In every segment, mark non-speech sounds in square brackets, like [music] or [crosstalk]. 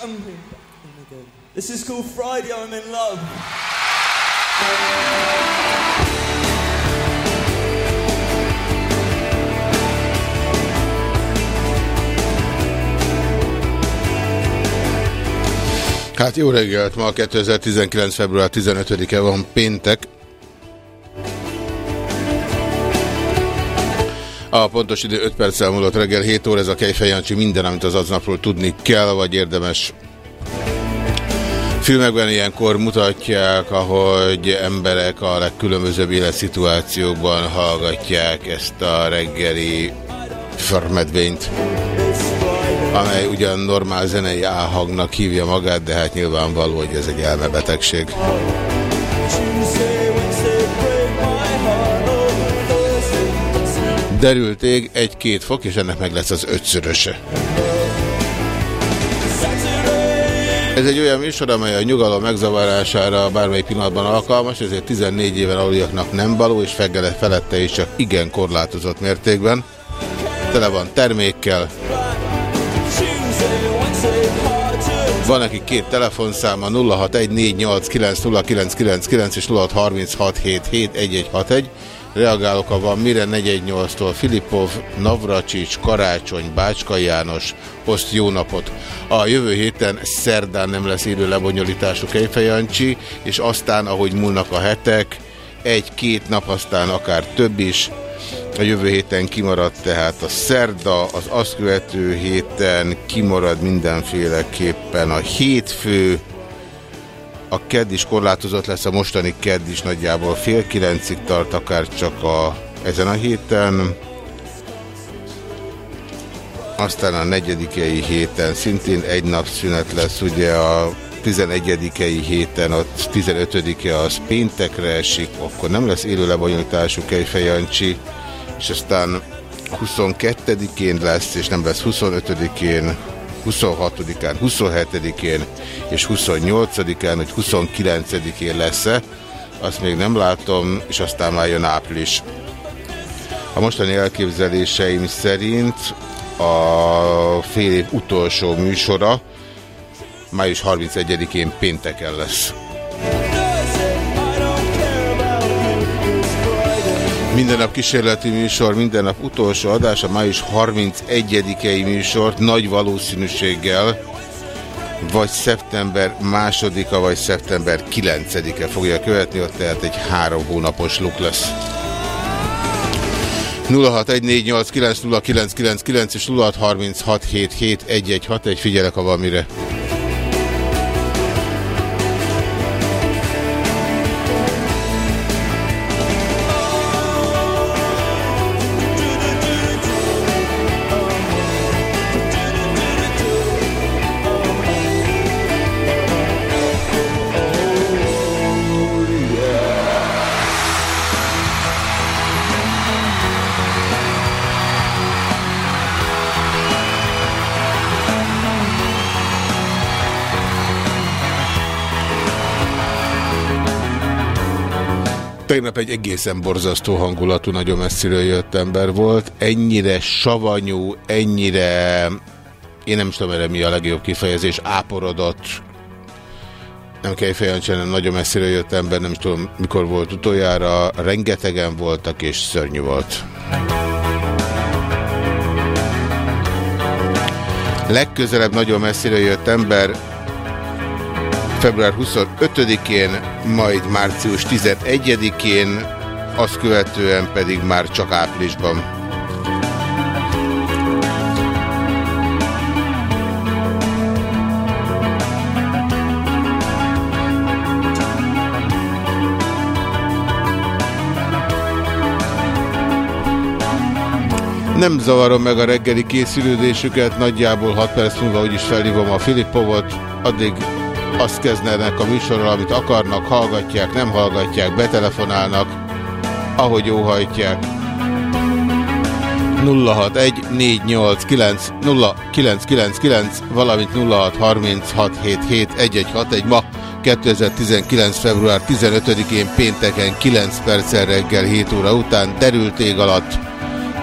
Jumping. This is called Friday, I'm in love. Hát jó reggelt, ma 2019. február 15-e van péntek. A pontos idő 5 perccel múlott reggel 7 óra, ez a Kejfej Jancsi minden, amit az aznapról tudni kell, vagy érdemes. Filmekben ilyenkor mutatják, ahogy emberek a legkülönbözőbb életszituációkban hallgatják ezt a reggeli farmedvényt amely ugyan normál zenei áhangnak hívja magát, de hát nyilvánvaló, hogy ez egy elmebetegség. Thursday. Derült ég, egy-két fok, és ennek meg lesz az ötszöröse. Ez egy olyan műsor, amely a nyugalom megzavarására bármely pillanatban alkalmas, ezért 14 éven aluliaknak nem való, és feggele felette is csak igen korlátozott mértékben. Tele van termékkel, Van neki két telefonszáma 0614890999 és 0636771161. Reagálok, ha van mire 418-tól Filipov, Navracsics, Karácsony, Bácska János, Poszt jó napot. A jövő héten szerdán nem lesz élő lebonyolítású Kejfejancsi, és aztán, ahogy múlnak a hetek, egy-két nap, aztán akár több is, a jövő héten kimaradt tehát a szerda, az azt követő héten kimarad mindenféleképpen a hétfő, a kedd is korlátozott lesz, a mostani kedd is nagyjából fél kilencig tart, akár csak a, ezen a héten. Aztán a negyedikei héten szintén egy nap szünet lesz, ugye a 11 héten, a 15-e az péntekre esik, akkor nem lesz élő lebonyolítású Kejfejancsi, és aztán 22-én lesz, és nem lesz 25-én, 26-án, 27-én és 28-án, hogy 29-én lesz-e, azt még nem látom, és aztán már jön április. A mostani elképzeléseim szerint a fél év utolsó műsora május 31-én pénteken lesz. Minden nap kísérleti műsor, minden nap utolsó adás, a május 31-i műsort nagy valószínűséggel vagy szeptember másodika, vagy szeptember 9-e fogja követni, ott tehát egy három hónapos luk lesz. 0614890999 és 0636771161, figyelek, ha van mire. Tegnap egy egészen borzasztó hangulatú, nagyon messziről jött ember volt. Ennyire savanyú, ennyire, én nem is tudom erre mi a legjobb kifejezés, áporodott, nem kell fejencsenem, nagyon messziről jött ember, nem tudom mikor volt utoljára, rengetegen voltak és szörnyű volt. Legközelebb nagyon messzire jött ember, február 25-én, majd március 11-én, azt követően pedig már csak áprilisban. Nem zavarom meg a reggeli készülődésüket, nagyjából 6 perc múlva úgyis felhívom a Filippovot, addig azt kezdenek a műsorral, amit akarnak, hallgatják, nem hallgatják, betelefonálnak, ahogy óhajtják. 061 489 0999, valamint 0636771161 ma 2019. február 15-én pénteken 9 perccel reggel 7 óra után derült ég alatt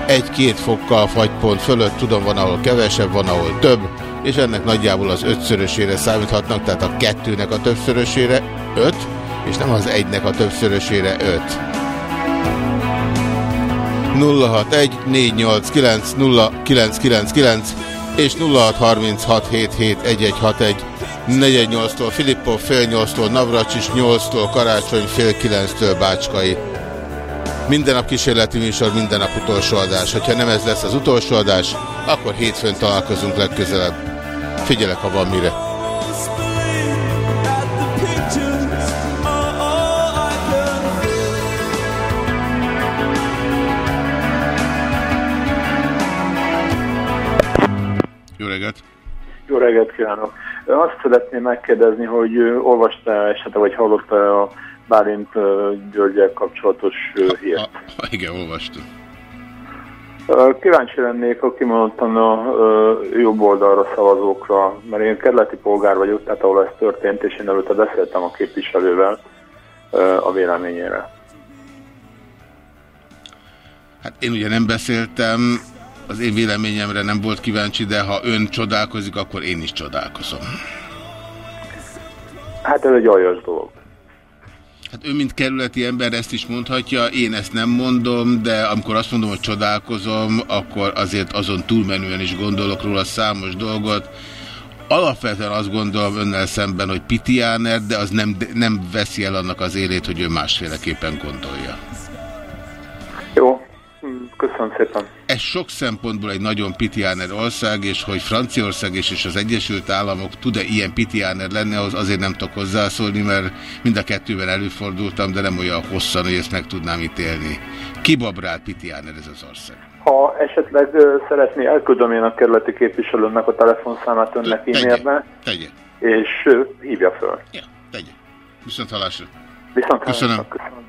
egy-két fokkal fagypont fölött, tudom, van ahol kevesebb, van ahol több, és ennek nagyjából az ötszörösére számíthatnak, tehát a kettőnek a többszörösére 5, és nem az egynek a többszörösére 5. 061 489 0999 és 0636771161 418-tól Filippov, fél 8-tól Navracsis, 8-tól Karácsony, fél 9-től Bácskai. Minden nap kísérleti műsor, minden nap utolsó adás. Ha nem ez lesz az utolsó adás, akkor hétfőn találkozunk legközelebb. Figyelek, ha van mire. Jó reggelt! Jó reggelt kívánok! Azt szeretném megkérdezni, hogy olvasta esetleg, vagy hallotta a Bálint Györgyel kapcsolatos hírt? Ha, ha, igen, olvastam. Kíváncsi lennék, ha kimondottan a jobb oldalra szavazókra, mert én kerületi polgár vagyok, tehát ahol ez történt, és én előtte beszéltem a képviselővel a véleményére. Hát én ugye nem beszéltem, az én véleményemre nem volt kíváncsi, de ha ön csodálkozik, akkor én is csodálkozom. Hát ez egy aljas dolog. Hát ő, mint kerületi ember ezt is mondhatja, én ezt nem mondom, de amikor azt mondom, hogy csodálkozom, akkor azért azon túlmenően is gondolok róla számos dolgot. Alapvetően azt gondolom önnel szemben, hogy pitiáner, de az nem, nem veszi el annak az élét, hogy ő másféleképpen gondolja. Köszönöm szépen. Ez sok szempontból egy nagyon pitiáner ország, és hogy Franciaország és, és az Egyesült Államok tud-e ilyen pitiáner lenni, az azért nem tudok hozzászólni, mert mind a kettőben előfordultam, de nem olyan hosszan, hogy ezt meg tudnám ítélni. Kibabrált pitiáner ez az ország. Ha esetleg uh, szeretné, elküldöm én a kerületi képviselőnek a telefonszámát önnek e-mailben. Tegye. És uh, hívja föl. Ja, tegye. Viszont halásra. Viszont halásra. Köszönöm. Köszönöm.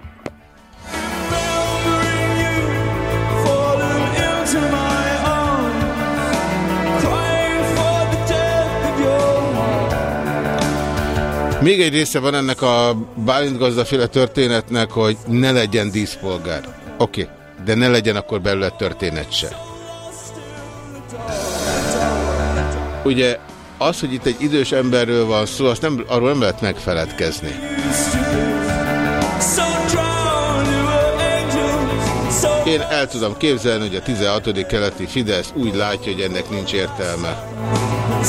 Még egy része van ennek a Bálint gazdaféle történetnek, hogy ne legyen díszpolgár. Oké, okay, de ne legyen akkor belőle történet se. Ugye az, hogy itt egy idős emberről van szó, azt nem, arról nem lehet megfeledkezni. Én el tudom képzelni, hogy a 16. keleti Fidesz úgy látja, hogy ennek nincs értelme.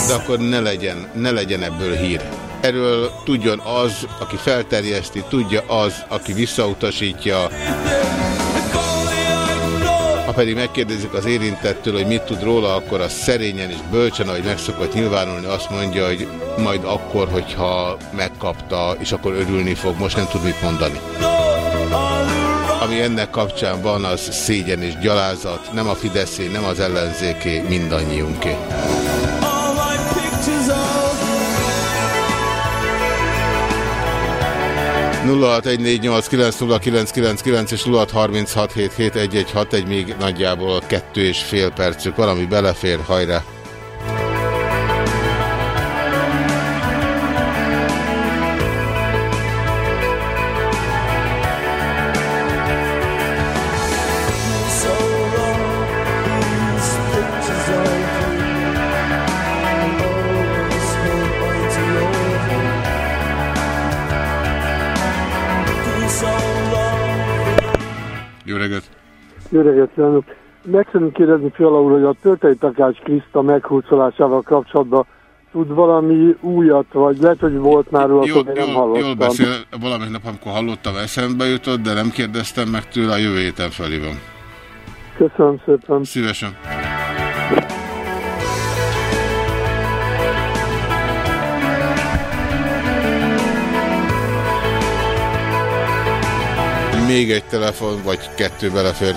De akkor ne legyen, ne legyen ebből hír. Erről tudjon az, aki felterjeszti, tudja az, aki visszautasítja. Ha pedig megkérdezik az érintettől, hogy mit tud róla, akkor az szerényen és bölcsen, ahogy meg szokott nyilvánulni, azt mondja, hogy majd akkor, hogyha megkapta, és akkor örülni fog. Most nem tud mit mondani. Ami ennek kapcsán van, az szégyen és gyalázat. Nem a Fideszé, nem az ellenzéké, mindannyiunké. 0614890999 és 0636771161 még nagyjából kettő és fél percük valami belefér, hajrá! Jó reggelt kívánok! Meg szeretném kérdezni Fiala úr, hogy a töltei takács Kriszta meghúzolásával kapcsolatban tud valami újat, vagy lehet, hogy volt már róla, hogy nem hallottam. Jól beszél, valamelyik nap, amikor hallottam, eszembe jutott, de nem kérdeztem meg tőle, a jövő héten felhívom. Köszönöm szépen. Szívesen. Még egy telefon, vagy kettő belefér.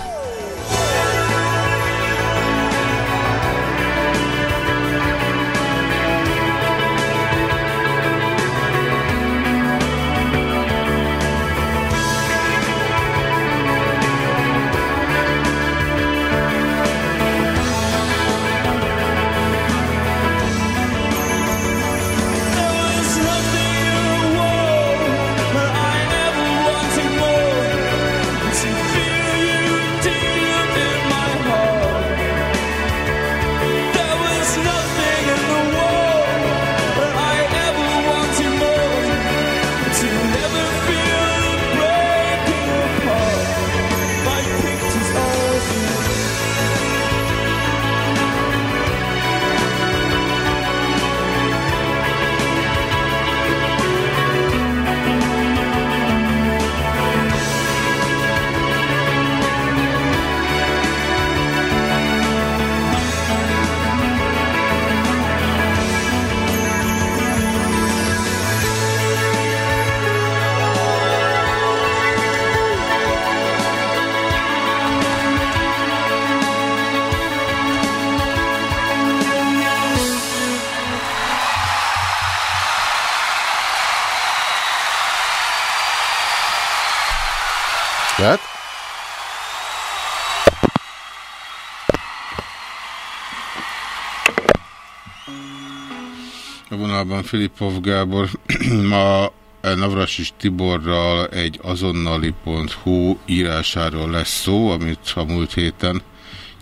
Vonalban Filipov Gábor [clears throat] ma Navrasis Tiborral egy azonnali.hu írásáról lesz szó, amit a múlt héten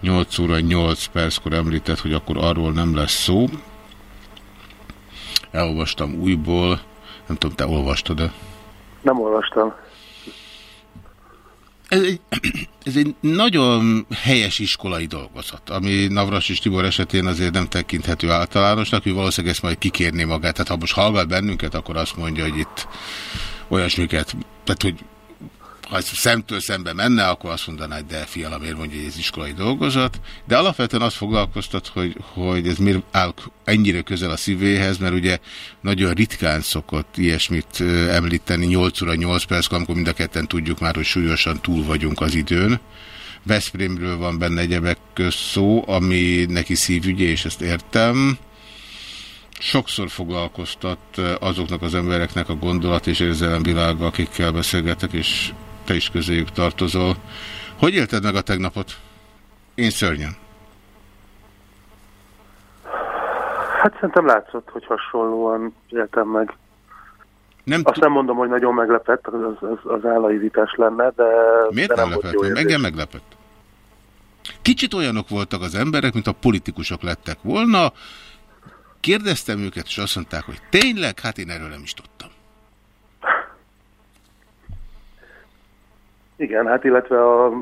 8 óra 8 perckor említett, hogy akkor arról nem lesz szó. Elolvastam újból, nem tudom, te olvastad-e? Nem olvastam. Ez egy, [clears throat] ez egy nagyon helyes iskolai dolgozat, ami Navras és Tibor esetén azért nem tekinthető általánosnak, hogy valószínűleg ezt majd kikérni magát. Tehát ha most hallgat bennünket, akkor azt mondja, hogy itt olyasmiket, tehát hogy ha szemtől szembe menne, akkor azt mondaná, hogy de fiala, miért mondja, hogy ez iskolai dolgozat. De alapvetően azt foglalkoztat, hogy, hogy ez miért áll ennyire közel a szívéhez, mert ugye nagyon ritkán szokott ilyesmit említeni 8 óra 8 perc, amikor mind a ketten tudjuk már, hogy súlyosan túl vagyunk az időn. Veszprémről van benne egyebek szó, ami neki szívügye, és ezt értem sokszor foglalkoztat azoknak az embereknek a gondolat és érzelemvilága, akikkel beszélgetek, és te is közéjük tartozol. Hogy élted meg a tegnapot? Én szörnyen. Hát szerintem látszott, hogy hasonlóan éltem meg. Nem Azt nem mondom, hogy nagyon meglepett, az, az, az állaidítás lenne, de... Miért de nem lepett? Engem meglepett. Kicsit olyanok voltak az emberek, mint a politikusok lettek volna. Kérdeztem őket, és azt mondták, hogy tényleg? Hát én erről nem is tudtam. Igen, hát illetve a,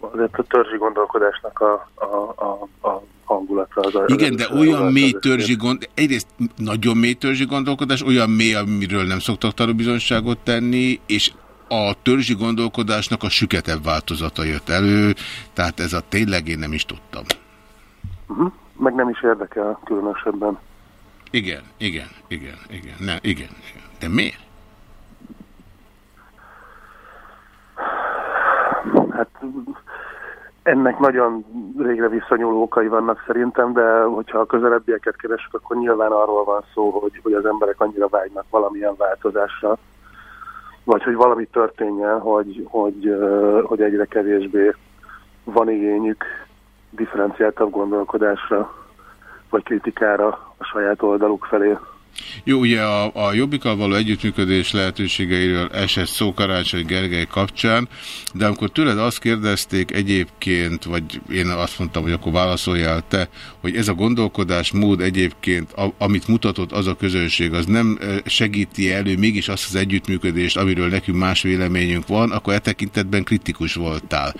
azért a törzsi gondolkodásnak a, a, a, a hangulatra. Az Igen, de olyan mély törzsi gond, egyrészt nagyon mély törzsi gondolkodás, olyan mély, amiről nem szoktak tanúbizonyságot tenni, és a törzsi gondolkodásnak a süketebb változata jött elő, tehát ez a tényleg én nem is tudtam. Uh -huh. Meg nem is érdekel különösebben. Igen, igen, igen, igen, ne, igen, igen. De miért? Hát ennek nagyon régre visszanyúló okai vannak szerintem, de hogyha a közelebbieket keresünk, akkor nyilván arról van szó, hogy, hogy az emberek annyira vágynak valamilyen változásra, vagy hogy valami történjen, hogy, hogy, hogy egyre kevésbé van igényük differenciáltabb gondolkodásra, vagy kritikára a saját oldaluk felé. Jó, ugye a, a Jobbikkal való együttműködés lehetőségeiről esett szó Karácsony Gergely kapcsán, de amikor tőled azt kérdezték egyébként, vagy én azt mondtam, hogy akkor válaszoljál te, hogy ez a gondolkodás mód egyébként, a, amit mutatott az a közönség, az nem segíti elő mégis azt az együttműködést, amiről nekünk más véleményünk van, akkor e tekintetben kritikus voltál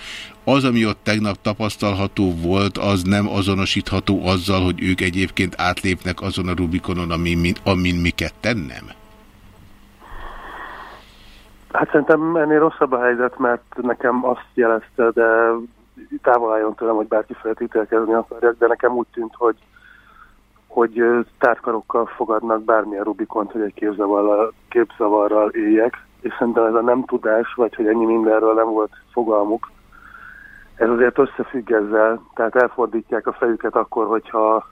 az, ami ott tegnap tapasztalható volt, az nem azonosítható azzal, hogy ők egyébként átlépnek azon a Rubikonon, amin, amin mi ketten nem? Hát szerintem ennél rosszabb a helyzet, mert nekem azt jelezte, de távol álljon tőlem, hogy bárki felett ítélkezni akarjak, de nekem úgy tűnt, hogy, hogy tárkarokkal fogadnak bármilyen Rubikont, hogy egy képzavarral, képzavarral éljek, és szerintem ez a nem tudás, vagy hogy ennyi mindenről nem volt fogalmuk, ez azért összefügg ezzel, tehát elfordítják a fejüket akkor, hogyha,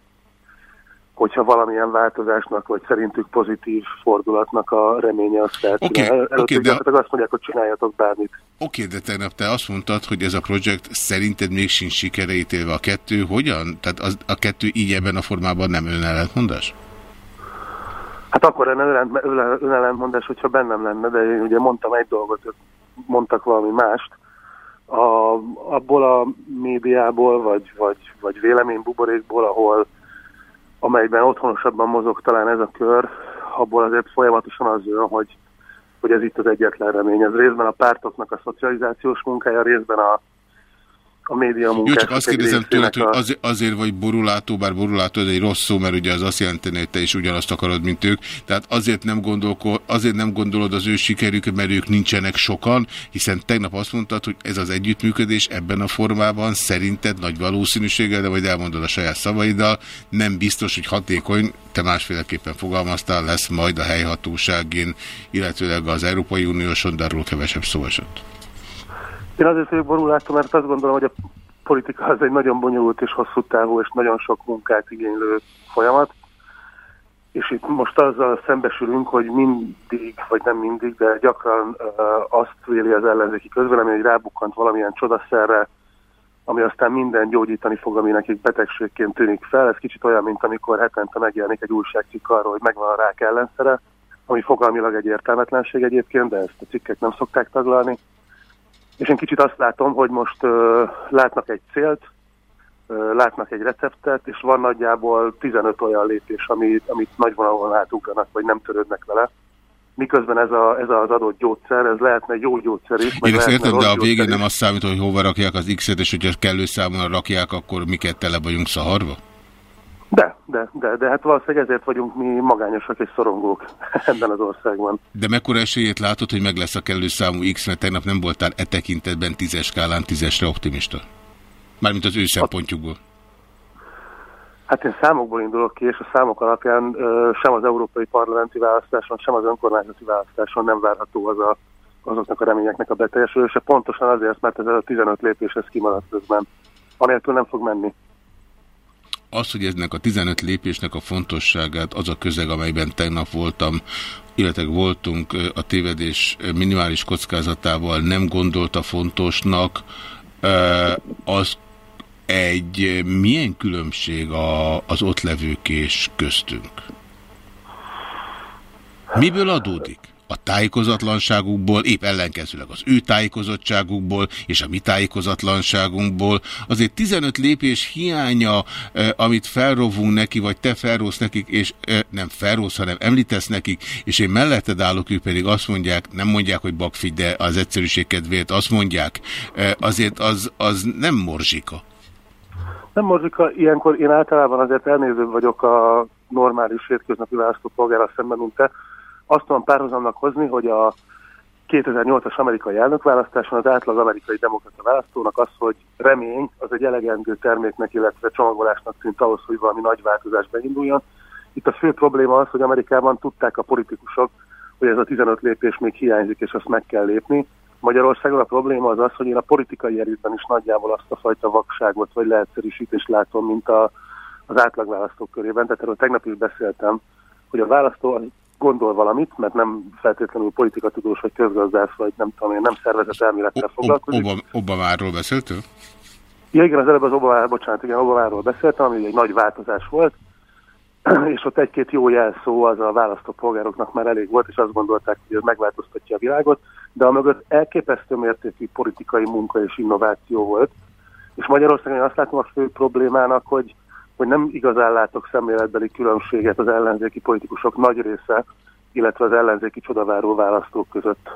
hogyha valamilyen változásnak, vagy szerintük pozitív fordulatnak a reménye azt feltűnő. Okay, El, okay, de... azt mondják, hogy csináljatok bármit. Oké, okay, de tegnap te azt mondtad, hogy ez a projekt szerinted még sincs sikere ítélve a kettő. Hogyan? Tehát az, a kettő így ebben a formában nem önellentmondás? Hát akkor önellentmondás, hogyha bennem lenne, de én ugye mondtam egy dolgot, mondtak valami mást, a, abból a médiából, vagy, vagy, vagy véleménybuborékból, ahol amelyben otthonosabban mozog talán ez a kör, abból azért folyamatosan az jön, hogy, hogy ez itt az egyetlen remény. Ez részben a pártoknak a szocializációs munkája, részben a, a média munkás. Jó, csak azt kérdezem tőled, hogy az, azért vagy borulátó, bár borulátó egy rossz szó, mert ugye az azt jelenti, hogy te is ugyanazt akarod, mint ők. Tehát azért nem, azért nem gondolod az ő sikerük, mert ők nincsenek sokan, hiszen tegnap azt mondtad, hogy ez az együttműködés ebben a formában szerinted nagy valószínűséggel, de vagy elmondod a saját szavaiddal, nem biztos, hogy hatékony, te másféleképpen fogalmaztál, lesz majd a helyhatóságén, illetőleg az Európai Unióson, de arról kevesebb szó esett. Én azért vagyok borulátó, mert azt gondolom, hogy a politika az egy nagyon bonyolult és hosszú távú és nagyon sok munkát igénylő folyamat. És itt most azzal szembesülünk, hogy mindig, vagy nem mindig, de gyakran uh, azt véli az ellenzéki közvélemény, hogy rábukkant valamilyen csodaszerre, ami aztán minden gyógyítani fog, ami nekik betegségként tűnik fel. Ez kicsit olyan, mint amikor hetente megjelenik egy újságcikk arról, hogy megvan a rák ellenszere, ami fogalmilag egy értelmetlenség egyébként, de ezt a cikkek nem szokták taglalni. És én kicsit azt látom, hogy most uh, látnak egy célt, uh, látnak egy receptet, és van nagyjából 15 olyan lépés, amit, amit nagyvonalon átugranak, vagy nem törődnek vele miközben ez, a, ez az adott gyógyszer, ez lehetne jó gyógyszer is. Én ezt értem, de a végén nem azt számít, hogy hova rakják az X-et, és hogyha kellő számon rakják, akkor miket tele vagyunk szaharva? De, de, de, de hát valószínűleg ezért vagyunk mi magányosak és szorongók [laughs] ebben az országban. De mekkora esélyét látod, hogy meg lesz a kellő számú X, mert tegnap nem voltál e tekintetben tízes skálán tízesre optimista? Mármint az ő szempontjukból. Hát én számokból indulok ki, és a számok alapján ö, sem az európai parlamenti választáson, sem az önkormányzati választáson nem várható az a, azoknak a reményeknek a beteljesülése, pontosan azért, mert ez a 15 lépés ez kimaradt közben, anélkül nem fog menni. Az, hogy ennek a 15 lépésnek a fontosságát, az a közeg, amelyben tegnap voltam, illetve voltunk a tévedés minimális kockázatával nem gondolta fontosnak, az egy milyen különbség a, az ott levők és köztünk? Miből adódik? A tájékozatlanságukból, épp ellenkezőleg az ő tájékozottságukból és a mi tájékozatlanságunkból. Azért 15 lépés hiánya, amit felrovunk neki, vagy te felrósz nekik, és nem felrósz, hanem említesz nekik, és én melletted állok, ők pedig azt mondják, nem mondják, hogy bakfigy, de az egyszerűség kedvéért azt mondják, azért az, az nem morzsika. Nem morzsika, ilyenkor én általában azért elnéző vagyok a normális hétköznapi választópolgára szemben, mint te. Azt tudom párhuzamnak hozni, hogy a 2008-as amerikai elnökválasztáson az átlag amerikai demokrata választónak az, hogy remény az egy elegendő terméknek, illetve csomagolásnak tűnt ahhoz, hogy valami nagy változás beinduljon. Itt a fő probléma az, hogy Amerikában tudták a politikusok, hogy ez a 15 lépés még hiányzik, és azt meg kell lépni. Magyarországon a probléma az az, hogy én a politikai erőben is nagyjából azt a fajta vakságot vagy leegyszerűsítést látom, mint a, az átlagválasztók körében. Tehát erről tegnap is beszéltem, hogy a választó gondol valamit, mert nem feltétlenül politikatudós, vagy közgazdász, vagy nem tudom én, nem szervezet elmélettel foglalkozik. Obama, Obamáról beszéltől? Ja, igen, az előbb az Obama, bocsánat, igen, Obamáról beszéltem, ami egy nagy változás volt, [clears throat] és ott egy-két jó jelszó az a választópolgároknak már elég volt, és azt gondolták, hogy ez megváltoztatja a világot de a mögött elképesztő mértékű politikai munka és innováció volt. És Magyarországon azt látom a fő problémának, hogy, hogy nem igazán látok szemléletbeli különbséget az ellenzéki politikusok nagy része, illetve az ellenzéki csodaváró választók között.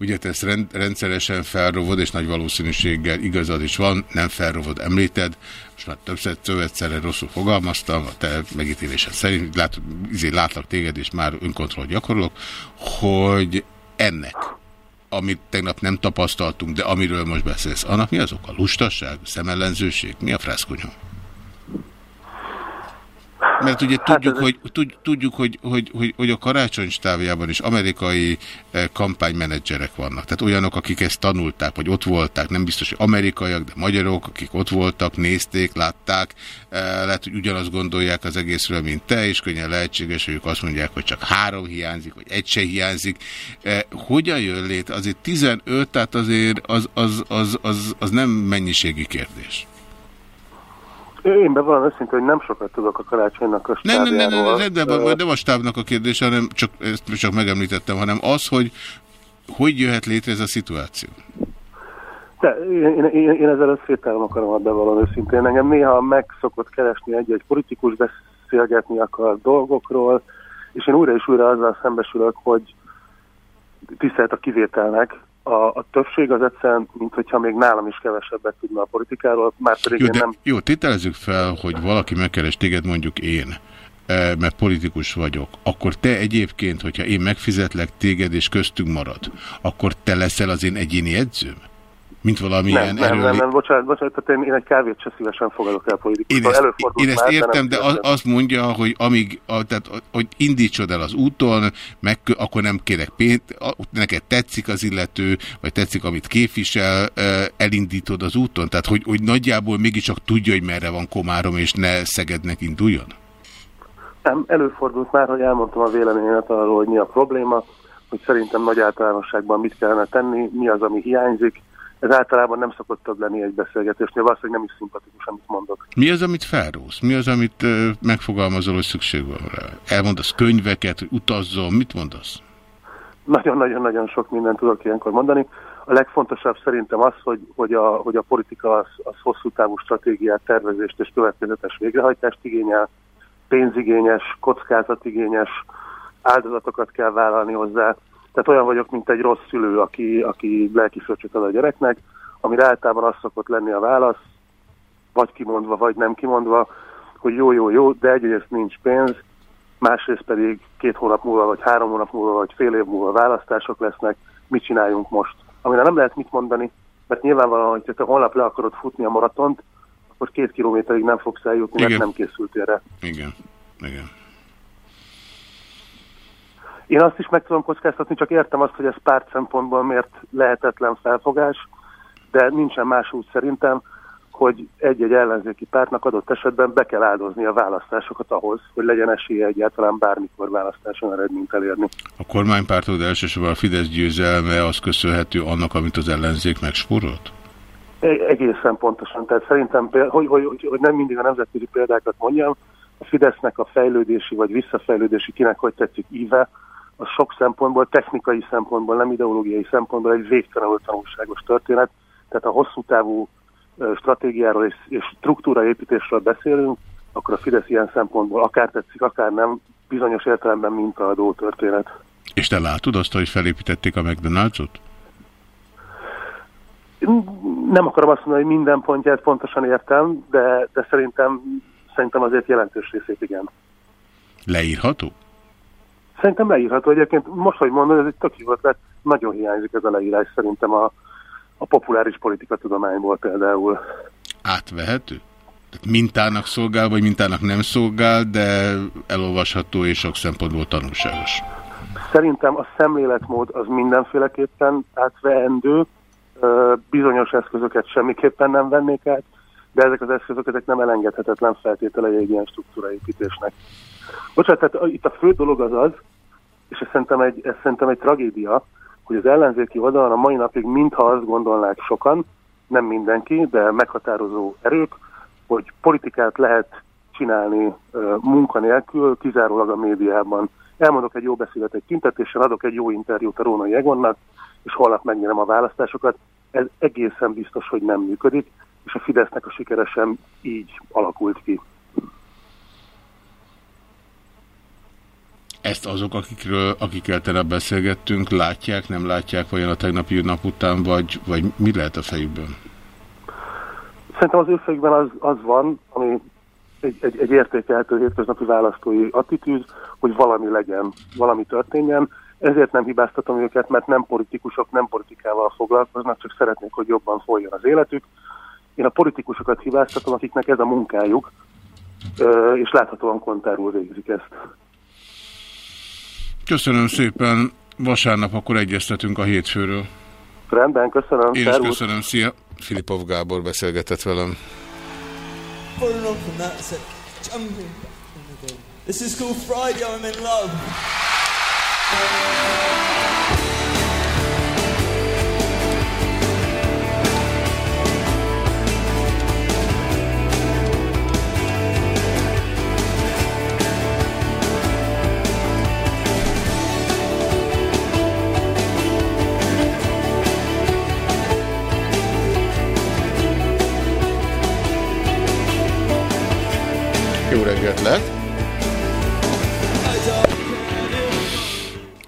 Ugye te ezt rend, rendszeresen felrovod, és nagy valószínűséggel igazad is van, nem felrovod, említed, most már többször szövetszerre rosszul fogalmaztam, a te megítélésed szerint, lát, izé, látlak téged, és már önkontroll gyakorolok, hogy ennek, amit tegnap nem tapasztaltunk, de amiről most beszélsz, annak mi azok? A lustaság, a szemellenzőség? Mi a frászkonyom? Mert ugye hát tudjuk, hogy, tudjuk hogy, hogy, hogy, hogy a karácsony stávjában is amerikai eh, kampánymenedzserek vannak. Tehát olyanok, akik ezt tanulták, vagy ott voltak, nem biztos, hogy amerikaiak, de magyarok, akik ott voltak, nézték, látták, eh, lehet, hogy ugyanazt gondolják az egészről, mint te, és könnyen lehetséges, hogy ők azt mondják, hogy csak három hiányzik, vagy egy se hiányzik. Eh, hogyan jön lét? Azért 15, tehát azért az, az, az, az, az nem mennyiségi kérdés. Én bevallom őszintén, hogy nem sokat tudok a karácsonynak a Nem, nem, nem, nem, nem, de, nem a stábnak a kérdése, hanem csak, ezt csak megemlítettem, hanem az, hogy hogy jöhet létre ez a szituáció? De, én, én, én ezzel összételem akarom a bevallom őszintén. Engem néha meg szokott keresni egy-egy politikus beszélgetni akar dolgokról, és én újra és újra azzal szembesülök, hogy tisztelt a kivételnek, a, a többség az egyszerűen, mint hogyha még nálam is kevesebbet tudna a politikáról, már pedig jó, én nem... Jó, tételezzük fel, hogy valaki megkeres téged, mondjuk én, eh, mert politikus vagyok, akkor te egyébként, hogyha én megfizetlek téged és köztünk marad, akkor te leszel az én egyéni edzőm? Mint valamilyen nem, nem, nem, nem, bocsánat, bocsánat, tehát én, én egy kávét se szívesen fogadok el politikusról. Én ezt, én ezt már, értem, de, de az, azt mondja, hogy amíg, a, tehát, hogy indítsod el az úton, meg, akkor nem kérek pénzt, neked tetszik az illető, vagy tetszik, amit képvisel, elindítod az úton? Tehát, hogy, hogy nagyjából mégiscsak tudja, hogy merre van Komárom, és ne Szegednek induljon? Nem, előfordult már, hogy elmondtam a véleményemet arról, hogy mi a probléma, hogy szerintem nagy általánosságban mit kellene tenni, mi az, ami hiányzik, ez általában nem szokott több lenni egy beszélgetésnél, valószínűleg nem is szimpatikus, amit mondok. Mi az, amit felrósz? Mi az, amit uh, megfogalmazol, hogy szükség van rá? Elmondasz könyveket, utazzon, mit mondasz? Nagyon-nagyon-nagyon sok mindent tudok ilyenkor mondani. A legfontosabb szerintem az, hogy, hogy, a, hogy a politika az, az hosszú távú stratégiát, tervezést és következetes végrehajtást igényel, pénzigényes, kockázatigényes, áldozatokat kell vállalni hozzá. Tehát olyan vagyok, mint egy rossz szülő, aki, aki lelki ad a gyereknek, amire általában az szokott lenni a válasz, vagy kimondva, vagy nem kimondva, hogy jó, jó, jó, de egyrészt nincs pénz, másrészt pedig két hónap múlva, vagy három hónap múlva, vagy fél év múlva választások lesznek, mit csináljunk most? Amire nem lehet mit mondani, mert nyilvánvalóan, hogy te holnap le akarod futni a maratont, akkor két kilométerig nem fogsz eljutni, mert nem készültél erre. Igen, igen. Én azt is meg tudom kockáztatni, csak értem azt, hogy ez párt szempontból miért lehetetlen felfogás, de nincsen más út szerintem, hogy egy-egy ellenzéki pártnak adott esetben be kell áldozni a választásokat ahhoz, hogy legyen esélye egyáltalán bármikor választáson eredményt elérni. A kormánypártod elsősorban a Fidesz győzelme az köszönhető annak, amit az ellenzék megsporolt? E egészen pontosan. Tehát szerintem, hogy, hogy, hogy, hogy nem mindig a nemzetközi példákat mondjam, a Fidesznek a fejlődési vagy visszafejlődési, kinek hogy tetszik íve, az sok szempontból, technikai szempontból, nem ideológiai szempontból egy végtelenül tanulságos történet. Tehát a hosszú távú stratégiáról és, és struktúraépítésről beszélünk, akkor a Fidesz ilyen szempontból akár tetszik, akár nem, bizonyos értelemben mintaadó történet. És te látod azt, hogy felépítették a McDonald's-ot? Nem akarom azt mondani, hogy minden pontját pontosan értem, de, de szerintem, szerintem azért jelentős részét igen. Leírható? Szerintem leírható. Egyébként most, hogy mondod, ez egy tök jó ötlet, nagyon hiányzik ez a leírás szerintem a, a populáris politika tudományból például. Átvehető? Tehát mintának szolgál, vagy mintának nem szolgál, de elolvasható és sok szempontból tanulságos. Szerintem a szemléletmód az mindenféleképpen átvehendő, bizonyos eszközöket semmiképpen nem vennék át, de ezek az eszközök ezek nem elengedhetetlen feltételei egy ilyen struktúraépítésnek. Bocsánat, tehát itt a fő dolog az az, és ez szerintem egy, ez szerintem egy tragédia, hogy az ellenzéki oldalon a mai napig mintha azt gondolnák sokan, nem mindenki, de meghatározó erők, hogy politikát lehet csinálni munkanélkül, kizárólag a médiában. Elmondok egy jó beszédet egy kintetéssel, adok egy jó interjút a Rónai Egonnak, és holnap megnyerem a választásokat. Ez egészen biztos, hogy nem működik, és a Fidesznek a sikere sem így alakult ki. Ezt azok, akikről, akikkel tegnap beszélgettünk, látják, nem látják vajon a tegnapi nap után, vagy, vagy mi lehet a fejükben? Szerintem az ő fejükben az, az van, ami egy, egy, egy értékelhető hétköznapi választói attitűd, hogy valami legyen, valami történjen. Ezért nem hibáztatom őket, mert nem politikusok, nem politikával foglalkoznak, csak szeretnék, hogy jobban folyjon az életük. Én a politikusokat hibáztatom, akiknek ez a munkájuk, és láthatóan kontárul végzik ezt. Köszönöm szépen. Vasárnap akkor egyeztetünk a hétfőről. Rendben, köszönöm. Én is köszönöm. Szia. Filipov Gábor beszélgetett velem. This is called Friday, I'm in love. Lehet!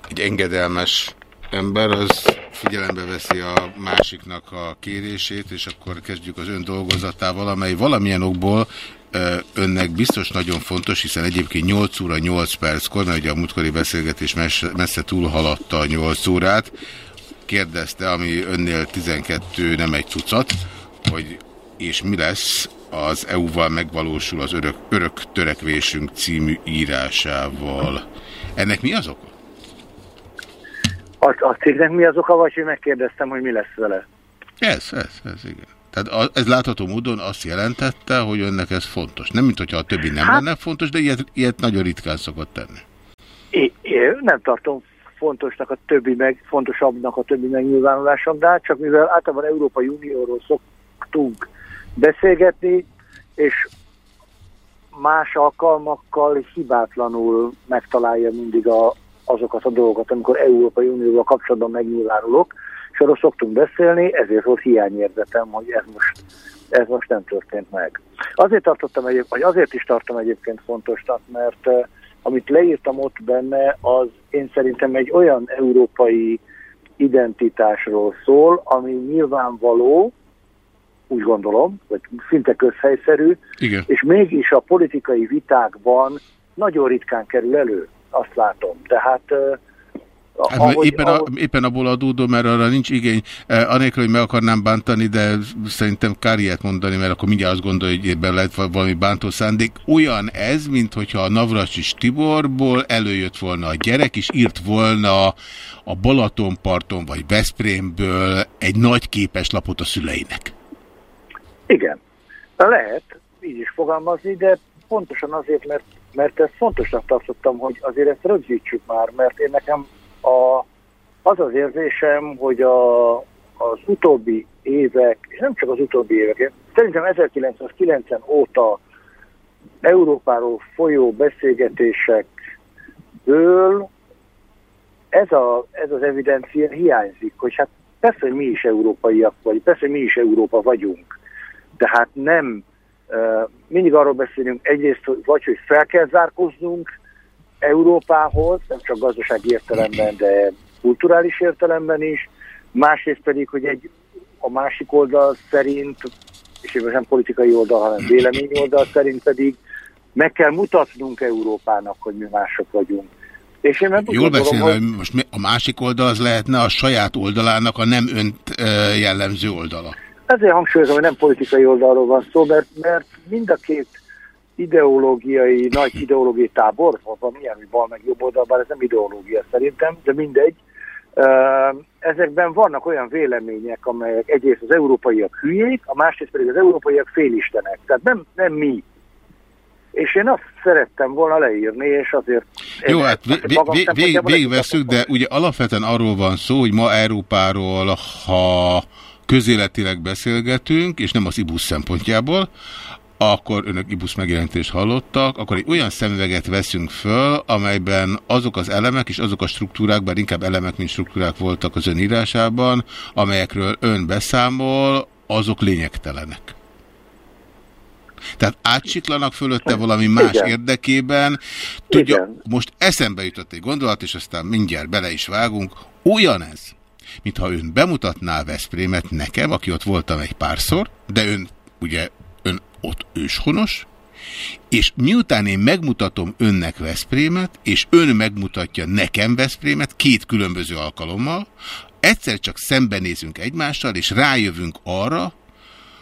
Egy engedelmes ember az figyelembe veszi a másiknak a kérését, és akkor kezdjük az ön dolgozatával, amely valamilyen okból önnek biztos nagyon fontos, hiszen egyébként 8 óra 8 perckor, mert ugye a múltkori beszélgetés messze túlhaladta a 8 órát, kérdezte, ami önnél 12 nem egy tucat, hogy és mi lesz az EU-val megvalósul az örök, örök törekvésünk című írásával. Ennek mi az oka? A, a cégnek mi az oka, vagy én megkérdeztem, hogy mi lesz vele? Ez, ez, ez, igen. Tehát ez látható módon azt jelentette, hogy önnek ez fontos. Nem, mint hogyha a többi nem hát, lenne fontos, de ilyet, ilyet nagyon ritkán szokott tenni. Én, én nem tartom fontosnak a többi meg, fontosabbnak a többi megnyilvánulásom, de hát csak mivel általában Európai Unióról szoktunk beszélgetni, és más alkalmakkal hibátlanul megtalálja mindig a, azokat a dolgokat, amikor Európai Unióval kapcsolatban megnyilvánulok, és arról szoktunk beszélni, ezért volt hiányérzetem, hogy ez most, ez most nem történt meg. Azért tartottam egyébként, vagy azért is tartom egyébként fontosnak, mert uh, amit leírtam ott benne, az én szerintem egy olyan európai identitásról szól, ami nyilvánvaló, úgy gondolom, vagy szinte közhelyszerű, Igen. és mégis a politikai vitákban nagyon ritkán kerül elő, azt látom. Tehát Hát ahogy, éppen, a, éppen abból adódom, mert arra nincs igény, eh, anélkül, hogy meg akarnám bántani, de szerintem kár ilyet mondani, mert akkor mindjárt azt gondolja, hogy ebben lehet valami bántó szándék. Olyan ez, mint hogyha a Navracsis Tiborból előjött volna a gyerek, és írt volna a Balatonparton vagy Veszprémből egy nagy képes lapot a szüleinek. Igen, lehet így is fogalmazni, de pontosan azért, mert, mert ezt fontosnak tartottam, hogy azért ezt rögzítsük már, mert én nekem a, az az érzésem, hogy a, az utóbbi évek, és nem csak az utóbbi évek, szerintem 1990 óta Európáról folyó beszélgetésekből ez, a, ez az evidencia hiányzik, hogy hát persze, hogy mi is európaiak vagy, persze, hogy mi is Európa vagyunk, tehát nem, mindig arról beszélünk egyrészt, hogy vagy, hogy fel kell zárkoznunk, Európához, nem csak gazdasági értelemben, de kulturális értelemben is, másrészt pedig, hogy egy a másik oldal szerint, és én nem politikai oldal, hanem vélemény oldal szerint pedig meg kell mutatnunk Európának, hogy mi mások vagyunk. És én nem Jól beszél, hogy most a másik oldal az lehetne a saját oldalának a nem önt jellemző oldala. Ezért hangsúlyozom, hogy nem politikai oldalról van szó, mert, mert mind a két ideológiai, nagy ideológiai tábor, van ilyen, hogy bal meg jobb oldal, bár ez nem ideológia szerintem, de mindegy. Ezekben vannak olyan vélemények, amelyek egyrészt az európaiak hülyék, a másrészt pedig az európaiak félistenek. Tehát nem, nem mi. És én azt szerettem volna leírni, és azért... Jó, hát végigveszünk, de ugye alapvetően arról van szó, hogy ma Európáról, ha közéletileg beszélgetünk, és nem az IBUS szempontjából, akkor önök IBUS megjelentést hallottak, akkor egy olyan szemüveget veszünk föl, amelyben azok az elemek és azok a struktúrák, bár inkább elemek, mint struktúrák voltak az ön írásában, amelyekről ön beszámol, azok lényegtelenek. Tehát átsiklanak fölötte valami más Igen. érdekében. Tudja, Igen. most eszembe jutott egy gondolat, és aztán mindjárt bele is vágunk. Olyan ez, mintha ön bemutatná Veszprémet nekem, aki ott voltam egy párszor, de ön ugye ott őshonos, és miután én megmutatom önnek Veszprémet, és ön megmutatja nekem Veszprémet két különböző alkalommal, egyszer csak szembenézünk egymással, és rájövünk arra,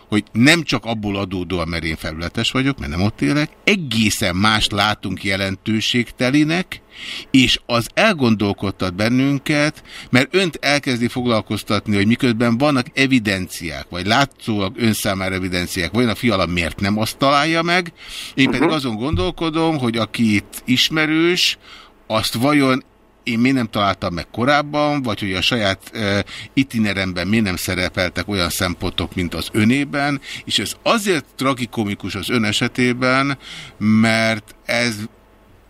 hogy nem csak abból adódóan, mert én felületes vagyok, mert nem ott élek, egészen más látunk jelentőségtelinek, és az elgondolkodtat bennünket, mert önt elkezdi foglalkoztatni, hogy miközben vannak evidenciák, vagy látszólag ön számára evidenciák, vagy a fiala miért nem azt találja meg, én pedig mhm. azon gondolkodom, hogy akit ismerős, azt vajon én miért nem találtam meg korábban, vagy hogy a saját uh, itineremben miért nem szerepeltek olyan szempontok, mint az önében, és ez azért tragikomikus az ön esetében, mert ez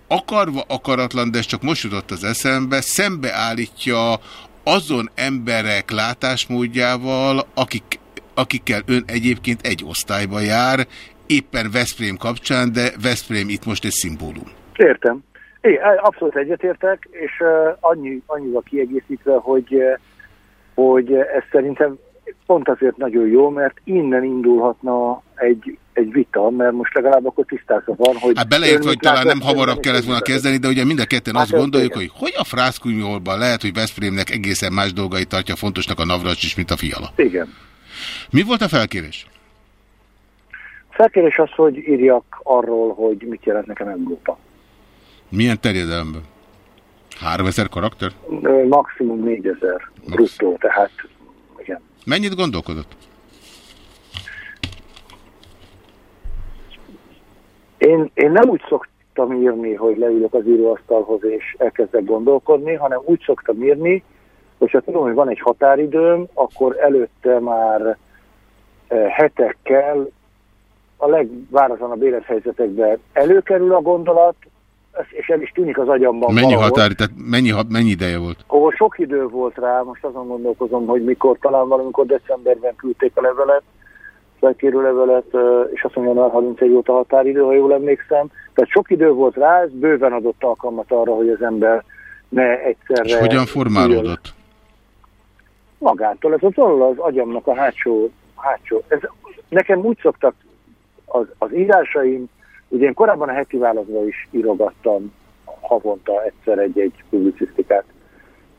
akarva akaratlan, de ez csak most jutott az eszembe, szembeállítja azon emberek látásmódjával, akik, akikkel ön egyébként egy osztályba jár, éppen Veszprém kapcsán, de Veszprém itt most egy szimbólum. Értem. É, abszolút egyetértek, és annyi, annyival kiegészítve, hogy, hogy ez szerintem pont azért nagyon jó, mert innen indulhatna egy, egy vita, mert most legalább akkor tisztázva van, hogy... Hát beleértve, hogy talán nem hamarabb kellett volna kezdeni, de ugye mind a ketten hát azt gondoljuk, hogy hogy a frászkunyolban lehet, hogy Veszprémnek egészen más dolgai tartja fontosnak a Navracs is, mint a fiala. Igen. Mi volt a felkérés? A felkérés az, hogy írjak arról, hogy mit jelent nekem Európa. Milyen terjedelemben? 3000 karakter? Maximum 4000 bruttó, tehát igen. Mennyit gondolkodott? Én, én nem úgy szok, szoktam írni, hogy leülök az íróasztalhoz és elkezdek gondolkodni, hanem úgy szoktam írni, hogy ha tudom, hogy van egy határidőm, akkor előtte már eh, hetekkel a legváratlanabb élethelyzetekben előkerül a gondolat, és el is tűnik az agyamban Mennyi valahol. határ, tehát mennyi, mennyi ideje volt? Ahol sok idő volt rá, most azon gondolkozom, hogy mikor, talán valamikor decemberben küldték a levelet, felkérő levelet, és azt mondja, január 31 óta határidő, ha jól emlékszem. Tehát sok idő volt rá, ez bőven adott alkalmat arra, hogy az ember ne egyszerre... És hogyan formálódott? Magától, ez az, az agyamnak a hátsó, hátsó. Ez, nekem úgy szoktak az, az írásaim, ugye én korábban a heti válaszba is írogattam havonta egyszer egy-egy publicisztikát,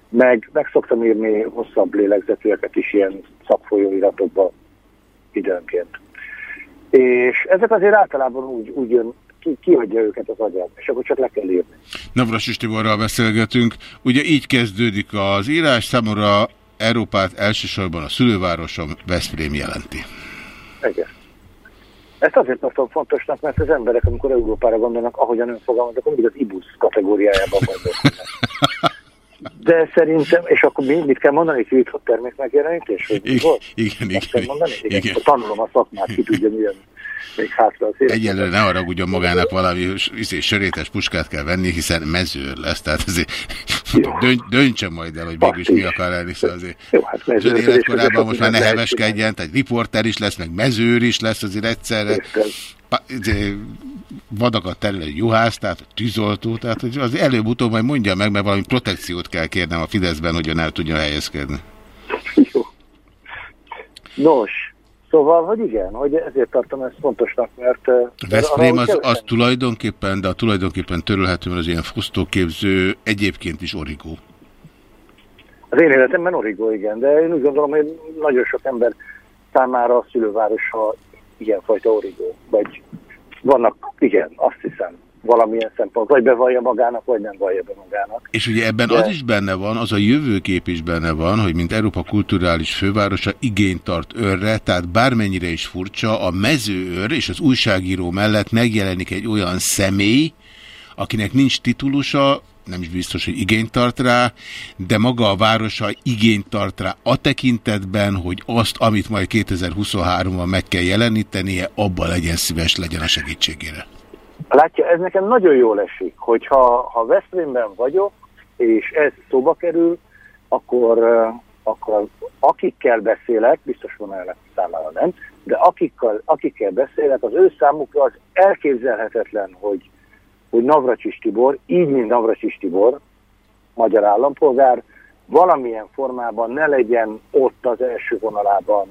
meg, meg szoktam írni hosszabb lélegzetűeket is ilyen szakfolyóiratokba időnként. És ezek azért általában úgy, úgy jön, ki, kiadja őket az agyam, és akkor csak le kell írni. Navras Tiborral beszélgetünk. Ugye így kezdődik az írás, számomra Európát elsősorban a szülővárosom Veszprém jelenti. Igen. Ezt azért tartom fontosnak, mert az emberek, amikor Európára gondolnak, ahogyan ön fogalmaz, akkor mindig az IBUS kategóriájában gondolkodnak. De szerintem, és akkor mi, mit kell mondani, hogy jutott termék megjelenítés? Hogy Igen, volt? igen, Ezt kell igen. mondani? Igen. igen. Tanulom a szakmát, ki tudja, milyen még hátra az. Egyelőre ne haragudjon magának valami izé, sörétes puskát kell venni, hiszen mezőr lesz, tehát azért [laughs] dönt, döntse majd el, hogy mégis mi akar lenni, szóval azért. Jó, hát Az életkorában most már ne heveskedjen, tehát riporter is lesz, meg mezőr is lesz azért egyszerre. Izé, Vadakat terülő juhász, tehát tűzoltó, tehát az előbb-utóbb majd mondja meg, mert valami protekciót kell kérnem a Fideszben, hogy ön el tudjon helyezkedni. Nos, szóval, hogy igen, hogy ezért tartom ezt fontosnak, mert... eh, mert Veszprém az, az tulajdonképpen, de a tulajdonképpen törölhető, mert az ilyen fosztóképző egyébként is origó. Az én életemben origó, igen, de én úgy gondolom, hogy nagyon sok ember számára a szülővárosa ilyenfajta origó. Vagy vannak, igen, azt hiszem, valamilyen szempont, vagy bevallja magának, vagy nem vallja be magának. És ugye ebben De- az is benne van, az a jövőkép is benne van, hogy mint Európa kulturális fővárosa igényt tart őrre, tehát bármennyire is furcsa, a mezőőr és az újságíró mellett megjelenik egy olyan személy, akinek nincs titulusa, nem is biztos, hogy igényt tart rá, de maga a városa igényt tart rá a tekintetben, hogy azt, amit majd 2023-ban meg kell jelenítenie, abban legyen szíves, legyen a segítségére. Látja, ez nekem nagyon jól esik, hogyha ha Veszprémben vagyok, és ez szóba kerül, akkor, akkor akikkel beszélek, biztos van olyan számára nem, de akikkel, akikkel beszélek, az ő számukra az elképzelhetetlen, hogy, hogy Navracsis Tibor, így mint Navracsis Tibor, magyar állampolgár, valamilyen formában ne legyen ott az első vonalában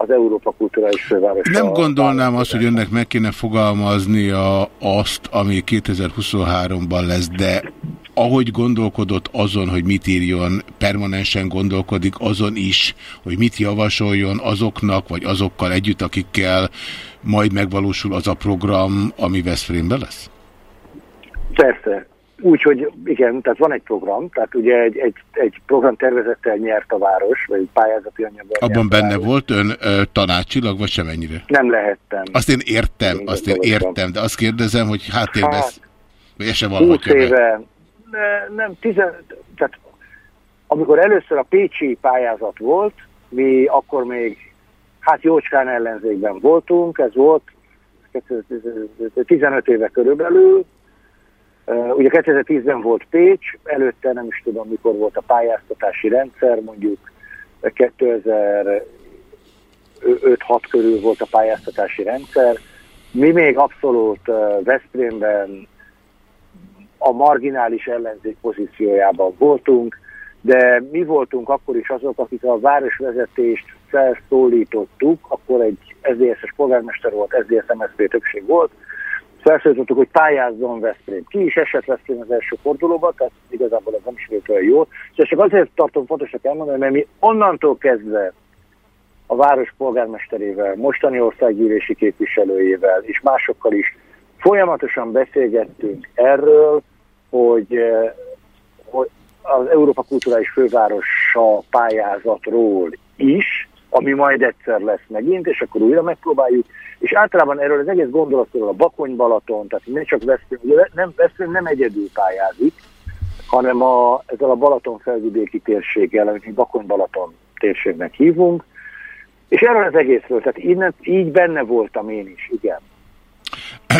az Európa Kulturális Fővárosa. Nem gondolnám azt, hogy önnek meg kéne fogalmaznia azt, ami 2023-ban lesz, de ahogy gondolkodott azon, hogy mit írjon, permanensen gondolkodik azon is, hogy mit javasoljon azoknak, vagy azokkal együtt, akikkel majd megvalósul az a program, ami Veszprémben lesz? Persze. Úgy, hogy igen, tehát van egy program, tehát ugye egy, egy, egy programtervezettel nyert a város, vagy egy pályázati anyaggal Abban benne város. volt ön ö, tanácsilag, vagy semennyire? Nem lehettem. Azt én értem, azt én értem, de azt kérdezem, hogy háttérben, Hát, vagy ez sem 20 valhatja be. éve, ne, nem, tizen, tehát amikor először a Pécsi pályázat volt, mi akkor még, hát jócskán ellenzékben voltunk, ez volt 15 éve körülbelül, Ugye 2010-ben volt Pécs, előtte nem is tudom mikor volt a pályáztatási rendszer, mondjuk 2005-6 körül volt a pályáztatási rendszer. Mi még abszolút Veszprémben a marginális ellenzék pozíciójában voltunk, de mi voltunk akkor is azok, akik a városvezetést felszólítottuk, akkor egy SZDSZ-es polgármester volt, SZDSZ-MSZP többség volt, felszólítottuk, hogy pályázzon Veszprém. Ki is esett Veszprém az első fordulóba, tehát igazából ez nem is volt olyan jó. És csak azért tartom fontosnak elmondani, mert mi onnantól kezdve a város polgármesterével, mostani országgyűlési képviselőjével és másokkal is folyamatosan beszélgettünk erről, hogy, eh, hogy az Európa Kulturális Fővárosa pályázatról is, ami majd egyszer lesz megint, és akkor újra megpróbáljuk. És általában erről az egész gondolatról a Bakony-Balaton, tehát ne csak Veszprém, ugye nem, Veszprém nem egyedül pályázik, hanem a, ezzel a Balaton felvidéki térséggel, amit mi Bakony-Balaton térségnek hívunk, és erről az egészről, tehát innen, így benne voltam én is, igen.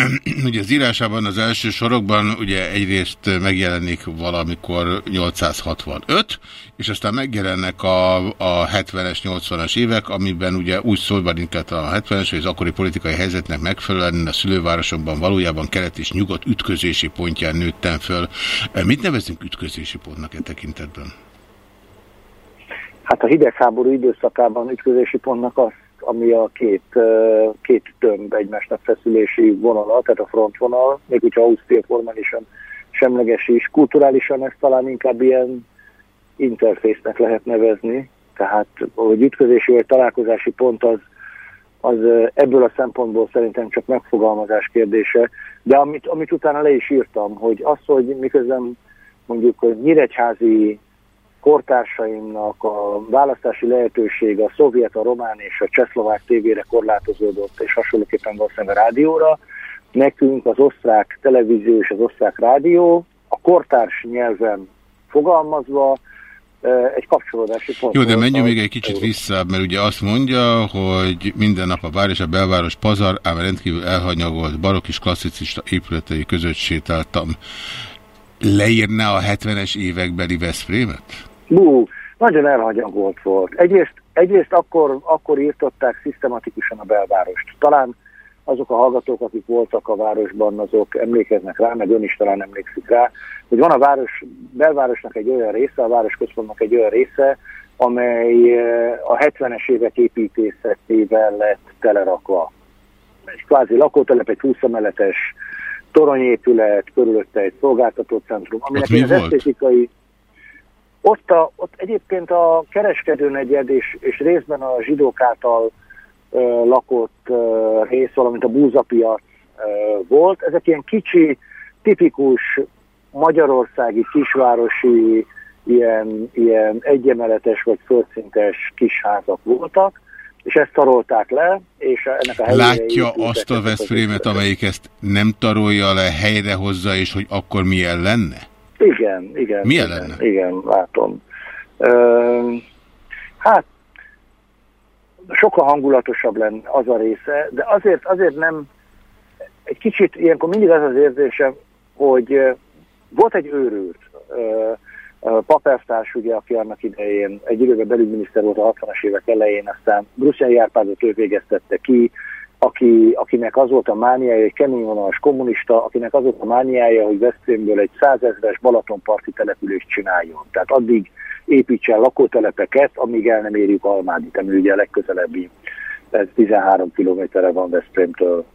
[clears throat] ugye az írásában az első sorokban ugye egyrészt megjelenik valamikor 865, és aztán megjelennek a, a 70-es, 80-as évek, amiben ugye úgy szólvarinket a 70-es, hogy az akkori politikai helyzetnek megfelelően a szülővárosomban valójában kelet és nyugat ütközési pontján nőttem föl. Mit nevezünk ütközési pontnak e tekintetben? Hát a hidegháború időszakában ütközési pontnak az ami a két, két tömb egymásnak feszülési vonala, tehát a frontvonal, még hogyha Ausztria formálisan semleges is, kulturálisan ezt talán inkább ilyen interfésznek lehet nevezni, tehát hogy ütközési vagy találkozási pont az, az ebből a szempontból szerintem csak megfogalmazás kérdése, de amit, amit utána le is írtam, hogy az, hogy miközben mondjuk hogy nyíregyházi kortársaimnak a választási lehetőség a szovjet, a román és a csehszlovák tévére korlátozódott, és hasonlóképpen valószínűleg a rádióra. Nekünk az osztrák televízió és az osztrák rádió a kortárs nyelven fogalmazva egy kapcsolódási pont. Jó, de menjünk még egy kicsit vissza, mert ugye azt mondja, hogy minden nap a vár és a belváros pazar, ám rendkívül elhanyagolt barok és klasszicista épületei között sétáltam. Leírne a 70-es évekbeli Veszprémet? Bú, nagyon elhagyagolt volt. Egyrészt, egyrészt akkor, akkor írtották szisztematikusan a belvárost. Talán azok a hallgatók, akik voltak a városban, azok emlékeznek rá, meg ön is talán emlékszik rá, hogy van a város, belvárosnak egy olyan része, a városközpontnak egy olyan része, amely eh, a 70-es évek építészetével lett telerakva. Egy kvázi lakótelep, egy 20 emeletes toronyépület, körülötte egy szolgáltatócentrum, aminek az esztétikai, ott, a, ott egyébként a kereskedőnegyed és, és részben a zsidók által ö, lakott ö, rész, valamint a búzapiac ö, volt. Ezek ilyen kicsi, tipikus magyarországi kisvárosi, ilyen, ilyen egyemeletes vagy földszintes kisházak voltak, és ezt tarolták le, és ennek a Látja azt a Veszprémet, amelyik ezt nem tarolja le, helyre hozza, és hogy akkor milyen lenne? Igen, igen. Milyen igen, lenne? Igen, látom. Ö, hát, sokkal hangulatosabb lenne az a része, de azért, azért nem, egy kicsit ilyenkor mindig az az érzésem, hogy volt egy őrült, Papertárs, ugye, aki annak idején egy időben belügyminiszter volt a 60-as évek elején, aztán Brusziai Árpádot ő végeztette ki, aki, akinek az volt a mániája, egy keményvonalas kommunista, akinek az volt a mániája, hogy Veszprémből egy százezres Balatonparti települést csináljon. Tehát addig építsen lakótelepeket, amíg el nem érjük Almádit, ami ugye a legközelebbi, ez 13 kilométerre van Veszprémtől.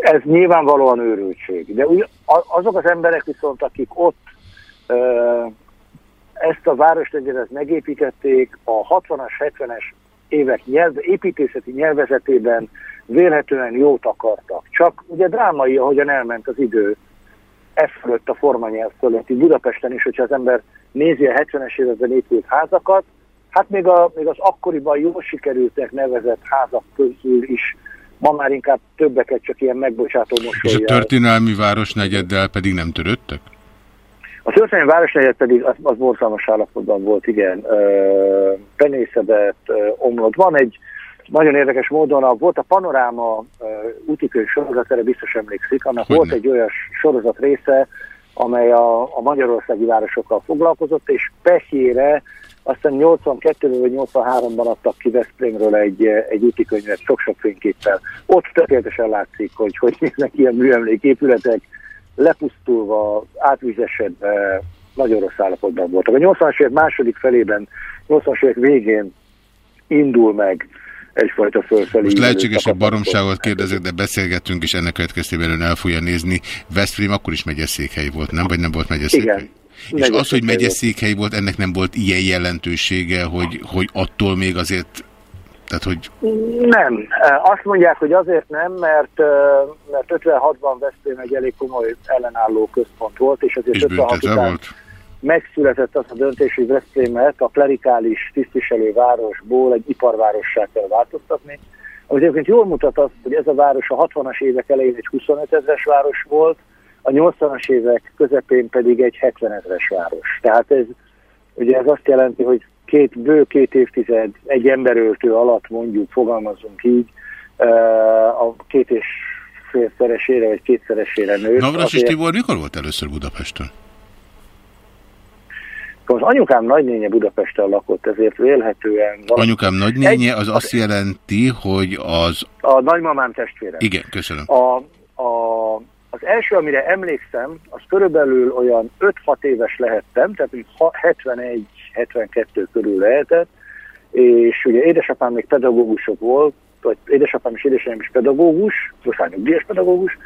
Ez nyilvánvalóan őrültség. De azok az emberek viszont, akik ott ezt a városnegyedet megépítették, a 60-as, 70-es évek nyelv, építészeti nyelvezetében vélhetően jót akartak. Csak ugye drámai, ahogyan elment az idő, ez fölött a formanyelv fölött. Itt Budapesten is, hogyha az ember nézi a 70-es években épült házakat, hát még, a, még az akkoriban jól sikerültek nevezett házak közül is ma már inkább többeket csak ilyen megbocsátó mosolyjal. És a történelmi városnegyeddel pedig nem törődtek? A történelmi városnegyed pedig az, az borzalmas állapotban volt, igen, penészedett, omlott. Van egy nagyon érdekes módon, a, volt a Panoráma útikönyv sorozat, erre biztos emlékszik, annak Hogyne. volt egy olyan sorozat része, amely a, a magyarországi városokkal foglalkozott, és Pehjére aztán 82 vagy 83-ban adtak ki Veszprémről egy, egy útikönyvet sok-sok fényképpel. Ott tökéletesen látszik, hogy hogy néznek ilyen műemléképületek, lepusztulva, átvizesedve, nagyon rossz állapotban voltak. A 80-as évek második felében, 80-as évek végén indul meg egyfajta fölfelé. Most lehetséges, hogy baromságot kérdezek, de beszélgettünk, és ennek következtében ön el fogja nézni. Veszprém akkor is megyeszékhely volt, nem? Vagy nem volt megyeszékhely? Igen. És az, hogy megyeszékhely volt, ennek nem volt ilyen jelentősége, hogy, hogy attól még azért tehát, hogy... Nem. Azt mondják, hogy azért nem, mert, mert 56-ban Veszprém egy elég komoly ellenálló központ volt, és azért és 56 után... volt? megszületett az a döntés, hogy Veszprémet a klerikális tisztviselővárosból egy iparvárossá kell változtatni. Ami egyébként jól mutat azt, hogy ez a város a 60-as évek elején egy 25 ezeres város volt, a 80-as évek közepén pedig egy 70 ezeres város. Tehát ez, ugye ez azt jelenti, hogy két, bő két évtized, egy emberöltő alatt mondjuk, fogalmazunk így, a két és félszeresére vagy kétszeresére nőtt. Navras és Tibor mikor volt először Budapesten? Az anyukám nagynénye Budapesten lakott, ezért vélhetően... Van... Anyukám nagynénye az azt jelenti, hogy az... A nagymamám testvére. Igen, köszönöm. A, a, az első, amire emlékszem, az körülbelül olyan 5-6 éves lehettem, tehát 71-72 körül lehetett, és ugye édesapám még pedagógusok volt, vagy édesapám és édesanyám is pedagógus, most már nyugdíjas pedagógus,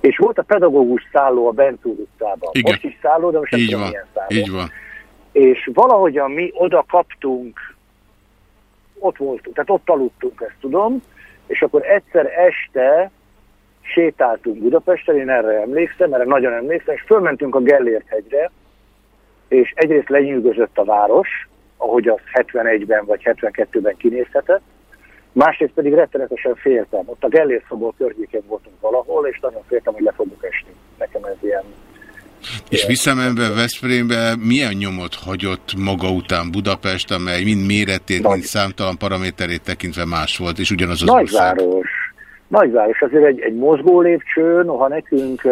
és volt a pedagógus szálló a Bentúr utcában. Igen. Most is szálló, de most nem tudom milyen szálló. így van. És valahogyan mi oda kaptunk, ott voltunk, tehát ott aludtunk, ezt tudom, és akkor egyszer este sétáltunk Budapesten, én erre emlékszem, erre nagyon emlékszem, és fölmentünk a Gellért hegyre, és egyrészt lenyűgözött a város, ahogy az 71-ben vagy 72-ben kinézhetett, másrészt pedig rettenetesen féltem. Ott a Gellért szobor környékén voltunk valahol, és nagyon féltem, hogy le fogok esni. Nekem ez ilyen És visszamenve Veszprémbe milyen nyomot hagyott maga után Budapest, amely mind méretét, mind számtalan paraméterét tekintve más volt, és ugyanaz az ország? Nagyváros. Nagyváros. Azért egy, egy mozgó lépcső, noha nekünk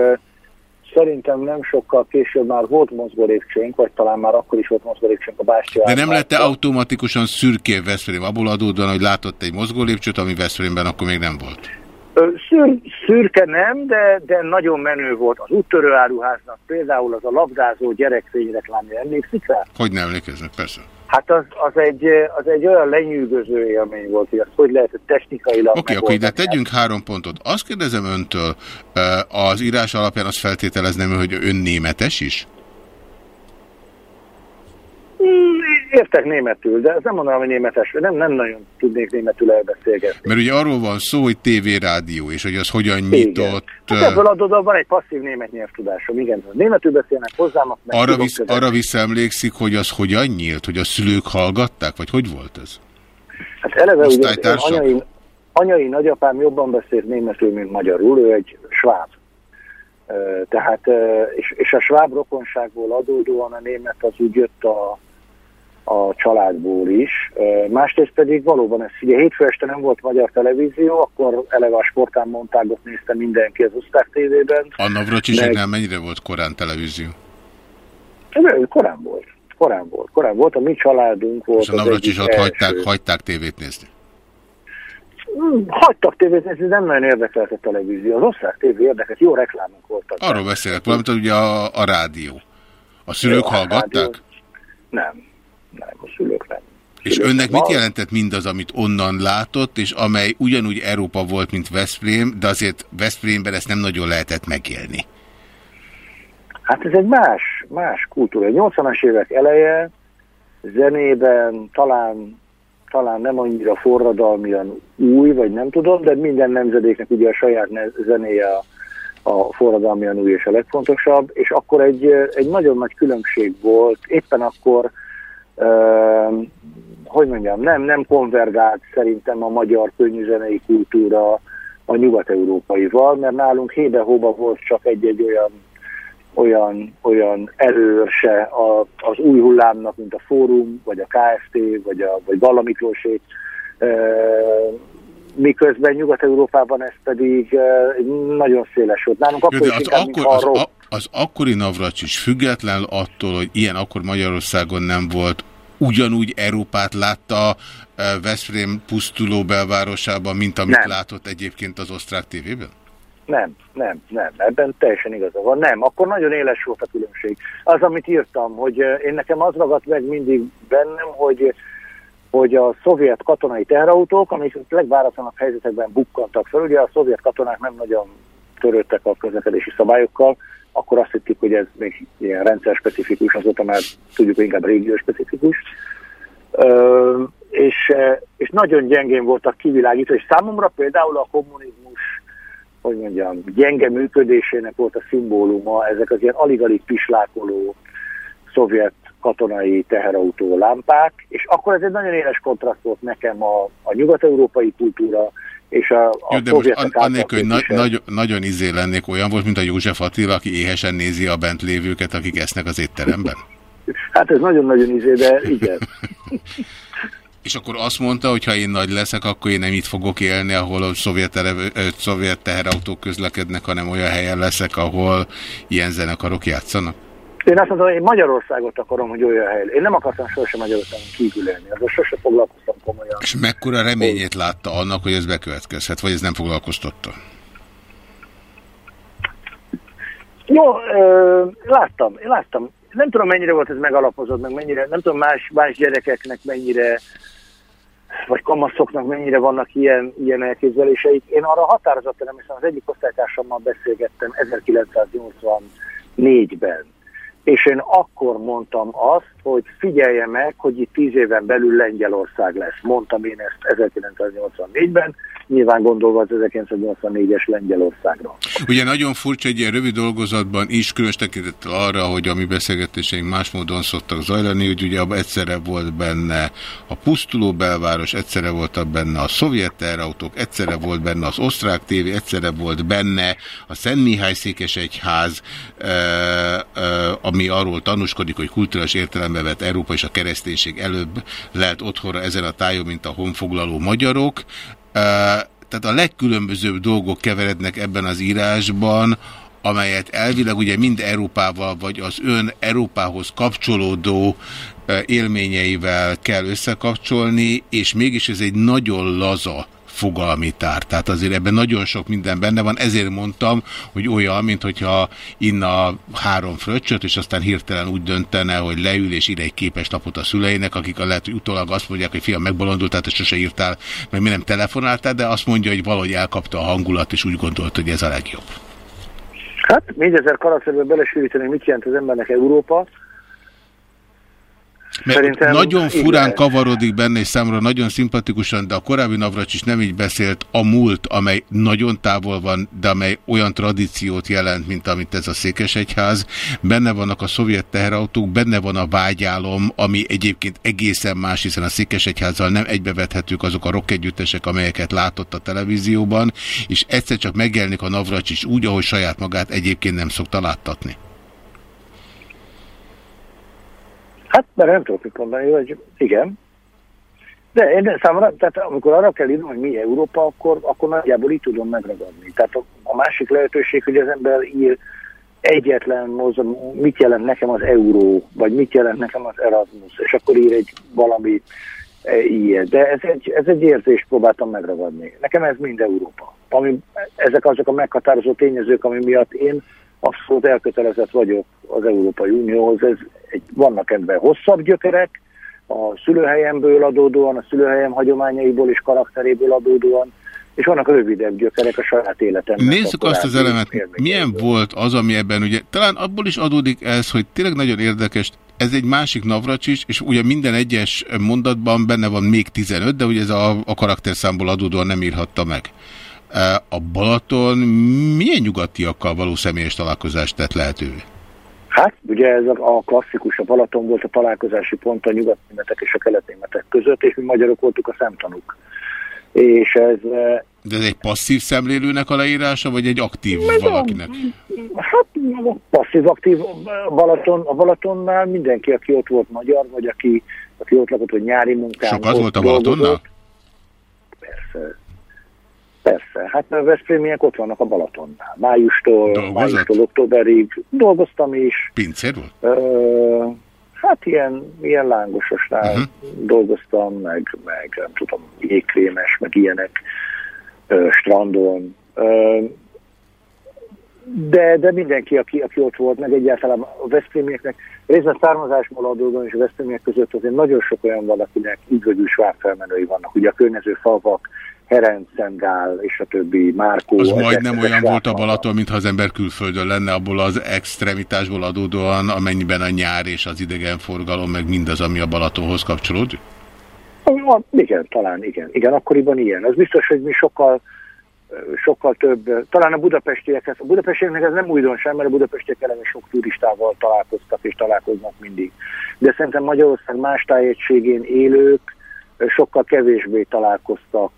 szerintem nem sokkal később már volt mozgó lépcsőnk, vagy talán már akkor is volt mozgó lépcsőnk a Bástya. De nem lett -e automatikusan szürké Veszprém abból adódóan, hogy látott egy mozgó lépcsőt, ami Veszprémben akkor még nem volt? Szür, szürke nem, de, de nagyon menő volt. Az úttörő áruháznak például az a labdázó gyerekfényreklámja, emlékszik rá? Hogy nem emlékeznek, persze. Hát az, az, egy, az egy olyan lenyűgöző élmény volt, hogy azt hogy lehet technikailag Oké, okay, akkor ide tegyünk három pontot. Azt kérdezem öntől, az írás alapján azt feltételezném, hogy ön németes is? Értek németül, de ez nem mondanám, hogy németes. Nem, nem nagyon tudnék németül elbeszélgetni. Mert ugye arról van szó, hogy tévérádió, és hogy az hogyan nyitott... Hát ebből adódóan van egy passzív német nyelvtudásom, igen. Németül beszélnek hozzám, arra, visz, arra visszaemlékszik, hogy az hogyan nyílt, hogy a szülők hallgatták, vagy hogy volt ez? Hát eleve ugye anyai, anyai nagyapám jobban beszélt németül, mint magyarul, ő egy sváb. Tehát, és, és a sváb rokonságból adódóan a német az úgy jött a a családból is. Másrészt pedig valóban ez, ugye hétfő este nem volt magyar televízió, akkor eleve a sportán montágot nézte mindenki az Oszták tévében. A Navracsiseknál meg... mennyire volt korán televízió? Korán volt. Korán volt. Korán volt. A mi családunk volt. És a Navracsisot hagyták, hagyták tévét nézni? Hmm, hagytak tévét nézni, nem nagyon érdekelt a televízió. Az Oszták tévé érdekelt, jó reklámok voltak. Arról beszélek, valamint ugye a, a rádió. A szülők jó, hallgatták? Rádió. Nem nem, a szülők nem. És önnek mit jelentett mindaz, amit onnan látott, és amely ugyanúgy Európa volt, mint Veszprém, de azért Veszprémben ezt nem nagyon lehetett megélni? Hát ez egy más, más kultúra. 80-as évek eleje, zenében talán, talán nem annyira forradalmian új, vagy nem tudom, de minden nemzedéknek ugye a saját zenéje a, a forradalmian új és a legfontosabb, és akkor egy, egy nagyon nagy különbség volt, éppen akkor hogy mondjam, nem, nem konvergált szerintem a magyar könnyűzenei kultúra a nyugat-európaival, mert nálunk hébe-hóba volt csak egy-egy olyan, olyan, olyan erőse az új hullámnak, mint a Fórum, vagy a KFT, vagy, a, vagy Balla Miklósék, miközben Nyugat-Európában ez pedig nagyon széles volt. Nálunk akkor is az, akkor, az, a, az akkori Navracsics független attól, hogy ilyen akkor Magyarországon nem volt, ugyanúgy Európát látta Veszprém pusztuló belvárosában, mint amit nem. látott egyébként az osztrák tévében? Nem, nem, nem. Ebben teljesen igaza van. Nem, akkor nagyon éles volt a különbség. Az, amit írtam, hogy én nekem az ragadt meg mindig bennem, hogy hogy a szovjet katonai teherautók, amik legváratlanabb helyzetekben bukkantak fel, ugye a szovjet katonák nem nagyon törődtek a közlekedési szabályokkal, akkor azt hittük, hogy ez még ilyen rendszer specifikus, azóta már tudjuk, hogy inkább régió specifikus. Ö, és, és nagyon gyengén voltak kivilágítva, és számomra például a kommunizmus, hogy mondjam, gyenge működésének volt a szimbóluma, ezek az ilyen alig-alig pislákoló szovjet katonai teherautó lámpák, és akkor ez egy nagyon éles kontraszt volt nekem a, a nyugat-európai kultúra, és a, a Jó, de most an annélkül, hogy na nagy, nagyon izé lennék olyan volt, mint a József Attila, aki éhesen nézi a bent lévőket, akik esznek az étteremben? Hát ez nagyon-nagyon izé, de igen. [laughs] És akkor azt mondta, hogy ha én nagy leszek, akkor én nem itt fogok élni, ahol a szovjet, szovjet teherautók közlekednek, hanem olyan helyen leszek, ahol ilyen zenekarok játszanak? Én azt mondom, hogy én Magyarországot akarom, hogy olyan hely. Én nem akartam sosem Magyarországon kívül élni. Azon sose foglalkoztam komolyan. És mekkora reményét látta annak, hogy ez bekövetkezhet, vagy ez nem foglalkoztatta? Jó, ö, láttam, láttam. Nem tudom, mennyire volt ez megalapozott, meg mennyire, nem tudom, más, más gyerekeknek mennyire, vagy kamaszoknak mennyire vannak ilyen, ilyen elképzeléseik. Én arra határozottan nem hiszem, az egyik osztálytársammal beszélgettem 1984-ben és én akkor mondtam azt, hogy figyelje meg, hogy itt tíz éven belül Lengyelország lesz. Mondtam én ezt 1984-ben, nyilván gondolva az 1984-es Lengyelországra. Ugye nagyon furcsa egy ilyen rövid dolgozatban is, különös tekintettel arra, hogy a mi beszélgetéseink más módon szoktak zajlani, hogy ugye egyszerre volt benne a pusztuló belváros, egyszerre voltak benne a szovjet terautók, egyszerre volt benne az osztrák tévé, egyszerre volt benne a Szent Mihály Székesegyház, ami arról tanúskodik, hogy kulturális értelembe vett Európa és a kereszténység előbb lehet otthonra ezen a tájon, mint a honfoglaló magyarok. Tehát a legkülönbözőbb dolgok keverednek ebben az írásban, amelyet elvileg ugye mind Európával, vagy az ön Európához kapcsolódó élményeivel kell összekapcsolni, és mégis ez egy nagyon laza fogalmi tár. Tehát azért ebben nagyon sok minden benne van, ezért mondtam, hogy olyan, mint hogyha inna három fröccsöt, és aztán hirtelen úgy döntene, hogy leül és ír egy képes lapot a szüleinek, akik a lehet, hogy utólag azt mondják, hogy fiam megbolondult, tehát sose írtál, meg mi nem telefonáltál, de azt mondja, hogy valahogy elkapta a hangulat, és úgy gondolt, hogy ez a legjobb. Hát 4000 karakterbe belesűríteni, mit jelent az embernek Európa, mert Szerintem nagyon furán igen. kavarodik benne, és számomra nagyon szimpatikusan, de a korábbi Navracs is nem így beszélt, a múlt, amely nagyon távol van, de amely olyan tradíciót jelent, mint amit ez a Székesegyház. Benne vannak a szovjet teherautók, benne van a vágyálom, ami egyébként egészen más, hiszen a Székesegyházzal nem egybevethetők azok a rockegyüttesek, amelyeket látott a televízióban, és egyszer csak megjelenik a Navracs is úgy, ahogy saját magát egyébként nem szokta láttatni. Hát, mert nem tudok mit mondani, hogy igen. De én számomra, tehát amikor arra kell írni, hogy mi Európa, akkor, akkor nagyjából így tudom megragadni. Tehát a, a másik lehetőség, hogy az ember ír egyetlen mozom, mit jelent nekem az euró, vagy mit jelent nekem az Erasmus, és akkor ír egy valami e, ilyen. De ez egy, ez egy érzést próbáltam megragadni. Nekem ez mind Európa. Ami, ezek azok a meghatározó tényezők, ami miatt én abszolút elkötelezett vagyok az Európai Unióhoz. Ez egy, vannak ebben hosszabb gyökerek, a szülőhelyemből adódóan, a szülőhelyem hagyományaiból és karakteréből adódóan, és vannak rövidebb gyökerek a saját életemben. Nézzük azt az elemet, milyen volt az, ami ebben, ugye talán abból is adódik ez, hogy tényleg nagyon érdekes, ez egy másik Navracsis, és ugye minden egyes mondatban benne van még 15, de ugye ez a, a karakterszámból adódóan nem írhatta meg. A Balaton milyen nyugatiakkal való személyes találkozást tett lehetővé? Hát, ugye ez a, klasszikus, a Balaton volt a találkozási pont a nyugatnémetek és a keletnémetek között, és mi magyarok voltuk a szemtanúk. És ez... De ez egy passzív szemlélőnek a leírása, vagy egy aktív meg valakinek? Hát passzív-aktív Balaton, a Balatonnál mindenki, aki ott volt magyar, vagy aki, aki ott lakott, hogy nyári munkán Sokat volt a Balatonnál? Persze. Persze, hát a Veszprémiek ott vannak a Balatonnál. Májustól, májustól októberig dolgoztam is. Pincér volt? Ö, hát ilyen, ilyen lángososnál uh mhm. -huh. dolgoztam, meg, meg nem tudom, jégkrémes, meg ilyenek ö, strandon. Ö, de, de mindenki, aki, aki ott volt, meg egyáltalán a Veszprémieknek, részben származásból adódóan és a Veszprémiek között azért nagyon sok olyan valakinek üdvögű svábfelmenői vannak. Ugye a környező falvak, Herencengál és a többi Márkó. Az majdnem olyan volt a Balaton, mintha az ember külföldön lenne, abból az extremitásból adódóan, amennyiben a nyár és az idegenforgalom, meg mindaz, ami a Balatonhoz kapcsolódik? Igen, talán igen. Igen, akkoriban ilyen. Az biztos, hogy mi sokkal sokkal több, talán a budapestiekhez, a budapestieknek ez nem újdonság, mert a budapestiek eleve sok turistával találkoztak és találkoznak mindig. De szerintem Magyarország más tájegységén élők sokkal kevésbé találkoztak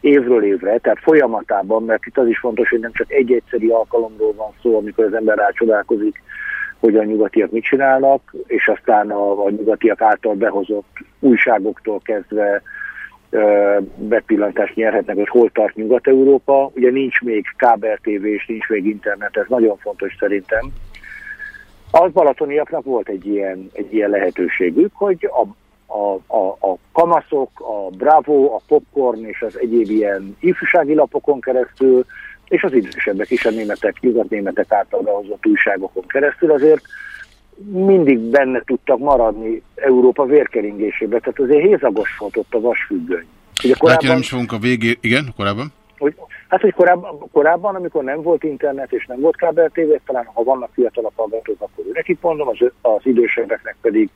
évről évre, tehát folyamatában, mert itt az is fontos, hogy nem csak egy egyszeri alkalomról van szó, amikor az ember rácsodálkozik, hogy a nyugatiak mit csinálnak, és aztán a, a nyugatiak által behozott újságoktól kezdve bepillantást nyerhetnek, hogy hol tart Nyugat-Európa. Ugye nincs még kábel TV és nincs még internet, ez nagyon fontos szerintem. Az balatoniaknak volt egy ilyen, egy ilyen lehetőségük, hogy a, a, a, a kamaszok, a Bravo, a Popcorn és az egyéb ilyen ifjúsági lapokon keresztül, és az idősebbek is a németek, nyugatnémetek által behozott újságokon keresztül azért mindig benne tudtak maradni Európa vérkeringésébe, tehát azért hézagos volt ott a vasfüggöny. Ugye korábban, Látja, nem is fogunk a végé... Igen, korábban? Hogy, hát, hogy korábban, korábban, amikor nem volt internet és nem volt kábel tévé, talán ha vannak fiatalabb hallgatók, akkor nekik mondom, az, az idősebbeknek pedig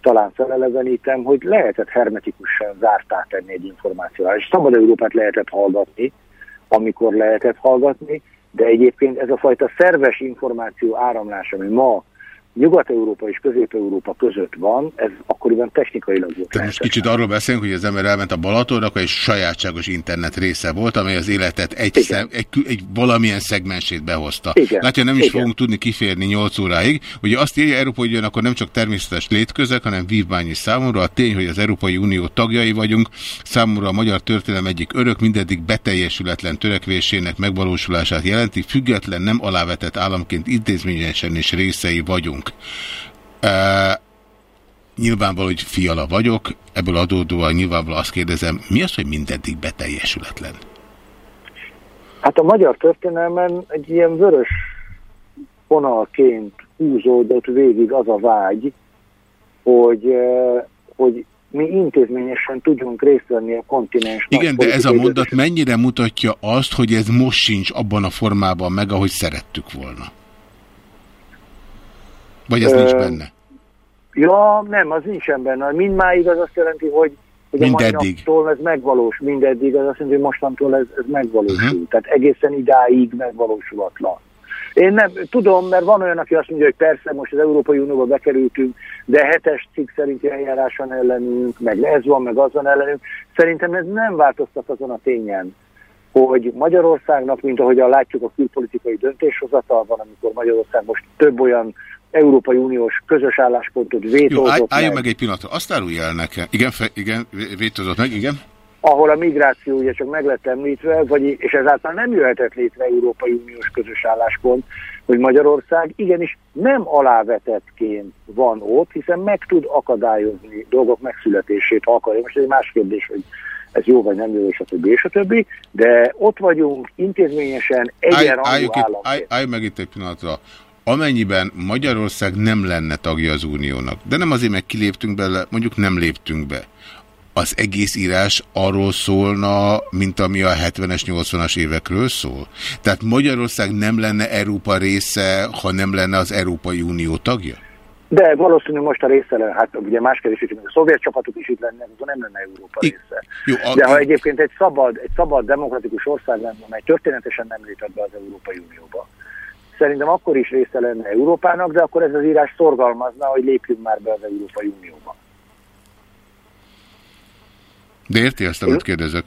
talán felelevenítem, hogy lehetett hermetikusan zártá tenni egy információt. És szabad Európát lehetett hallgatni, amikor lehetett hallgatni, de egyébként ez a fajta szerves információ áramlás, ami ma Nyugat-Európa és Közép-Európa között van, ez akkoriban technikailag volt. Tehát most kicsit arról beszélünk, hogy az ember elment a Balatonra, akkor egy sajátságos internet része volt, amely az életet egy, szem, egy, egy valamilyen szegmensét behozta. Igen. Látja, nem is Igen. fogunk tudni kiférni 8 óráig. Ugye azt írja Európa, hogy akkor nem csak természetes létközek, hanem vívmány is számomra. A tény, hogy az Európai Unió tagjai vagyunk, számomra a magyar történelem egyik örök, mindeddig beteljesületlen törekvésének megvalósulását jelenti, független, nem alávetett államként intézményesen is részei vagyunk. Uh, nyilvánvaló, hogy fiala vagyok, ebből adódóan nyilvánvaló azt kérdezem, mi az, hogy mindeddig beteljesületlen? Hát a magyar történelmen egy ilyen vörös vonalként húzódott végig az a vágy, hogy, hogy mi intézményesen tudjunk részt venni a kontinens. Igen, de ez a mondat mennyire mutatja azt, hogy ez most sincs abban a formában meg, ahogy szerettük volna? Vagy ez Ö, nincs benne? Ja, nem, az nincsen benne. Mindmáig az azt jelenti, hogy, hogy mindeddig. a ez megvalós. Mindeddig az azt jelenti, hogy mostantól ez, ez megvalósul. Uh mhm. -huh. Tehát egészen idáig megvalósulatlan. Én nem tudom, mert van olyan, aki azt mondja, hogy persze most az Európai Unióba bekerültünk, de hetes cikk szerinti eljáráson ellenünk, meg ez van, meg az van ellenünk. Szerintem ez nem változtat azon a tényen, hogy Magyarországnak, mint ahogyan látjuk a külpolitikai döntéshozatalban, amikor Magyarország most több olyan Európai Uniós közös álláspontot vétózott Jó, állj, meg. meg egy pillanatra, azt árulja el nekem. Igen, fe, igen, vétózott meg, igen. Ahol a migráció ugye csak meg lett említve, vagy, és ezáltal nem jöhetett létre Európai Uniós közös álláspont, hogy Magyarország igenis nem alávetettként van ott, hiszen meg tud akadályozni dolgok megszületését, ha akarja. Most egy más kérdés, hogy ez jó vagy nem jó, és a többi, és a többi, de ott vagyunk intézményesen egyenrangú államként. Állj, állj meg itt egy pillanatra amennyiben Magyarország nem lenne tagja az uniónak, de nem azért, mert kiléptünk bele, mondjuk nem léptünk be, az egész írás arról szólna, mint ami a 70-es, 80-as évekről szól? Tehát Magyarország nem lenne Európa része, ha nem lenne az Európai Unió tagja? De valószínűleg most a része hát ugye más kérdés, hogy a szovjet csapatok is itt lenne, akkor nem lenne Európa része. Jó, a... De ha egyébként egy szabad, egy szabad demokratikus ország lenne, amely történetesen nem lépett be az Európai Unióba, szerintem akkor is része lenne Európának, de akkor ez az írás szorgalmazna, hogy lépjünk már be az Európai Unióba. De érti ezt, amit kérdezek?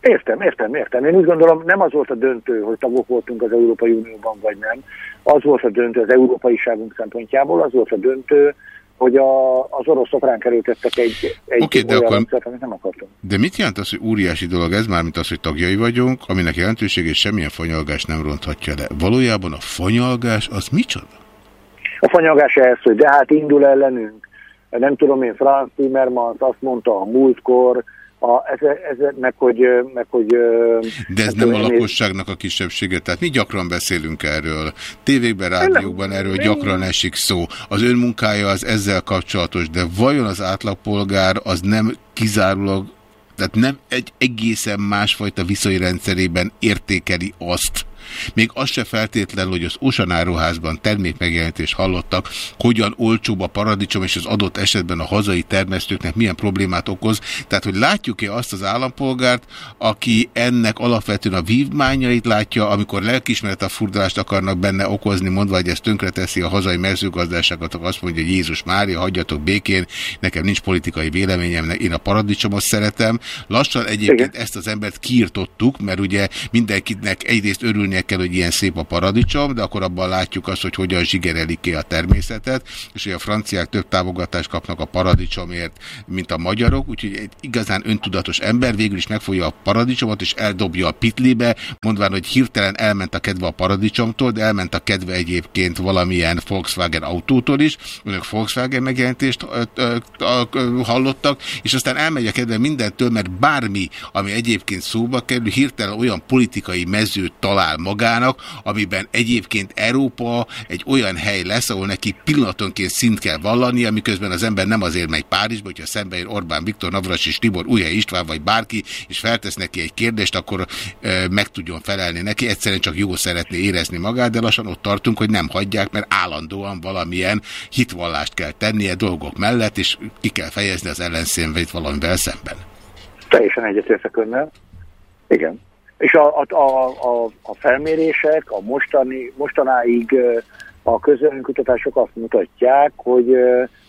Értem, értem, értem. Én úgy gondolom, nem az volt a döntő, hogy tagok voltunk az Európai Unióban, vagy nem. Az volt a döntő az európai ságunk szempontjából, az volt a döntő, hogy a, az oroszok ránk erőtettek egy, egy okay, de olyan akkor, rendszert, amit nem akartunk. De mit jelent az, hogy óriási dolog ez, már mint az, hogy tagjai vagyunk, aminek jelentőség és semmilyen fanyalgás nem ronthatja le. Valójában a fanyalgás az micsoda? A fanyalgás ez, hogy de hát indul ellenünk. Nem tudom én, Franz Timmermans azt mondta a múltkor, a, ez, ez, hogy, meg, hogy... De ez nem a lakosságnak a kisebbsége, tehát mi gyakran beszélünk erről. Tévékben, rádiókban erről gyakran esik szó. Az ön munkája az ezzel kapcsolatos, de vajon az átlagpolgár az nem kizárólag, tehát nem egy egészen másfajta viszonyrendszerében értékeli azt, még az se feltétlenül, hogy az Osanáruházban termékmegjelenítést hallottak, hogyan olcsóbb a paradicsom, és az adott esetben a hazai termesztőknek milyen problémát okoz. Tehát, hogy látjuk-e azt az állampolgárt, aki ennek alapvetően a vívmányait látja, amikor lelkismeret a furdalást akarnak benne okozni, mondva, hogy ez tönkreteszi a hazai mezőgazdaságot, azt mondja, hogy Jézus Mária, hagyjatok békén, nekem nincs politikai véleményem, én a paradicsomot szeretem. Lassan egyébként Igen. ezt az embert kiirtottuk, mert ugye mindenkinek egyrészt örülnie kell, hogy ilyen szép a paradicsom, de akkor abban látjuk azt, hogy hogyan zsigerelik ki a természetet, és hogy a franciák több támogatást kapnak a paradicsomért, mint a magyarok, úgyhogy egy igazán öntudatos ember végül is megfogja a paradicsomot, és eldobja a pitlibe, mondván, hogy hirtelen elment a kedve a paradicsomtól, de elment a kedve egyébként valamilyen Volkswagen autótól is, önök Volkswagen megjelentést hallottak, és aztán elmegy a kedve mindentől, mert bármi, ami egyébként szóba kerül, hirtelen olyan politikai mezőt talál magának, amiben egyébként Európa egy olyan hely lesz, ahol neki pillanatonként szint kell vallani, amiközben az ember nem azért megy Párizsba, hogyha szembe jön Orbán Viktor, Navras és Tibor, Ujja István vagy bárki, és feltesz neki egy kérdést, akkor e, meg tudjon felelni neki, egyszerűen csak jó szeretné érezni magát, de lassan ott tartunk, hogy nem hagyják, mert állandóan valamilyen hitvallást kell tennie dolgok mellett, és ki kell fejezni az ellenszénvét valamivel szemben. Teljesen egyetértek önnel. Igen. És a, a, a, a, a felmérések a mostani, mostanáig a közönkutatások azt mutatják, hogy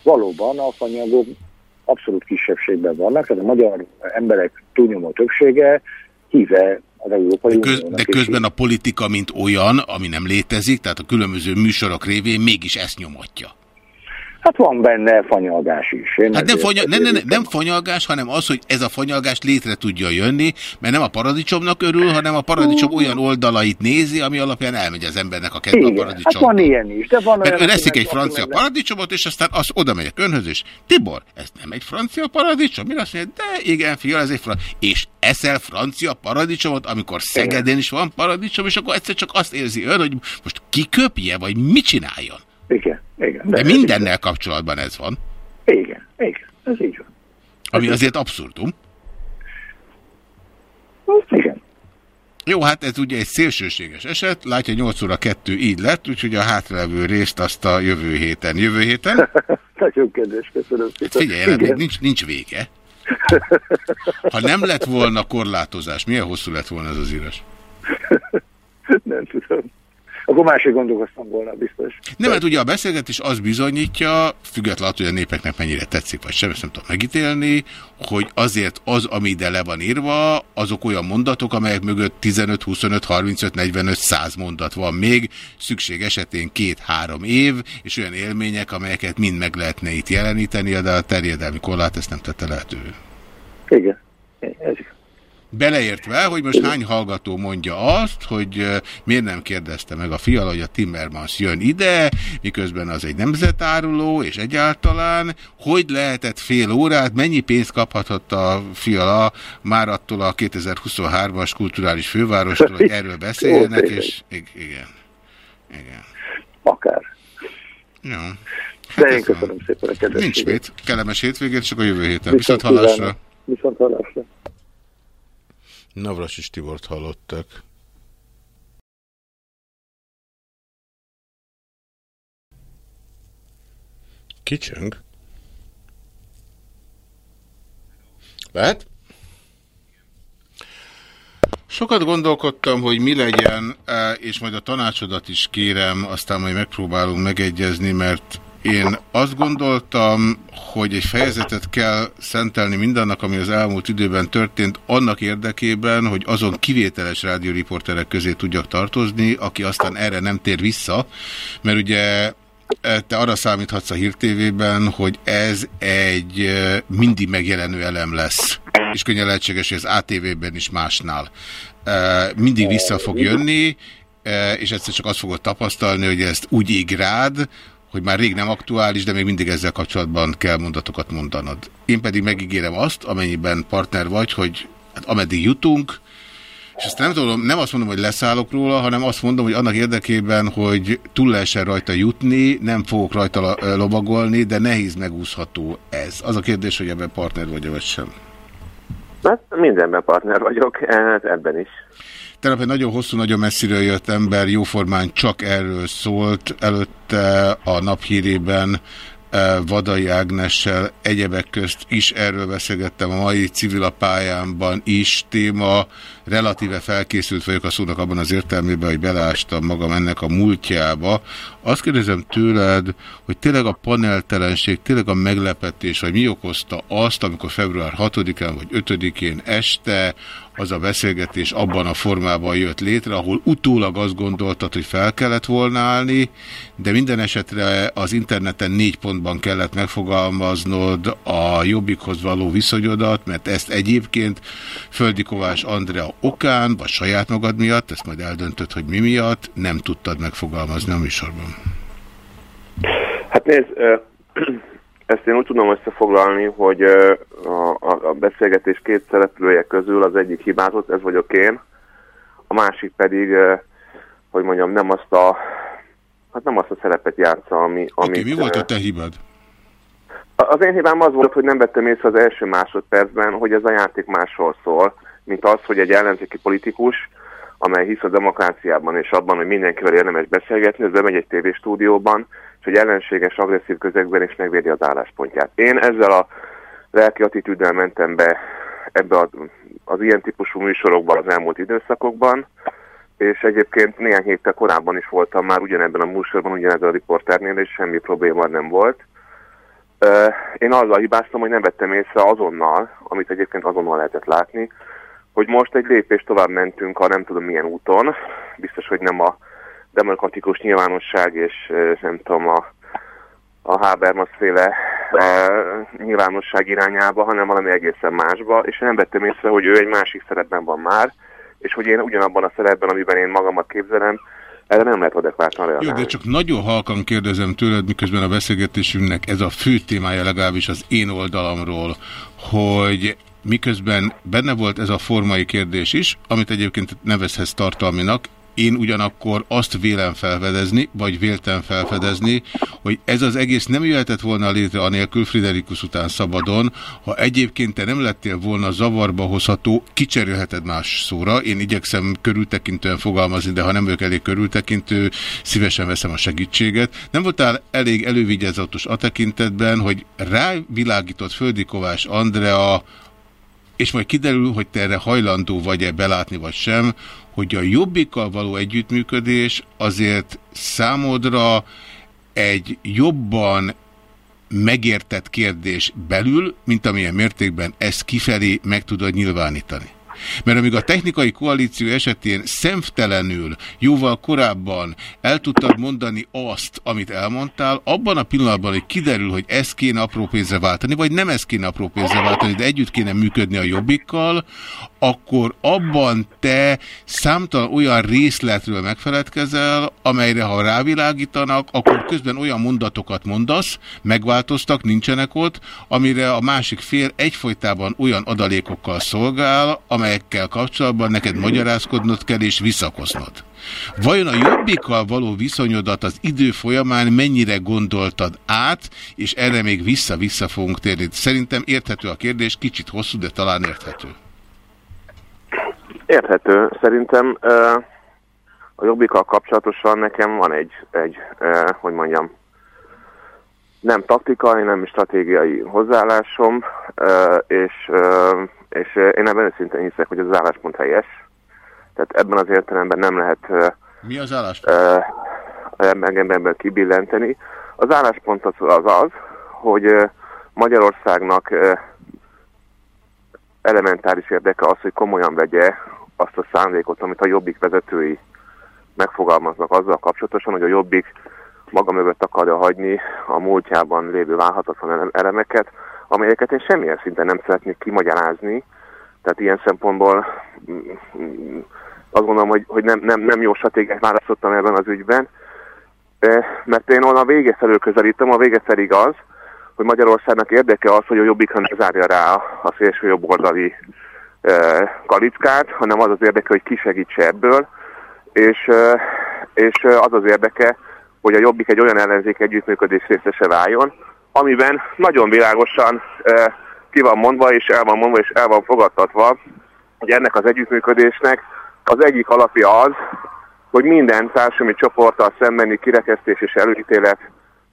valóban a fanyagok abszolút kisebbségben vannak, tehát a magyar emberek túlnyomó többsége híve az Európai de, köz, de közben a politika, mint olyan, ami nem létezik, tehát a különböző műsorok révén mégis ezt nyomatja. Hát van benne fanyalgás is. Én hát nem, fanya, nem, nem, nem fanyalgás, hanem az, hogy ez a fanyalgás létre tudja jönni, mert nem a paradicsomnak örül, hanem a paradicsom uh. olyan oldalait nézi, ami alapján elmegy az embernek a kedve a paradicsom. Hát van ilyen is. De van mert ön eszik egy francia paradicsomot, és aztán az oda megyek önhöz, és Tibor, ez nem egy francia paradicsom? Mire azt mondja, de igen, figyel, ez egy francia. És eszel francia paradicsomot, amikor Szegeden is van paradicsom, és akkor egyszer csak azt érzi ön, hogy most kiköpje, vagy mit csináljon? Igen, igen. De, de mindennel kapcsolatban ez van. Igen, igen, ez így van. Ami azért abszurdum. Igen. Jó, hát ez ugye egy szélsőséges eset, látja 8 óra 2 így lett, úgyhogy a hátralevő részt azt a jövő héten. Jövő héten? [laughs] Nagyon kedves, köszönöm szépen. Figyelj, még nincs, nincs vége. Ha nem lett volna korlátozás, milyen hosszú lett volna ez az írás? [laughs] Nem tudom akkor másik gondolkoztam volna biztos. Nem, mert ugye a beszélgetés az bizonyítja, függetlenül, hogy a népeknek mennyire tetszik, vagy sem, ezt nem tudom megítélni, hogy azért az, ami ide le van írva, azok olyan mondatok, amelyek mögött 15, 25, 35, 45, 100 mondat van még, szükség esetén két-három év, és olyan élmények, amelyeket mind meg lehetne itt jeleníteni, de a terjedelmi korlát ezt nem tette lehetővé. Igen, Beleértve, hogy most hány hallgató mondja azt, hogy miért nem kérdezte meg a fiala, hogy a Timmermans jön ide, miközben az egy nemzetáruló, és egyáltalán, hogy lehetett fél órát, mennyi pénzt kaphatott a fiala már attól a 2023-as kulturális fővárostól, hogy erről beszéljenek, és igen. Igen. Akár. Jó. Hát De én köszönöm szépen a kedves Nincs mit. Kellemes hétvégét, csak a jövő héten. Viszont hallásra. Viszont hallásra. Navras Tibort hallottak. Kicsöng? Lehet? Sokat gondolkodtam, hogy mi legyen, e, és majd a tanácsodat is kérem, aztán majd megpróbálunk megegyezni, mert én azt gondoltam, hogy egy fejezetet kell szentelni mindannak, ami az elmúlt időben történt, annak érdekében, hogy azon kivételes rádióriporterek közé tudjak tartozni, aki aztán erre nem tér vissza, mert ugye e, te arra számíthatsz a hírtévében, hogy ez egy e, mindig megjelenő elem lesz, és könnyen lehetséges, hogy az ATV-ben is másnál. E, mindig vissza fog jönni, és egyszer csak azt fogod tapasztalni, hogy ezt úgy íg rád, hogy már rég nem aktuális, de még mindig ezzel kapcsolatban kell mondatokat mondanod. Én pedig megígérem azt, amennyiben partner vagy, hogy hát ameddig jutunk, és ezt nem tudom, nem azt mondom, hogy leszállok róla, hanem azt mondom, hogy annak érdekében, hogy túl lehessen rajta jutni, nem fogok rajta lovagolni, de nehéz megúszható ez. Az a kérdés, hogy ebben partner vagy vagy sem. Hát mindenben partner vagyok, hát ebben is. Tegnap egy nagyon hosszú, nagyon messziről jött ember, jóformán csak erről szólt. Előtte a naphírében Vadai Ágnessel egyebek közt is erről beszélgettem a mai civil a pályámban is téma. Relatíve felkészült vagyok a szónak abban az értelmében, hogy beleástam magam ennek a múltjába. Azt kérdezem tőled, hogy tényleg a paneltelenség, tényleg a meglepetés, vagy mi okozta azt, amikor február 6-án vagy 5-én este az a beszélgetés abban a formában jött létre, ahol utólag azt gondoltad, hogy fel kellett volna állni, de minden esetre az interneten négy pontban kellett megfogalmaznod a jobbikhoz való viszonyodat, mert ezt egyébként Földi Kovács Andrea okán, vagy saját magad miatt, ezt majd eldöntöd, hogy mi miatt, nem tudtad megfogalmazni a műsorban. Hát nézd, ezt én úgy tudom összefoglalni, hogy a, beszélgetés két szereplője közül az egyik hibázott, ez vagyok én, a másik pedig, hogy mondjam, nem azt a, hát nem azt a szerepet játsza, ami... Oké, okay, mi volt a te hibád? Az én hibám az volt, hogy nem vettem észre az első másodpercben, hogy ez a játék másról szól, mint az, hogy egy ellenzéki politikus, amely hisz a demokráciában és abban, hogy mindenkivel érdemes beszélgetni, ez bemegy egy tévéstúdióban, és hogy ellenséges, agresszív közegben is megvédi az álláspontját. Én ezzel a lelki attitűddel mentem be ebbe az, az ilyen típusú műsorokban az elmúlt időszakokban, és egyébként néhány héttel korábban is voltam már ugyanebben a műsorban, ugyanezzel a riporternél, és semmi probléma nem volt. Én azzal hibáztam, hogy nem vettem észre azonnal, amit egyébként azonnal lehetett látni, hogy most egy lépés tovább mentünk a nem tudom milyen úton, biztos, hogy nem a demokratikus nyilvánosság és nem tudom a, a Habermas féle e, nyilvánosság irányába, hanem valami egészen másba, és nem vettem észre, hogy ő egy másik szerepben van már, és hogy én ugyanabban a szerepben, amiben én magamat képzelem, erre nem lehet adekváltan reagálni. Jó, de csak nagyon halkan kérdezem tőled, miközben a beszélgetésünknek ez a fő témája legalábbis az én oldalamról, hogy miközben benne volt ez a formai kérdés is, amit egyébként nevezhez tartalminak, én ugyanakkor azt vélem felfedezni, vagy véltem felfedezni, hogy ez az egész nem jöhetett volna létre anélkül Friderikus után szabadon, ha egyébként te nem lettél volna zavarba hozható, kicserélheted más szóra. Én igyekszem körültekintően fogalmazni, de ha nem vagyok elég körültekintő, szívesen veszem a segítséget. Nem voltál elég elővigyázatos a tekintetben, hogy rávilágított Földi Kovács Andrea és majd kiderül, hogy te erre hajlandó vagy-e belátni, vagy sem, hogy a jobbikkal való együttműködés azért számodra egy jobban megértett kérdés belül, mint amilyen mértékben ezt kifelé meg tudod nyilvánítani. Mert amíg a technikai koalíció esetén szemtelenül, jóval korábban el tudtad mondani azt, amit elmondtál, abban a pillanatban, hogy kiderül, hogy ezt kéne apró pénzre váltani, vagy nem ezt kéne apró pénzre váltani, de együtt kéne működni a jobbikkal, akkor abban te számtalan olyan részletről megfeledkezel, amelyre ha rávilágítanak, akkor közben olyan mondatokat mondasz, megváltoztak, nincsenek ott, amire a másik fél egyfolytában olyan adalékokkal szolgál, amelyekkel kapcsolatban neked magyarázkodnod kell és visszakoznod. Vajon a jobbikkal való viszonyodat az idő folyamán mennyire gondoltad át, és erre még vissza-vissza fogunk térni. Szerintem érthető a kérdés, kicsit hosszú, de talán érthető. Érthető. Szerintem a jobbikkal kapcsolatosan nekem van egy, egy hogy mondjam, nem taktikai, nem stratégiai hozzáállásom, és, és én ebben őszintén hiszek, hogy az álláspont helyes. Tehát ebben az értelemben nem lehet Mi az álláspont? Engem ebből kibillenteni. Az álláspont az az, az hogy Magyarországnak elementáris érdeke az, hogy komolyan vegye azt a szándékot, amit a Jobbik vezetői megfogalmaznak azzal kapcsolatosan, hogy a Jobbik maga mögött akarja hagyni a múltjában lévő válhatatlan elemeket, amelyeket én semmilyen szinten nem szeretnék kimagyarázni. Tehát ilyen szempontból mm, azt gondolom, hogy, hogy nem, nem, nem jó stratégiát választottam ebben az ügyben, mert én onnan a vége felől közelítem, a vége pedig az, hogy Magyarországnak érdeke az, hogy a Jobbikra ne zárja rá a szélső jobboldali kalickát, hanem az az érdeke, hogy kisegítse ebből, és, és az az érdeke, hogy a Jobbik egy olyan ellenzék együttműködés részese váljon, amiben nagyon világosan ki van mondva, és el van mondva, és el van fogadtatva, hogy ennek az együttműködésnek Az egyik alapja az, hogy minden társadalmi csoporttal szembeni kirekesztés és előítélet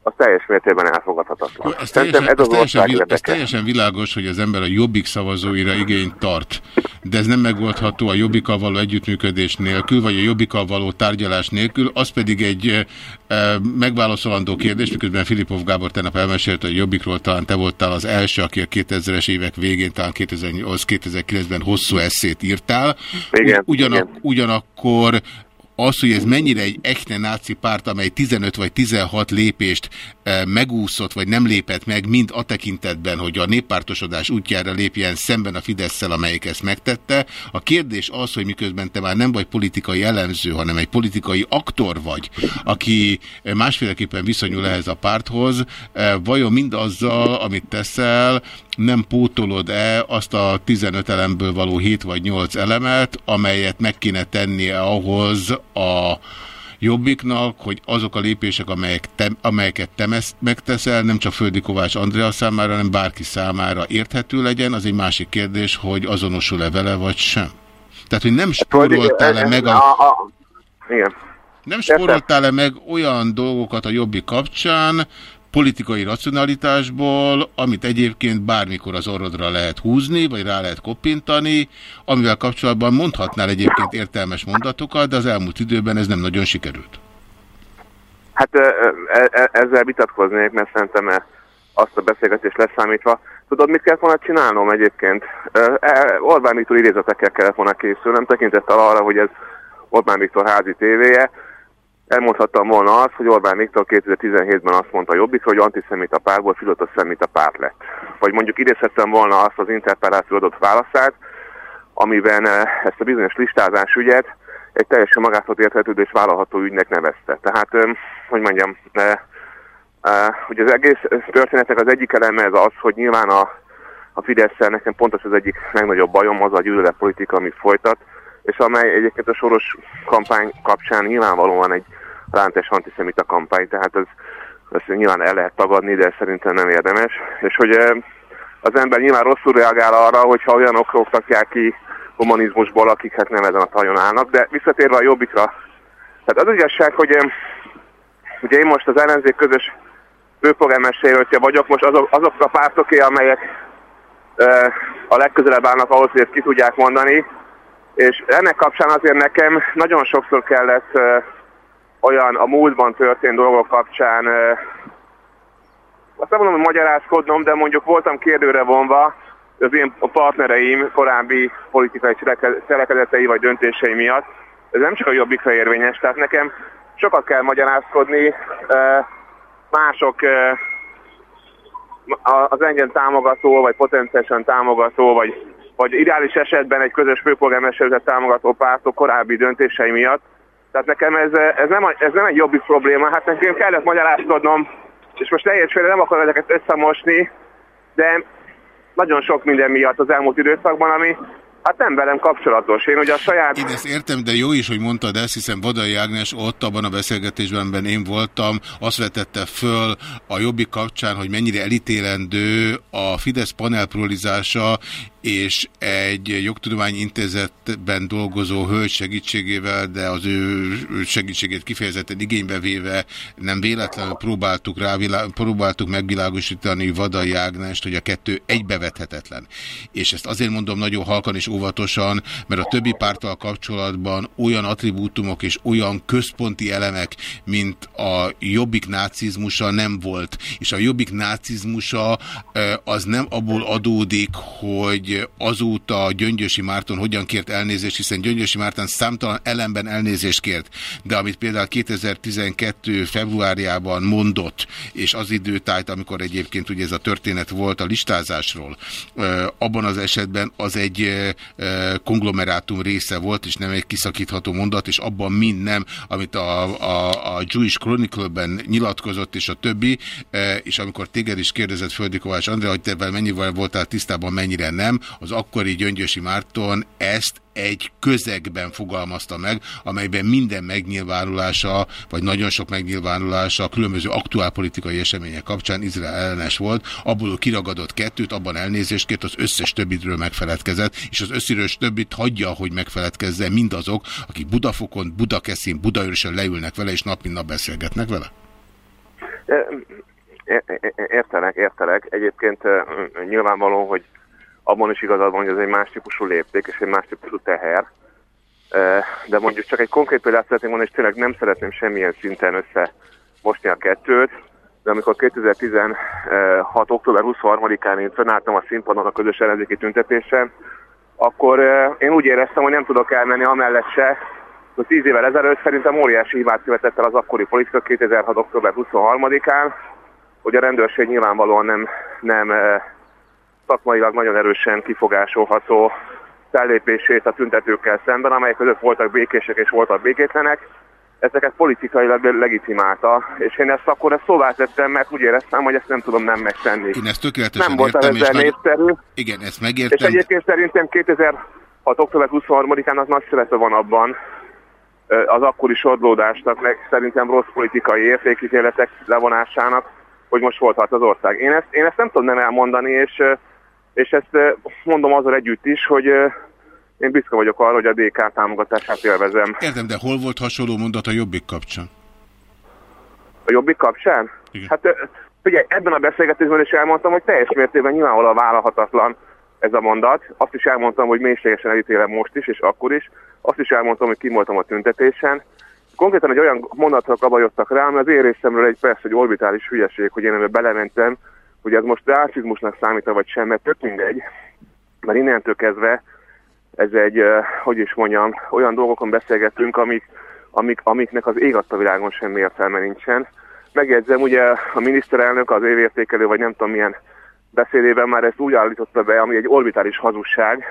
az teljes mértékben elfogadhatatlan. Ez, teljesen, ez, ez, teljesen, vil, ez teljesen világos, hogy az ember a jobbik szavazóira igényt tart, de ez nem megoldható a jobbikkal való együttműködés nélkül, vagy a jobbikkal való tárgyalás nélkül, az pedig egy e, megválaszolandó kérdés, miközben Filipov Gábor tegnap elmesélte, hogy jobbikról talán te voltál az első, aki a 2000-es évek végén, talán 2008-2009-ben hosszú eszét írtál. Igen, Ugyanak, igen. Ugyanakkor az, hogy ez mennyire egy echte náci párt, amely 15 vagy 16 lépést e, megúszott, vagy nem lépett meg, mind a tekintetben, hogy a néppártosodás útjára lépjen szemben a fidesz amelyik ezt megtette. A kérdés az, hogy miközben te már nem vagy politikai elemző, hanem egy politikai aktor vagy, aki másféleképpen viszonyul ehhez a párthoz, e, vajon mindazzal, amit teszel, nem pótolod-e azt a 15 elemből való 7 vagy 8 elemet, amelyet meg kéne tennie ahhoz a jobbiknak, hogy azok a lépések, amelyek te, amelyeket te megteszel, nem csak Földi Kovács Andrea számára, hanem bárki számára érthető legyen, az egy másik kérdés, hogy azonosul-e vele, vagy sem. Tehát, hogy nem spóroltál-e meg a... a, a igen. Nem spóroltál-e meg olyan dolgokat a jobbik kapcsán, politikai racionalitásból, amit egyébként bármikor az orrodra lehet húzni, vagy rá lehet koppintani, amivel kapcsolatban mondhatnál egyébként értelmes mondatokat, de az elmúlt időben ez nem nagyon sikerült. Hát e ezzel vitatkoznék, mert szerintem -e azt a beszélgetést leszámítva. Tudod, mit kellett volna csinálnom egyébként? E Orbán Viktor idézetekkel kellett volna készülnem, tekintettel arra, hogy ez Orbán Viktor házi tévéje, elmondhattam volna azt, hogy Orbán Viktor 2017-ben azt mondta Jobbik, hogy antiszemita párból a párt lett. Vagy mondjuk idézhettem volna azt az interpelláció adott válaszát, amiben eh, ezt a bizonyos listázás ügyet egy teljesen magától érthetődő és vállalható ügynek nevezte. Tehát, hogy mondjam, eh, eh, hogy az egész történetek az egyik eleme ez az, hogy nyilván a, a fidesz nekem pontos az egyik legnagyobb bajom, az a gyűlölet politika, amit folytat, és amely egyébként a soros kampány kapcsán nyilvánvalóan egy rántes antiszemita kampány, tehát ez, ezt nyilván el lehet tagadni, de szerintem nem érdemes. És hogy az ember nyilván rosszul reagál arra, hogyha olyanok oktatják ki humanizmusból, akik hát nem ezen a tajon állnak, de visszatérve a jobbikra. Tehát az igazság, hogy ugye én most az ellenzék közös főpolgármesterjelöltje vagyok, most azok, azok a pártoké, amelyek a legközelebb állnak ahhoz, hogy ezt ki tudják mondani, és ennek kapcsán azért nekem nagyon sokszor kellett olyan a múltban történt dolgok kapcsán, azt nem mondom, hogy magyarázkodnom, de mondjuk voltam kérdőre vonva az én partnereim korábbi politikai cselekedetei vagy döntései miatt. Ez nem csak a jobbikra érvényes, tehát nekem sokat kell magyarázkodni, mások az engem támogató, vagy potenciálisan támogató, vagy, vagy ideális esetben egy közös főpolgármesterőzet támogató pártok korábbi döntései miatt. Tehát nekem ez, ez, nem, ez nem egy jobbik probléma, hát nekem kellett magyarázkodnom, és most egyébként nem akarom ezeket összemosni, de nagyon sok minden miatt az elmúlt időszakban, ami Hát nem velem kapcsolatos. Én ugye a saját... Én ezt értem, de jó is, hogy mondtad ezt, hiszen Vadai Ágnes ott abban a beszélgetésben én voltam, azt vetette föl a Jobbik kapcsán, hogy mennyire elítélendő a Fidesz panelprolizása, és egy jogtudományi intézetben dolgozó hölgy segítségével, de az ő segítségét kifejezetten igénybe véve nem véletlenül próbáltuk, rá, próbáltuk megvilágosítani Vadai Ágnest, hogy a kettő egybevethetetlen. És ezt azért mondom nagyon halkan és óvatosan, mert a többi párttal kapcsolatban olyan attribútumok és olyan központi elemek, mint a jobbik nácizmusa nem volt. És a jobbik nácizmusa az nem abból adódik, hogy azóta Gyöngyösi Márton hogyan kért elnézést, hiszen Gyöngyösi Márton számtalan ellenben elnézést kért, de amit például 2012. februárjában mondott, és az időtájt, amikor egyébként ugye ez a történet volt a listázásról, abban az esetben az egy konglomerátum része volt, és nem egy kiszakítható mondat, és abban mind nem, amit a, a, a Jewish Chronicle-ben nyilatkozott, és a többi, és amikor téged is kérdezett Földi Kovács Andrea, hogy te mennyivel voltál tisztában, mennyire nem, az akkori Gyöngyösi Márton ezt egy közegben fogalmazta meg, amelyben minden megnyilvánulása, vagy nagyon sok megnyilvánulása a különböző aktuálpolitikai események kapcsán Izrael ellenes volt, abból kiragadott kettőt, abban elnézést kért, az összes többitről megfeledkezett, és az összes többit hagyja, hogy megfeledkezze mindazok, akik Budafokon, Budakeszin, Budaörösön leülnek vele, és nap mint nap beszélgetnek vele? Értelek, értelek. Egyébként nyilvánvaló, hogy abban is igazad van, hogy ez egy más típusú lépték, és egy más típusú teher. De mondjuk csak egy konkrét példát szeretném mondani, és tényleg nem szeretném semmilyen szinten összemosni a kettőt, de amikor 2016. október 23-án én fönnálltam a színpadon a közös ellenzéki tüntetésen, akkor én úgy éreztem, hogy nem tudok elmenni amellett se, hogy 10 évvel ezelőtt szerintem óriási hibát követett el az akkori politika 2006. október 23-án, hogy a rendőrség nyilvánvalóan nem, nem szakmailag nagyon erősen kifogásolható fellépését a tüntetőkkel szemben, amelyek között voltak békések és voltak békétlenek, ezeket politikailag legitimálta, és én ezt akkor ezt szóvá tettem, mert úgy éreztem, hogy ezt nem tudom nem megtenni. Én ezt tökéletesen nem volt értem, és nagy... Igen, ezt megértem. És egyébként szerintem 2006. október 23-án az nagy szerepe van abban, az akkori sodlódásnak, meg szerintem rossz politikai értékítéletek levonásának, hogy most volt hát az ország. Én ezt, én ezt nem tudom nem elmondani, és, és ezt mondom azzal együtt is, hogy én büszke vagyok arra, hogy a DK támogatását élvezem. Értem, de hol volt hasonló mondat a Jobbik kapcsán? A Jobbik kapcsán? Igen. Hát ugye ebben a beszélgetésben is elmondtam, hogy teljes mértékben nyilvánvalóan vállalhatatlan ez a mondat. Azt is elmondtam, hogy mélységesen elítélem most is, és akkor is. Azt is elmondtam, hogy kim voltam a tüntetésen. Konkrétan egy olyan mondatok kabajoztak rám, az én részemről egy persze egy orbitális hülyeség, hogy én ebbe belementem, hogy ez most rácizmusnak számít vagy sem, mert tök mindegy. Mert innentől kezdve ez egy, hogy is mondjam, olyan dolgokon beszélgetünk, amik, amik, amiknek az ég a világon semmi értelme nincsen. Megjegyzem, ugye a miniszterelnök, az évértékelő, vagy nem tudom milyen beszédében már ezt úgy állította be, ami egy orbitális hazugság,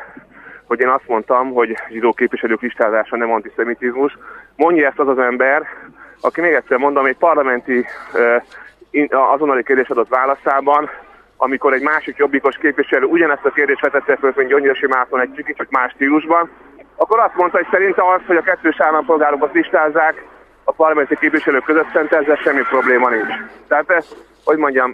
hogy én azt mondtam, hogy zsidó képviselők listázása nem antiszemitizmus. Mondja ezt az az ember, aki még egyszer mondom, egy parlamenti azonnali kérdés adott válaszában, amikor egy másik jobbikos képviselő ugyanezt a kérdést vetette föl, mint Gyöngyösi Márton egy kicsit más stílusban, akkor azt mondta, hogy szerintem az, hogy a kettős állampolgárokat listázzák, a parlamenti képviselők között szerintem ezzel semmi probléma nincs. Tehát, hogy mondjam,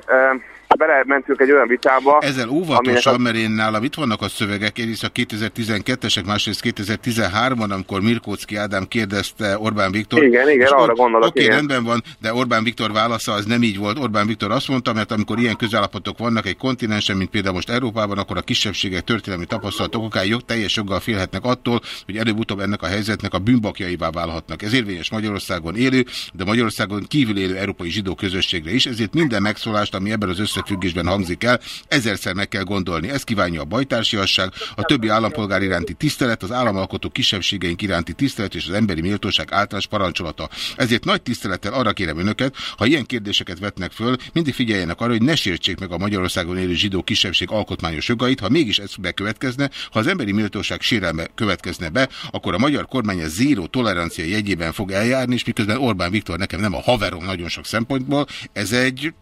belementünk egy olyan vitába... Ezzel óvatosan, a... mert én nálam itt vannak a szövegek, egyrészt a 2012-esek, másrészt 2013-ban, amikor Mirkóczki Ádám kérdezte Orbán Viktor. Igen, igen, arra gondolok, Oké, okay, rendben van, de Orbán Viktor válasza az nem így volt. Orbán Viktor azt mondta, mert amikor ilyen közállapotok vannak egy kontinensen, mint például most Európában, akkor a kisebbségek történelmi tapasztalatok okán jog, teljes joggal félhetnek attól, hogy előbb-utóbb ennek a helyzetnek a bűnbakjaivá válhatnak. Ez érvényes Magyarországon élő, de Magyarországon kívül élő európai zsidó közösségre is, ezért minden megszólást, ami ebben az összefüggésben hangzik el, ezerszer meg kell gondolni. Ez kívánja a bajtársiasság, a többi állampolgár iránti tisztelet, az államalkotó kisebbségeink iránti tisztelet és az emberi méltóság általános parancsolata. Ezért nagy tisztelettel arra kérem önöket, ha ilyen kérdéseket vetnek föl, mindig figyeljenek arra, hogy ne sértsék meg a Magyarországon élő zsidó kisebbség alkotmányos jogait, ha mégis ez bekövetkezne, ha az emberi méltóság sérelme következne be, akkor a magyar kormány a zéró tolerancia jegyében fog eljárni, és miközben Orbán Viktor nekem nem a haverom nagyon sok szempontból, ez egy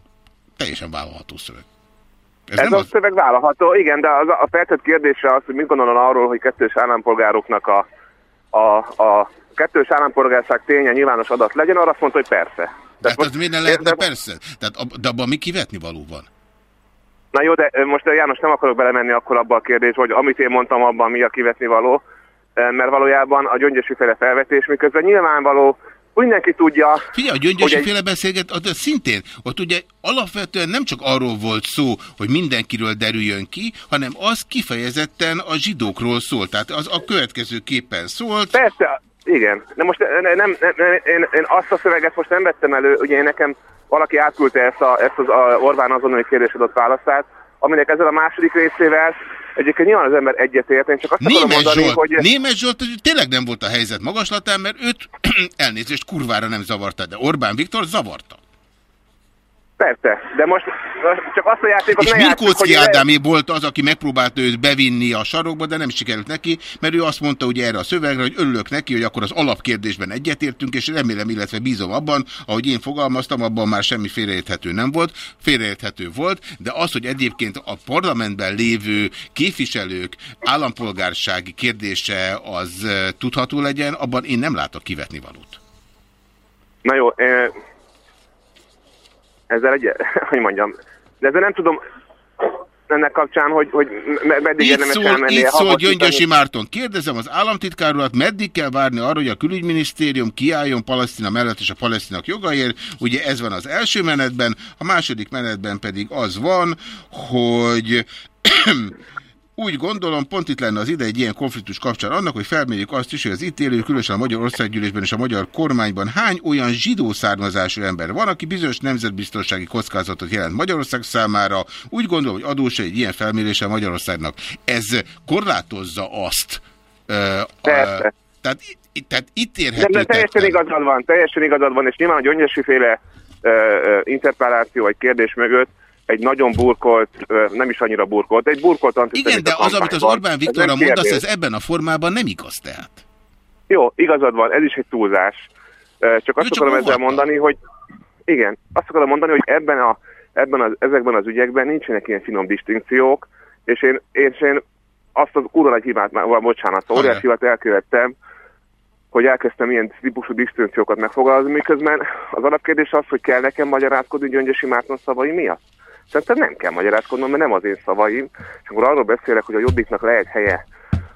teljesen vállalható szöveg. Ez, Ez a az... szöveg vállalható, igen, de az, a feltett kérdése az, hogy mit gondolom arról, hogy kettős állampolgároknak a, a, a kettős állampolgárság ténye nyilvános adat legyen, arra azt mondta, hogy persze. De hát most, miért ne lehetne de... persze? Tehát, de abban mi kivetni való van? Na jó, de most János nem akarok belemenni akkor abba a kérdésbe, hogy amit én mondtam, abban mi a kivetni való, mert valójában a gyöngyösi fele felvetés, miközben nyilvánvaló, mindenki tudja... Figyelj, a gyöngyösi egy... féle beszélget, de szintén, ott ugye alapvetően nem csak arról volt szó, hogy mindenkiről derüljön ki, hanem az kifejezetten a zsidókról szólt. Tehát az a következő képen szólt. Persze, igen. De most nem, nem, nem, én, én azt a szöveget most nem vettem elő, ugye én nekem valaki átküldte ezt, a, ezt az a Orbán azonnali kérdés adott válaszát, aminek ezzel a második részével Egyébként nyilván az ember egyetért, én csak azt Némes akarom mondani, Zsolt, hogy... Némes Zsolt tényleg nem volt a helyzet magaslatán, mert őt [clears throat] elnézést kurvára nem zavarta, de Orbán Viktor zavarta. Persze, de most csak azt a játékot És ne Mirkóczki hogy Ádámé volt az, aki megpróbálta őt bevinni a sarokba, de nem sikerült neki, mert ő azt mondta ugye erre a szövegre, hogy örülök neki, hogy akkor az alapkérdésben egyetértünk, és remélem, illetve bízom abban, ahogy én fogalmaztam, abban már semmi félreérthető nem volt, félreérthető volt, de az, hogy egyébként a parlamentben lévő képviselők állampolgársági kérdése az eh, tudható legyen, abban én nem látok kivetni valót. Na jó, eh, ezzel egy, [laughs] hogy mondjam, de ezzel nem tudom ennek kapcsán, hogy, hogy me- meddig érdemes szól, elmenni. itt szól. Gyöngyösi Márton. Kérdezem az államtitkár urat, meddig kell várni arra, hogy a külügyminisztérium kiálljon Palesztina mellett és a palesztinak jogaiért. Ugye ez van az első menetben, a második menetben pedig az van, hogy úgy gondolom, pont itt lenne az ide egy ilyen konfliktus kapcsán annak, hogy felmérjük azt is, hogy az itt élő, különösen a Magyar Országgyűlésben és a magyar kormányban hány olyan zsidó származású ember van, aki bizonyos nemzetbiztonsági kockázatot jelent Magyarország számára. Úgy gondolom, hogy adós egy ilyen felmérése Magyarországnak. Ez korlátozza azt. ö, Persze. tehát, tehát itt De, érhető de teljesen tetten. igazad van, teljesen igazad van, és nyilván a gyöngyösi féle ö, ö, interpeláció vagy kérdés mögött egy nagyon burkolt, nem is annyira burkolt, egy burkolt antiszemita Igen, de az, amit az. Orbán Ez Viktorra nem mondasz, ez ebben a formában nem igaz tehát. Jó, igazad van, ez is egy túlzás. Csak azt csak akarom ezzel mondani, hogy igen, azt akarom mondani, hogy ebben a, ebben az, ezekben az ügyekben nincsenek ilyen finom distinkciók, és én, és én azt az kurva nagy hibát, már bocsánat, óriási hibát elkövettem, hogy elkezdtem ilyen típusú distinkciókat megfogalmazni, miközben az alapkérdés az, hogy kell nekem magyarázkodni Gyöngyösi Márton szavai miatt. Szerintem nem kell magyarázkodnom, mert nem az én szavaim. És akkor arról beszélek, hogy a jobbiknak lehet helye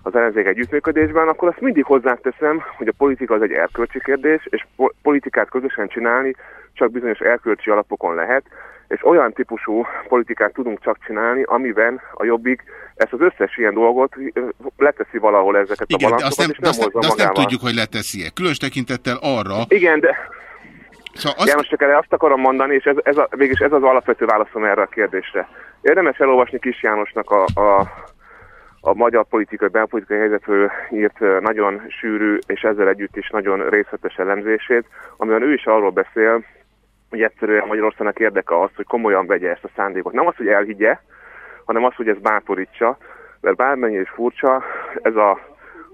az ellenzék együttműködésben, akkor azt mindig hozzáteszem, hogy a politika az egy erkölcsi kérdés, és po- politikát közösen csinálni csak bizonyos erkölcsi alapokon lehet, és olyan típusú politikát tudunk csak csinálni, amiben a jobbik ezt az összes ilyen dolgot leteszi valahol ezeket a Igen, de azt nem, és de nem azt, nem, hozza de azt nem magával. tudjuk, hogy leteszi-e. Különös tekintettel arra, Igen, de Szóval azt... János, csak erre azt akarom mondani, és ez, ez a, végülis ez az alapvető válaszom erre a kérdésre. Érdemes elolvasni Kis Jánosnak a, a, a magyar politikai, belpolitikai helyzetről írt nagyon sűrű, és ezzel együtt is nagyon részletes elemzését, amiben ő is arról beszél, hogy egyszerűen Magyarországnak érdeke az, hogy komolyan vegye ezt a szándékot. Nem az, hogy elhiggye, hanem az, hogy ez bátorítsa, mert bármennyi is furcsa, ez a,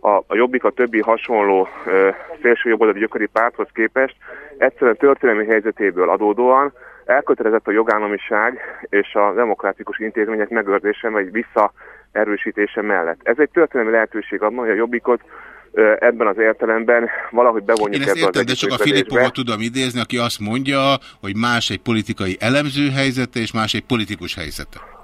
a, a Jobbik a többi hasonló ö, szélső jobboldali gyököri párthoz képest egyszerűen történelmi helyzetéből adódóan elkötelezett a jogállamiság és a demokratikus intézmények megőrzése vagy visszaerősítése mellett. Ez egy történelmi lehetőség abban, hogy a Jobbikot ebben az értelemben valahogy bevonjuk én ezt értem, de csak a. Filippova tudom idézni, aki azt mondja, hogy más egy politikai elemző helyzete, és más egy politikus helyzete.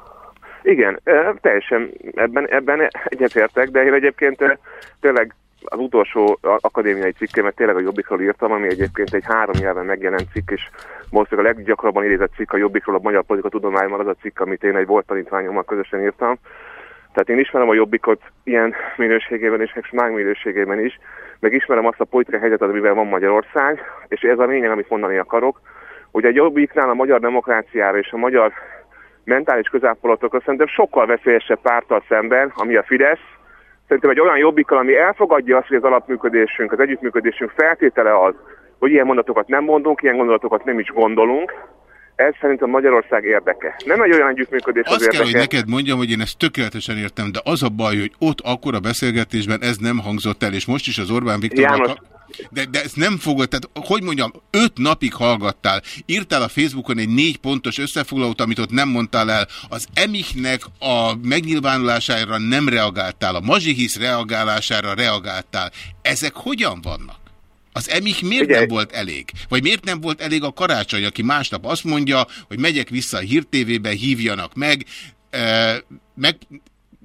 Igen, teljesen ebben, ebben egyetértek, de én egyébként tényleg az utolsó a- akadémiai cikkemet tényleg a Jobbikról írtam, ami egyébként egy három nyelven megjelent cikk, és valószínűleg a leggyakrabban idézett cikk a Jobbikról a Magyar Politika Tudományban az a cikk, amit én egy volt tanítványommal közösen írtam. Tehát én ismerem a Jobbikot ilyen minőségében és más minőségében is, meg ismerem azt a politikai helyzetet, amivel van Magyarország, és ez a lényeg, amit mondani akarok, hogy egy Jobbiknál a magyar demokráciára és a magyar mentális közápolatokra szerintem sokkal veszélyesebb párttal szemben, ami a Fidesz. Szerintem egy olyan jobbikkal, ami elfogadja azt, hogy az alapműködésünk, az együttműködésünk feltétele az, hogy ilyen mondatokat nem mondunk, ilyen gondolatokat nem is gondolunk. Ez szerintem Magyarország érdeke. Nem egy olyan együttműködés az Azt kell, hogy érdeke. neked mondjam, hogy én ezt tökéletesen értem, de az a baj, hogy ott akkor a beszélgetésben ez nem hangzott el, és most is az Orbán Viktor... János. De, de ezt nem fogod, tehát hogy mondjam, öt napig hallgattál, írtál a Facebookon egy négy pontos összefoglalót, amit ott nem mondtál el, az Emichnek a megnyilvánulására nem reagáltál, a Mazsihisz reagálására reagáltál. Ezek hogyan vannak? Az Emich miért Figyelj. nem volt elég? Vagy miért nem volt elég a karácsony, aki másnap azt mondja, hogy megyek vissza a hírtévébe, hívjanak meg, eh, meg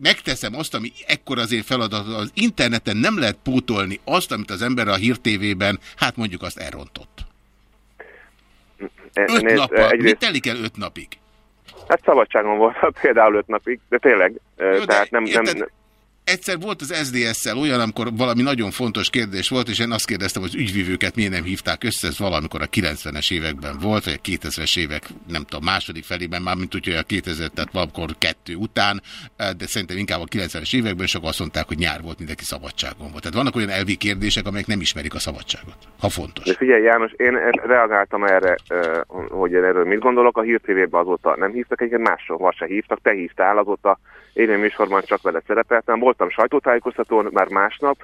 megteszem azt, ami ekkor az én feladatom, az interneten nem lehet pótolni azt, amit az ember a hírtévében, hát mondjuk azt elrontott. Öt Nézd, nappal. Mit egyrészt, telik el öt napig? hát szabadságon voltam [laughs] például öt napig, de tényleg, Jó, de tehát nem, nem, érted? Egyszer volt az SDS-szel olyan, amikor valami nagyon fontos kérdés volt, és én azt kérdeztem, hogy az ügyvívőket miért nem hívták össze, ez valamikor a 90-es években volt, vagy a 2000-es évek, nem tudom, második felében, már mint hogy a 2000, tehát valamikor kettő után, de szerintem inkább a 90-es években, akkor azt mondták, hogy nyár volt, mindenki szabadságon volt. Tehát vannak olyan elvi kérdések, amelyek nem ismerik a szabadságot, ha fontos. De figyelj János, én reagáltam erre, hogy erről mit gondolok, a Hír TV-be azóta nem hívtak egyébként másról, se hívtak, te hívtál azóta, én műsorban csak vele szerepeltem, voltam sajtótájékoztatón már másnap,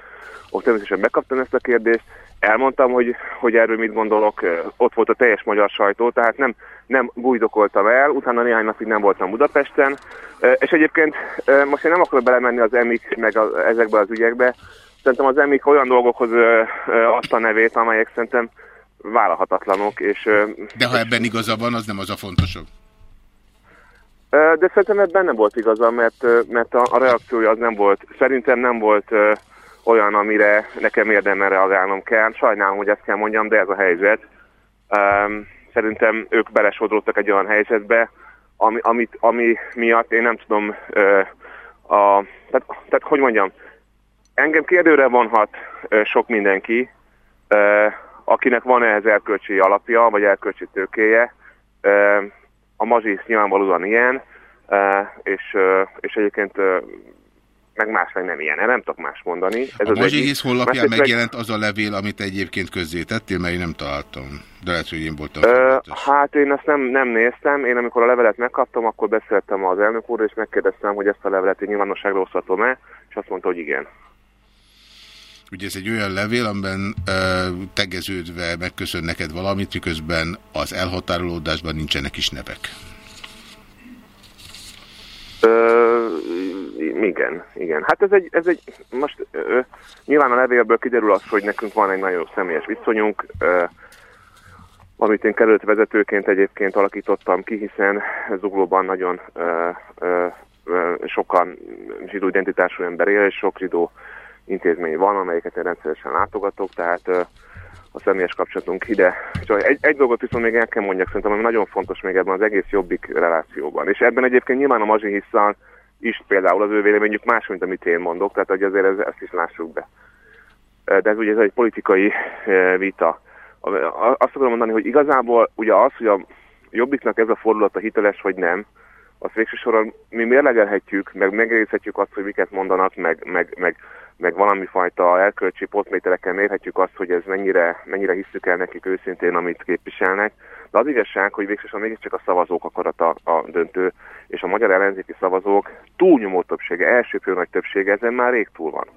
ott természetesen megkaptam ezt a kérdést, elmondtam, hogy, hogy erről mit gondolok, ott volt a teljes magyar sajtó, tehát nem, nem bújdokoltam el, utána néhány napig nem voltam Budapesten, és egyébként most én nem akarok belemenni az emik meg a, ezekbe az ügyekbe, szerintem az emik olyan dolgokhoz azt a nevét, amelyek szerintem vállalhatatlanok. És, De ha ebben igaza van, az nem az a fontosabb. De szerintem ebben nem volt igaza, mert, mert a, a reakciója az nem volt, szerintem nem volt olyan, amire nekem érdemel reagálnom kell. Sajnálom, hogy ezt kell mondjam, de ez a helyzet. Szerintem ők belesodródtak egy olyan helyzetbe, ami, amit, ami miatt én nem tudom, a, tehát, tehát hogy mondjam, engem kérdőre vonhat sok mindenki, akinek van ehhez erkölcsi alapja, vagy erkölcsi tőkéje, a mazsisz nyilvánvalóan ilyen, és, és egyébként meg más meg nem ilyen, nem tudok más mondani. Ez a mazsihész honlapján megjelent az a levél, amit egyébként tettél, mert én nem találtam. De lehet, hogy én voltam. Ö, hát én ezt nem, nem néztem. Én amikor a levelet megkaptam, akkor beszéltem az elnök úr, és megkérdeztem, hogy ezt a levelet én nyilvánosságra osztatom-e, és azt mondta, hogy igen. Ugye ez egy olyan levél, amiben ö, tegeződve megköszön neked valamit, miközben az elhatárolódásban nincsenek is nevek. Ö, igen, igen. Hát ez egy, ez egy most ö, nyilván a levélből kiderül az, hogy nekünk van egy nagyon személyes viszonyunk, ö, amit én került vezetőként egyébként alakítottam ki, hiszen Zuglóban nagyon ö, ö, sokan zsidó identitású ember él, és sok zsidó intézmény van, amelyeket én rendszeresen látogatok, tehát a személyes kapcsolatunk ide. Csak egy, egy dolgot viszont még el kell mondjak, szerintem, ami nagyon fontos még ebben az egész jobbik relációban. És ebben egyébként nyilván a mazsi hisszal is például az ő véleményük más, mint amit én mondok, tehát hogy azért ez, ezt is lássuk be. De ez ugye ez egy politikai vita. Azt akarom mondani, hogy igazából ugye az, hogy a jobbiknak ez a fordulata hiteles, vagy nem, azt végső soron mi mérlegelhetjük, meg megegészhetjük azt, hogy miket mondanak, meg, meg, meg meg valami fajta elkölcsi potmétereken mérhetjük azt, hogy ez mennyire, mennyire hiszük el nekik őszintén, amit képviselnek. De az igazság, hogy végsősorban mégiscsak a szavazók akarata a döntő, és a magyar ellenzéki szavazók túlnyomó többsége, elsőprő nagy többsége ezen már rég túl van.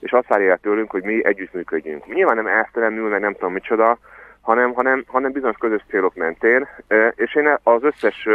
És azt várja el tőlünk, hogy mi együttműködjünk. Nyilván nem elsztelenül, meg nem tudom micsoda, hanem, hanem, hanem bizonyos közös célok mentén, és én az összes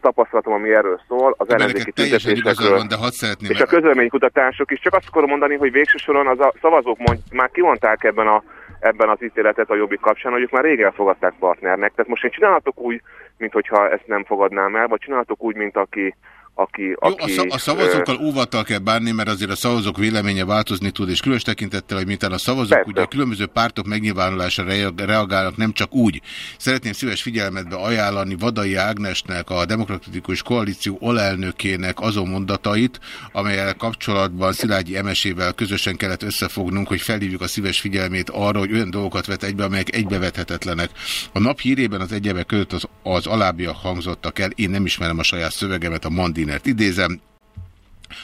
tapasztalatom, ami erről szól, az ellenzéki tüntetésekről, de hadd szeretném és a közölménykutatások is. Csak azt akarom mondani, hogy végső soron az a szavazók mond, már kimondták ebben, a, ebben az ítéletet a jobbik kapcsán, hogy ők már rég elfogadták partnernek. Tehát most én csinálhatok úgy, mint hogyha ezt nem fogadnám el, vagy csinálhatok úgy, mint aki aki... Jó, aki, a, a szavazókkal óvattal kell bánni, mert azért a szavazók véleménye változni tud, és különös tekintettel, hogy mintán a szavazók Persze. ugye a különböző pártok megnyilvánulására reagálnak, nem csak úgy. Szeretném szíves figyelmetbe ajánlani Vadai Ágnesnek, a Demokratikus Koalíció olelnökének azon mondatait, amelyel kapcsolatban Szilágyi Emesével közösen kellett összefognunk, hogy felhívjuk a szíves figyelmét arra, hogy olyan dolgokat vet egybe, amelyek egybevethetetlenek. A nap hírében az egyebek között az, az alábbiak hangzottak el, én nem ismerem a saját szövegemet, a Mandi Martinert idézem,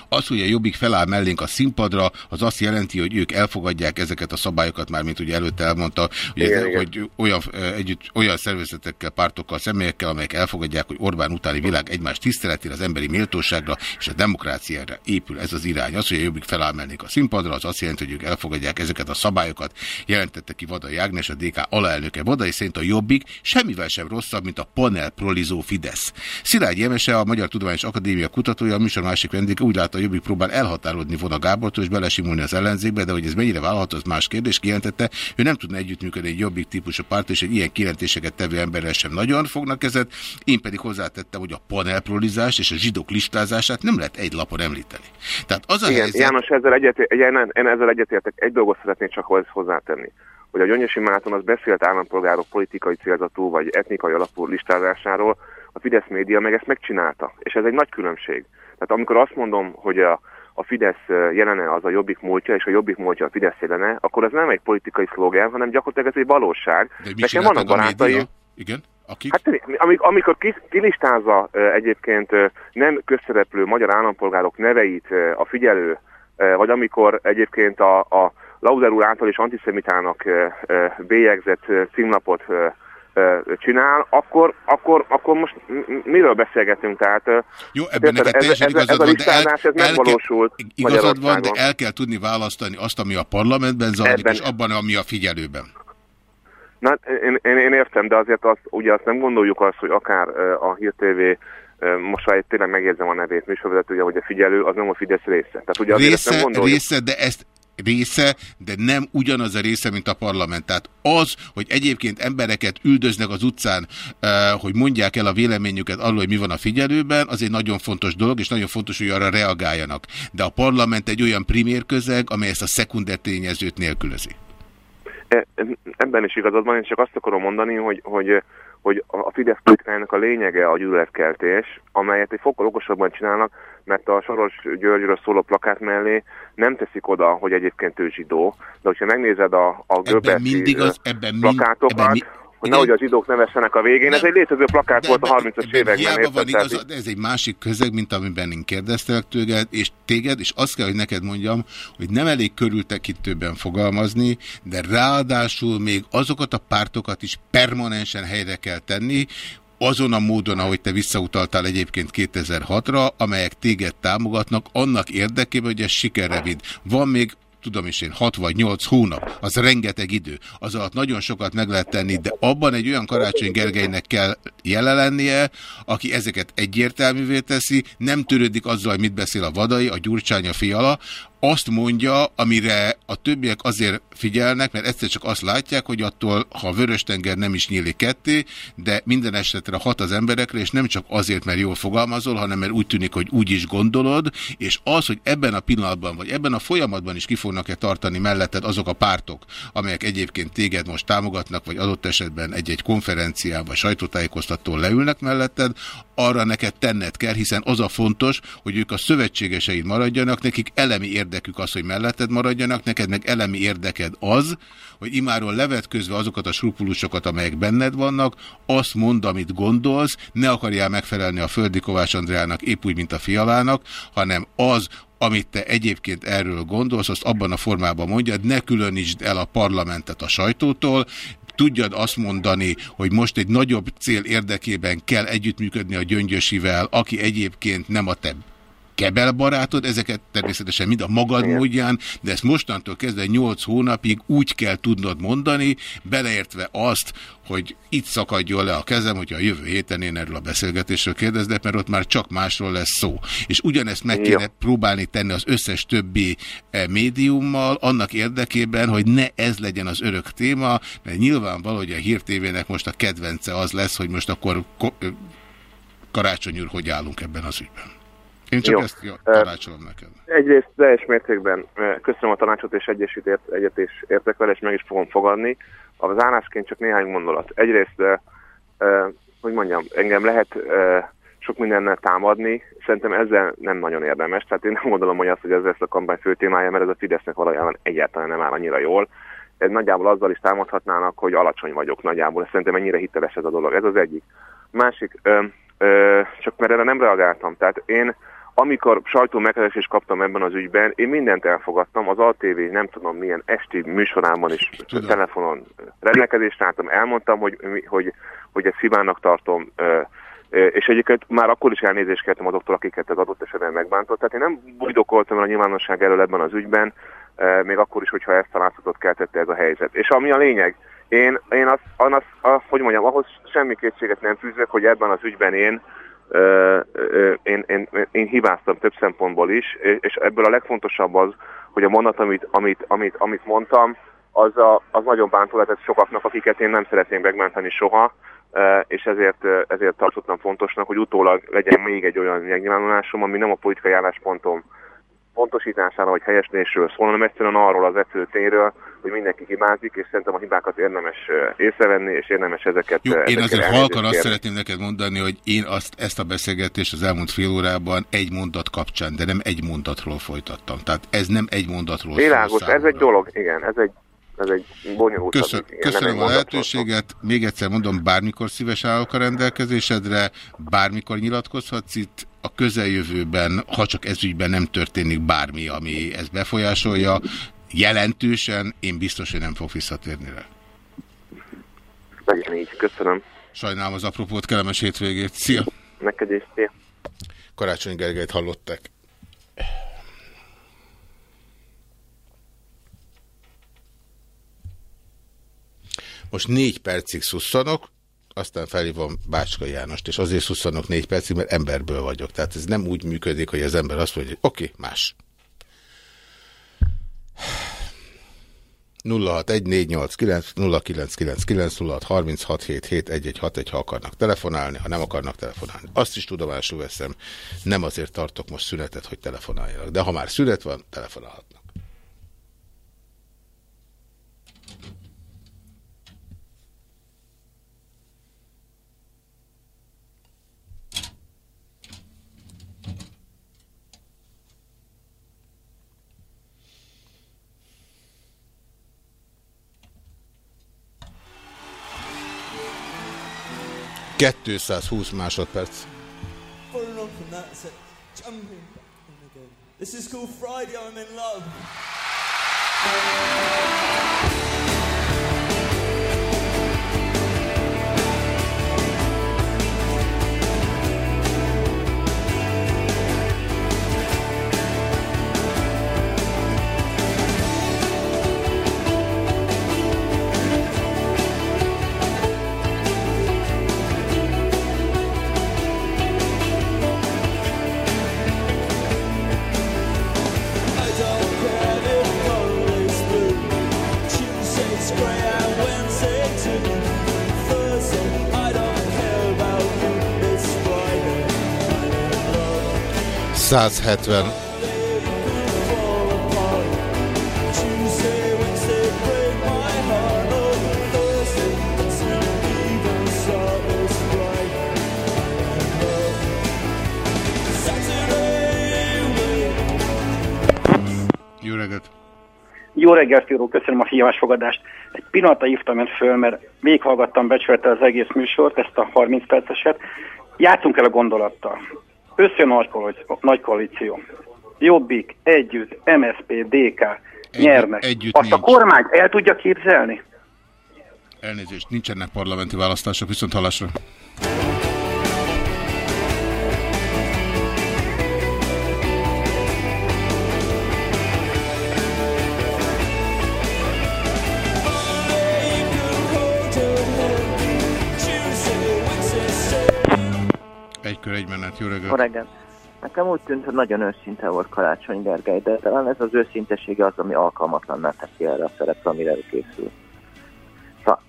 az, hogy a Jobbik feláll mellénk a színpadra, az azt jelenti, hogy ők elfogadják ezeket a szabályokat, már mint ugye előtte elmondta, hogy, igen, ez, igen. hogy olyan, együtt, olyan szervezetekkel, pártokkal, személyekkel, amelyek elfogadják, hogy Orbán utáni világ egymás tiszteletére, az emberi méltóságra és a demokráciára épül ez az irány. Az, hogy a Jobbik feláll mellénk a színpadra, az azt jelenti, hogy ők elfogadják ezeket a szabályokat, jelentette ki Vadai Ágnes, a DK alelnöke. Vadai szerint a Jobbik semmivel sem rosszabb, mint a panel prolizó Fidesz. Szilágy Jemese, a Magyar Tudományos Akadémia kutatója, a műsor másik vendég úgy látta, a Jobbik próbál elhatárolni Vona Gábortól és belesimulni az ellenzékbe, de hogy ez mennyire vállalható, az más kérdés. Kijelentette, ő nem tudna együttműködni egy Jobbik típusú párt, és egy ilyen kijelentéseket tevő emberrel sem nagyon fognak kezet. Én pedig hozzátettem, hogy a panelprolizás és a zsidók listázását nem lehet egy lapon említeni. Tehát az a Igen, helyzet... János, ezzel, egyet, én, én ezzel egyetértek. Egy dolgot szeretnék csak hozzátenni hogy a Gyöngyösi Máton az beszélt állampolgárok politikai célzatú vagy etnikai alapú listázásáról, a Fidesz média meg ezt megcsinálta, és ez egy nagy különbség. Tehát amikor azt mondom, hogy a, a Fidesz jelene az a Jobbik múltja, és a Jobbik múltja a Fidesz jelene, akkor ez nem egy politikai szlogán, hanem gyakorlatilag ez egy valóság. De Nekem vannak barátaim? Igen? Akik? Hát amik, amikor ki- kilistázza egyébként nem közszereplő magyar állampolgárok neveit a figyelő, vagy amikor egyébként a, a Lauder úr által is antiszemitának bélyegzett címlapot csinál, akkor, akkor, akkor most miről beszélgetünk? Tehát, Jó, ebben neked ez, teljesen ez, ez igazad a van, de el, ez el kell, megvalósult igazad van, de el kell tudni választani azt, ami a parlamentben zajlik, Ebben- és abban, ami a figyelőben. Na, én, én, én értem, de azért azt, ugye azt nem gondoljuk azt, hogy akár a Hír TV, most már tényleg megjegyzem a nevét, műsorvezetője, hogy a figyelő, az nem a Fidesz része. Tehát ugye ezt nem Része, gondoljuk. része, de ezt része, de nem ugyanaz a része, mint a parlament. Tehát az, hogy egyébként embereket üldöznek az utcán, eh, hogy mondják el a véleményüket arról, hogy mi van a figyelőben, az egy nagyon fontos dolog, és nagyon fontos, hogy arra reagáljanak. De a parlament egy olyan primér közeg, amely ezt a szekunder tényezőt nélkülözi. E- Ebben is igazad van, én csak azt akarom mondani, hogy, hogy, hogy a Fidesz politikájának a lényege a gyűlöletkeltés, amelyet egy fokkal okosabban csinálnak, mert a Soros Györgyről szóló plakát mellé nem teszik oda, hogy egyébként ő zsidó, de hogyha megnézed a, a mindig az, ebben mind, plakátokat, ebben mi, hogy nehogy a zsidók ne vessenek a végén, ez egy létező plakát volt a 30-as években. Érted? van Tehát igazad, ez egy másik közeg, mint amiben én kérdeztelek tőled, és téged, és azt kell, hogy neked mondjam, hogy nem elég körültekintőben fogalmazni, de ráadásul még azokat a pártokat is permanensen helyre kell tenni, azon a módon, ahogy te visszautaltál egyébként 2006-ra, amelyek téged támogatnak, annak érdekében, hogy ez sikerre vidd. Van még tudom is én, 6 vagy 8 hónap, az rengeteg idő. Az alatt nagyon sokat meg lehet tenni, de abban egy olyan Karácsony Gergelynek kell jelen lennie, aki ezeket egyértelművé teszi, nem törődik azzal, hogy mit beszél a vadai, a gyurcsány, a fiala, azt mondja, amire a többiek azért figyelnek, mert egyszer csak azt látják, hogy attól, ha a Vörös-tenger nem is nyílik ketté, de minden esetre hat az emberekre, és nem csak azért, mert jól fogalmazol, hanem mert úgy tűnik, hogy úgy is gondolod, és az, hogy ebben a pillanatban, vagy ebben a folyamatban is ki fognak-e tartani melletted azok a pártok, amelyek egyébként téged most támogatnak, vagy adott esetben egy-egy konferencián, vagy sajtótájékoztatón leülnek melletted, arra neked tenned kell, hiszen az a fontos, hogy ők a szövetségeseid maradjanak, nekik elemi érdekük az, hogy melletted maradjanak, neked meg elemi érdeked az, hogy imáról levetközve azokat a skrupulusokat, amelyek benned vannak, azt mond, amit gondolsz, ne akarjál megfelelni a Földi Kovács Andrának épp úgy, mint a fialának, hanem az, amit te egyébként erről gondolsz, azt abban a formában mondjad, ne különítsd el a parlamentet a sajtótól, tudjad azt mondani, hogy most egy nagyobb cél érdekében kell együttműködni a gyöngyösivel, aki egyébként nem a te kebelbarátod, ezeket természetesen mind a magad Igen. módján, de ezt mostantól kezdve 8 hónapig úgy kell tudnod mondani, beleértve azt, hogy itt szakadjon le a kezem, hogyha a jövő héten én erről a beszélgetésről kérdezlek, mert ott már csak másról lesz szó. És ugyanezt meg Jó. kéne próbálni tenni az összes többi eh, médiummal, annak érdekében, hogy ne ez legyen az örök téma, mert nyilvánvaló, hogy a hírtévének most a kedvence az lesz, hogy most akkor ko- ö, Karácsony úr, hogy állunk ebben az ügyben. Én csak Jó. ezt tanácsolom neked. Egyrészt teljes mértékben köszönöm a tanácsot, és egyesít ért, egyet is értek vele, és meg is fogom fogadni. A zárásként csak néhány gondolat. Egyrészt, hogy mondjam, engem lehet eh, sok mindennel támadni, szerintem ezzel nem nagyon érdemes. Tehát én nem gondolom, hogy az, hogy ez lesz a kampány fő témája, mert ez a Fidesznek valójában egyáltalán nem áll annyira jól. Ez nagyjából azzal is támadhatnának, hogy alacsony vagyok nagyjából. Szerintem ennyire hiteles ez a dolog. Ez az egyik. Másik, ö, ö, csak mert erre nem reagáltam. Tehát én, amikor sajtó megkeresést kaptam ebben az ügyben, én mindent elfogadtam, az ATV nem tudom milyen esti műsorában is Tudom. telefonon rendelkezésre álltam, elmondtam, hogy, hogy, hogy ezt hibának tartom, és egyébként már akkor is elnézést kértem azoktól, akiket ez adott esetben megbántott. Tehát én nem bujdokoltam el a nyilvánosság elől ebben az ügyben, még akkor is, hogyha ezt a látszatot keltette ez a helyzet. És ami a lényeg, én, én azt, az, az, hogy mondjam, ahhoz semmi kétséget nem fűzök, hogy ebben az ügyben én, én, én, én hibáztam több szempontból is, és ebből a legfontosabb az, hogy a mondat, amit, amit, amit, amit mondtam, az, a, az nagyon bántó lehetett sokaknak, akiket én nem szeretnék megbántani soha, és ezért, ezért tartottam fontosnak, hogy utólag legyen még egy olyan megnyilvánulásom, ami nem a politikai álláspontom pontosítására vagy helyeslésről szól, hanem egyszerűen arról az eszőtényről, hogy mindenki hibázik, és szerintem a hibákat érdemes észrevenni, és érdemes ezeket... Jó, én azért halkan azt szeretném neked mondani, hogy én azt, ezt a beszélgetést az elmúlt fél órában egy mondat kapcsán, de nem egy mondatról folytattam. Tehát ez nem egy mondatról Világos, ez egy dolog, igen, ez egy ez egy bonyolult. Köszön, igen, köszönöm a lehetőséget. Még egyszer mondom, bármikor szíves állok a rendelkezésedre, bármikor nyilatkozhatsz itt a közeljövőben, ha csak ezügyben nem történik bármi, ami ezt befolyásolja, jelentősen, én biztos, hogy nem fog visszatérni rá. Legyen így, köszönöm. Sajnálom az apropót, kellemes hétvégét. Szia! Neked is, szia! Karácsony Gergelyt hallottak. Most négy percig szusszanok, aztán felhívom Bácska Jánost, és azért szusszanok négy percig, mert emberből vagyok. Tehát ez nem úgy működik, hogy az ember azt mondja, hogy oké, okay, más. 0614890999 ha akarnak telefonálni, ha nem akarnak telefonálni. Azt is tudomásul veszem, nem azért tartok most szünetet, hogy telefonáljanak. De ha már szünet van, telefonálhatnak. 220 másodperc. This is called Friday, I'm in love. Száz hetven. Jó reggelt! Jó reggelt, Fíró, köszönöm a hívás fogadást. Egy pillanatra hívtam ön föl, mert végighallgattam becsülete az egész műsort, ezt a 30 perceset. Játszunk el a gondolattal. Összejön nagy, koalíció. Jobbik, együtt, MSP, DK, nyernek. Együtt Azt nincs. a kormány el tudja képzelni? Elnézést, nincsenek parlamenti választások, viszont halásra. Kör, egy menet, jó reggelt. Jó reggelt. Nekem úgy tűnt, hogy nagyon őszinte volt Karácsony Gergely, de talán ez az őszintesége az, ami alkalmatlanná teszi erre a szerepre, amire ő készül. Szóval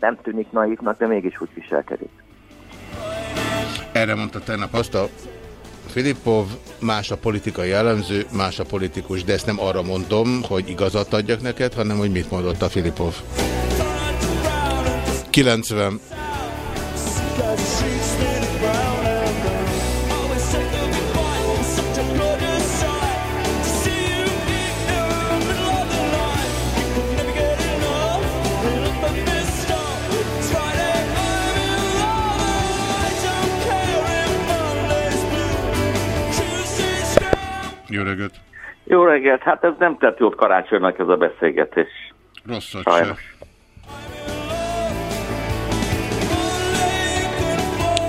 nem tűnik naívnak, de mégis úgy viselkedik. Erre mondta tegnap azt a Filipov, más a politikai jellemző, más a politikus, de ezt nem arra mondom, hogy igazat adjak neked, hanem hogy mit mondott a Filipov. 90. Jó reggelt. Jó reggelt, hát ez nem tett jót karácsonynak ez a beszélgetés. Rosszat Sajnos.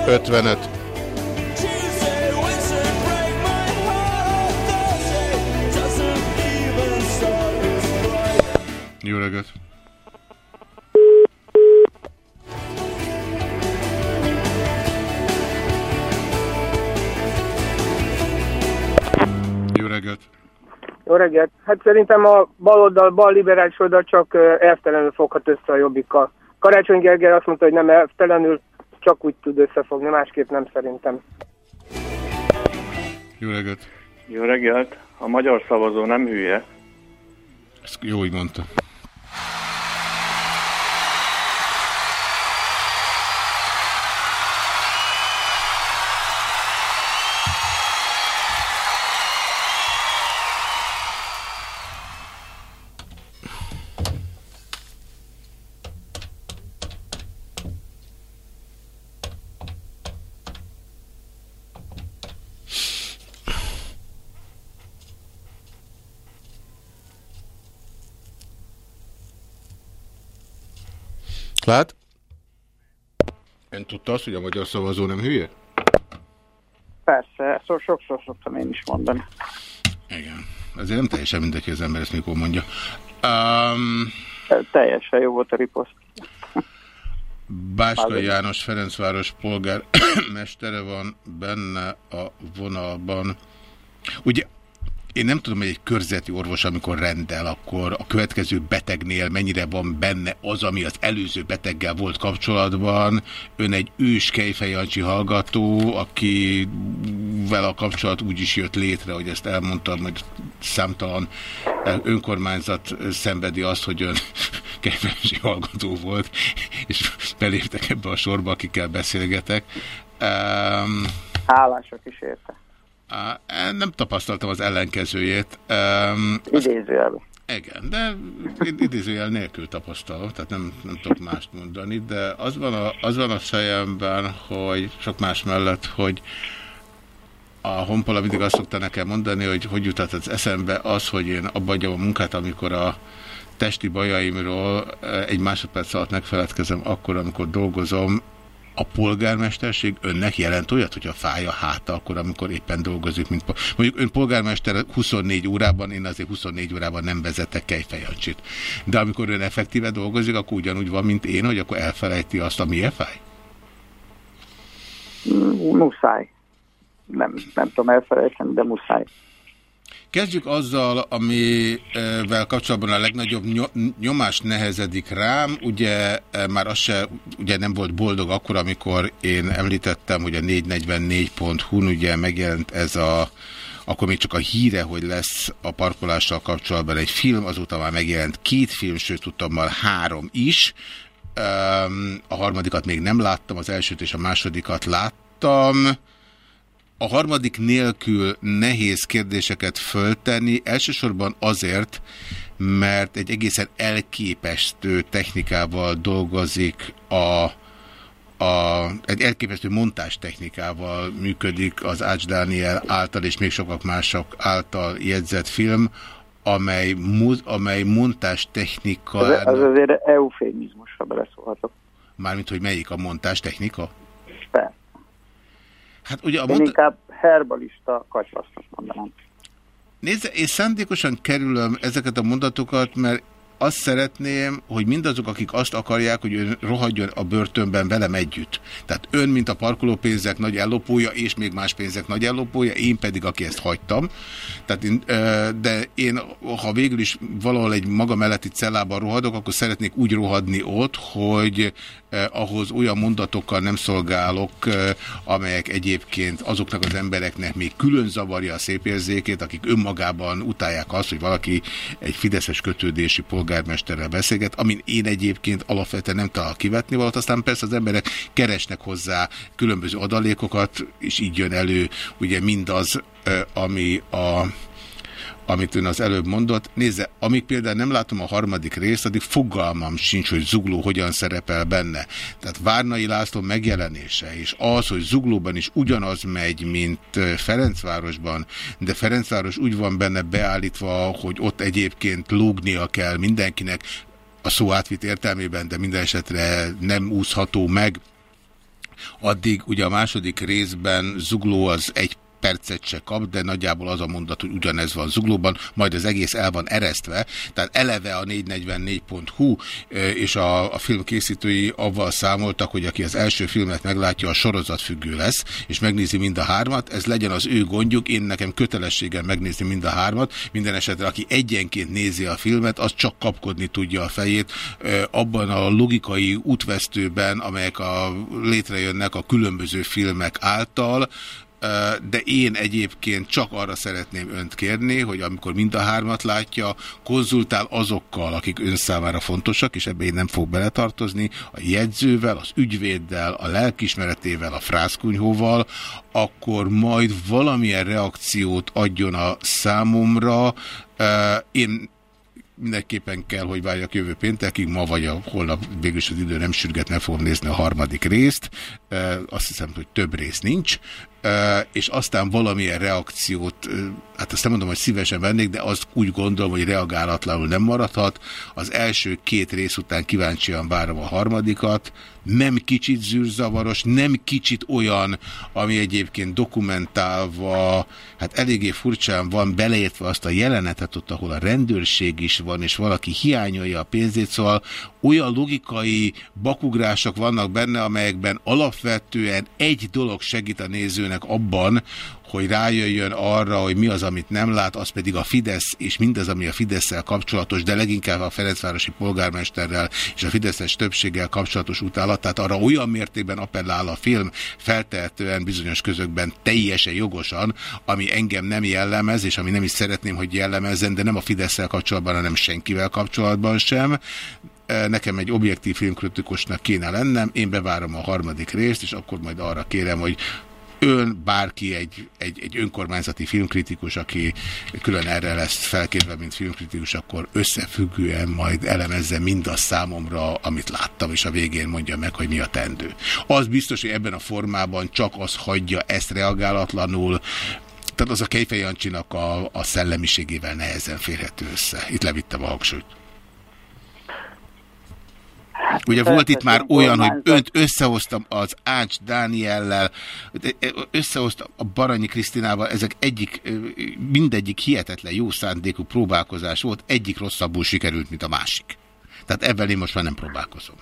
se. 55. Jó reggelt. Jó reggelt. Hát szerintem a baloldal, bal liberális oldal csak elvtelenül foghat össze a jobbikkal. Karácsony Gergely azt mondta, hogy nem elvtelenül, csak úgy tud összefogni, másképp nem szerintem. Jó reggelt. Jó reggelt! A magyar szavazó nem hülye. Ezt jó, hogy mondta. Lát? Ön tudta azt, hogy a magyar szavazó nem hülye? Persze, szó, sokszor szoktam én is mondani. Igen. Azért nem teljesen mindegy, hogy az ember ezt mikor mondja. Um, Teljesen jó volt a riposzt. Báska János Ferencváros polgármestere [coughs] van benne a vonalban. Ugye én nem tudom, hogy egy körzeti orvos, amikor rendel, akkor a következő betegnél mennyire van benne az, ami az előző beteggel volt kapcsolatban. Ön egy ős Kejfejancsi hallgató, akivel a kapcsolat úgy is jött létre, hogy ezt elmondtam, hogy számtalan önkormányzat szenvedi azt, hogy ön [laughs] Kejfejancsi hallgató volt, és beléptek ebbe a sorba, akikkel beszélgetek. Um, Hálásak is érte. Nem tapasztaltam az ellenkezőjét. Um, Idézőjel. Igen, de idézőjel nélkül tapasztalom, tehát nem, nem tudok mást mondani, de az van, a, az van a fejemben, hogy sok más mellett, hogy a honpola mindig azt szokta nekem mondani, hogy hogy jutott az eszembe az, hogy én abba a munkát, amikor a testi bajaimról egy másodperc alatt megfeledkezem akkor, amikor dolgozom, a polgármesterség önnek jelent olyat, hogy a fája háta akkor, amikor éppen dolgozik, mint mondjuk ön polgármester 24 órában, én azért 24 órában nem vezetek kejfejancsit. De amikor ön effektíve dolgozik, akkor ugyanúgy van, mint én, hogy akkor elfelejti azt, ami e fáj? Muszáj. Nem, nem tudom elfelejteni, de muszáj. Kezdjük azzal, amivel kapcsolatban a legnagyobb nyomás nehezedik rám. Ugye e, már az se, ugye nem volt boldog akkor, amikor én említettem, hogy a 444.hu ugye megjelent ez a akkor még csak a híre, hogy lesz a parkolással kapcsolatban egy film, azóta már megjelent két film, sőt tudtam már három is. A harmadikat még nem láttam, az elsőt és a másodikat láttam. A harmadik nélkül nehéz kérdéseket föltenni, elsősorban azért, mert egy egészen elképesztő technikával dolgozik a, a, egy elképesztő technikával működik az Ács Dániel által és még sokak mások által jegyzett film, amely, amely technika. Ez, ez azért eufémizmus, ha beleszólhatok. Mármint, hogy melyik a technika? Persze. Hát ugye a Én inkább herbalista kacsvasznak mondanám. Nézze, én szándékosan kerülöm ezeket a mondatokat, mert azt szeretném, hogy mindazok, akik azt akarják, hogy ön rohadjon a börtönben velem együtt. Tehát ön, mint a parkolópénzek nagy ellopója, és még más pénzek nagy ellopója, én pedig, aki ezt hagytam. Tehát én, de én, ha végül is valahol egy maga melletti cellában rohadok, akkor szeretnék úgy rohadni ott, hogy ahhoz olyan mondatokkal nem szolgálok, amelyek egyébként azoknak az embereknek még külön zavarja a szép érzékét, akik önmagában utálják azt, hogy valaki egy fideszes kötődési polgár polgármesterrel beszélget, amin én egyébként alapvetően nem talál kivetni valat, aztán persze az emberek keresnek hozzá különböző adalékokat, és így jön elő ugye mindaz, ami a amit ön az előbb mondott. Nézze, amíg például nem látom a harmadik részt, addig fogalmam sincs, hogy Zugló hogyan szerepel benne. Tehát Várnai László megjelenése, és az, hogy Zuglóban is ugyanaz megy, mint Ferencvárosban, de Ferencváros úgy van benne beállítva, hogy ott egyébként lógnia kell mindenkinek, a szó átvit értelmében, de minden esetre nem úszható meg, addig ugye a második részben Zugló az egy percet se kap, de nagyjából az a mondat, hogy ugyanez van zuglóban, majd az egész el van eresztve, tehát eleve a 444.hu és a, a film készítői avval számoltak, hogy aki az első filmet meglátja, a sorozat függő lesz, és megnézi mind a hármat, ez legyen az ő gondjuk, én nekem kötelességem megnézni mind a hármat, minden esetre aki egyenként nézi a filmet, az csak kapkodni tudja a fejét. Abban a logikai útvesztőben, amelyek a, létrejönnek a különböző filmek által, de én egyébként csak arra szeretném önt kérni, hogy amikor mind a hármat látja, konzultál azokkal, akik ön számára fontosak, és ebbe én nem fog beletartozni, a jegyzővel, az ügyvéddel, a lelkismeretével, a frászkunyhóval, akkor majd valamilyen reakciót adjon a számomra. Én mindenképpen kell, hogy várjak jövő péntekig, ma vagy a holnap végülis az idő nem sürget, ne fogom nézni a harmadik részt. Azt hiszem, hogy több rész nincs és aztán valamilyen reakciót, hát azt nem mondom, hogy szívesen vennék, de azt úgy gondolom, hogy reagálatlanul nem maradhat. Az első két rész után kíváncsian várom a harmadikat. Nem kicsit zűrzavaros, nem kicsit olyan, ami egyébként dokumentálva, hát eléggé furcsán van, beleértve azt a jelenetet ott, ahol a rendőrség is van, és valaki hiányolja a pénzét, szóval olyan logikai bakugrások vannak benne, amelyekben alapvetően egy dolog segít a nézőnek abban, hogy rájöjjön arra, hogy mi az, amit nem lát, az pedig a Fidesz, és mindaz, ami a fidesz kapcsolatos, de leginkább a Ferencvárosi polgármesterrel és a Fideszes többséggel kapcsolatos utálat, tehát arra olyan mértékben appellál a film, feltehetően bizonyos közökben teljesen jogosan, ami engem nem jellemez, és ami nem is szeretném, hogy jellemezzen, de nem a fidesz kapcsolatban, hanem senkivel kapcsolatban sem. Nekem egy objektív filmkritikusnak kéne lennem, én bevárom a harmadik részt, és akkor majd arra kérem, hogy ön, bárki egy, egy, egy önkormányzati filmkritikus, aki külön erre lesz felkérve, mint filmkritikus, akkor összefüggően majd elemezze mindazt számomra, amit láttam, és a végén mondja meg, hogy mi a tendő. Az biztos, hogy ebben a formában csak az hagyja ezt reagálatlanul, tehát az a Kejfej Jancsinak a, a szellemiségével nehezen férhető össze. Itt levittem a hangsúlyt. Ugye volt itt már olyan, hogy önt összehoztam az Ács Dániellel, összehoztam a Baranyi Krisztinával, ezek egyik, mindegyik hihetetlen jó szándékú próbálkozás volt, egyik rosszabbul sikerült, mint a másik. Tehát ebben én most már nem próbálkozom.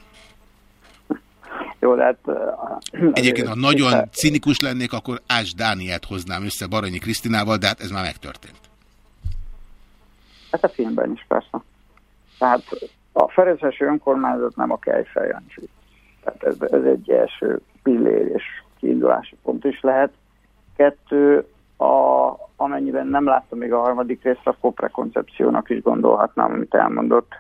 Jó, hát... Egyébként, ha nagyon cinikus lennék, akkor Ács Dánielt hoznám össze Baranyi Krisztinával, de hát ez már megtörtént. Hát a filmben is persze. Tehát a Ferencesi önkormányzat nem a Kejfej Jancsi. Tehát ez, ez egy első pillér és kiindulási pont is lehet. Kettő, a, amennyiben nem láttam még a harmadik részt, akkor prekoncepciónak is gondolhatnám, amit elmondott.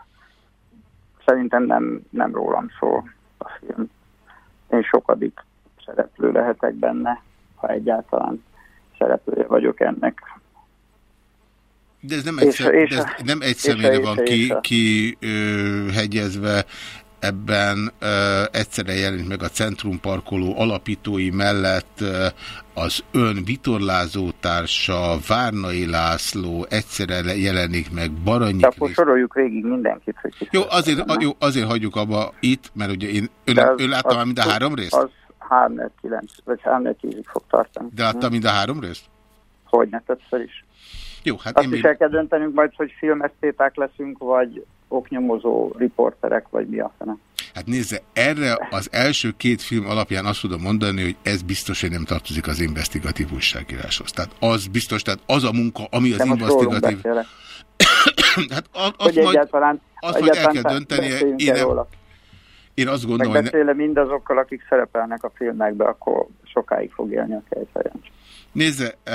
Szerintem nem, nem rólam szól a film. Én sokadik szereplő lehetek benne, ha egyáltalán szereplője vagyok ennek. De ez nem egy, és, szem, és, ez nem egy személyre van ki, ki ö, hegyezve, ebben ö, egyszerre jelent meg a centrumparkoló alapítói mellett ö, az ön vitorlázótársa, Várnai László, egyszerre jelenik meg Baranyi De akkor soroljuk végig mindenkit. Hogy jó, azért, a, jó, azért hagyjuk abba itt, mert ugye én, ön, az, ön látta már mind a három részt? Az 3 9 vagy 3 10 fog tartani. De látta mind a három részt? Hogyne, többször is. Jó, hát Azt is még... el kell döntenünk majd, hogy filmesztéták leszünk, vagy oknyomozó riporterek, vagy mi a fene. Hát nézze, erre az első két film alapján azt tudom mondani, hogy ez biztos, hogy nem tartozik az investigatív újságíráshoz. Tehát az biztos, tehát az a munka, ami az investigatív... [coughs] hát az, hogy majd, egyáltalán, azt majd el kell dönteni. Én, nem, én azt gondolom, hogy... Megbeszéle mindazokkal, akik szerepelnek a filmekbe, akkor sokáig fog élni a kejfejencs. Nézze, uh,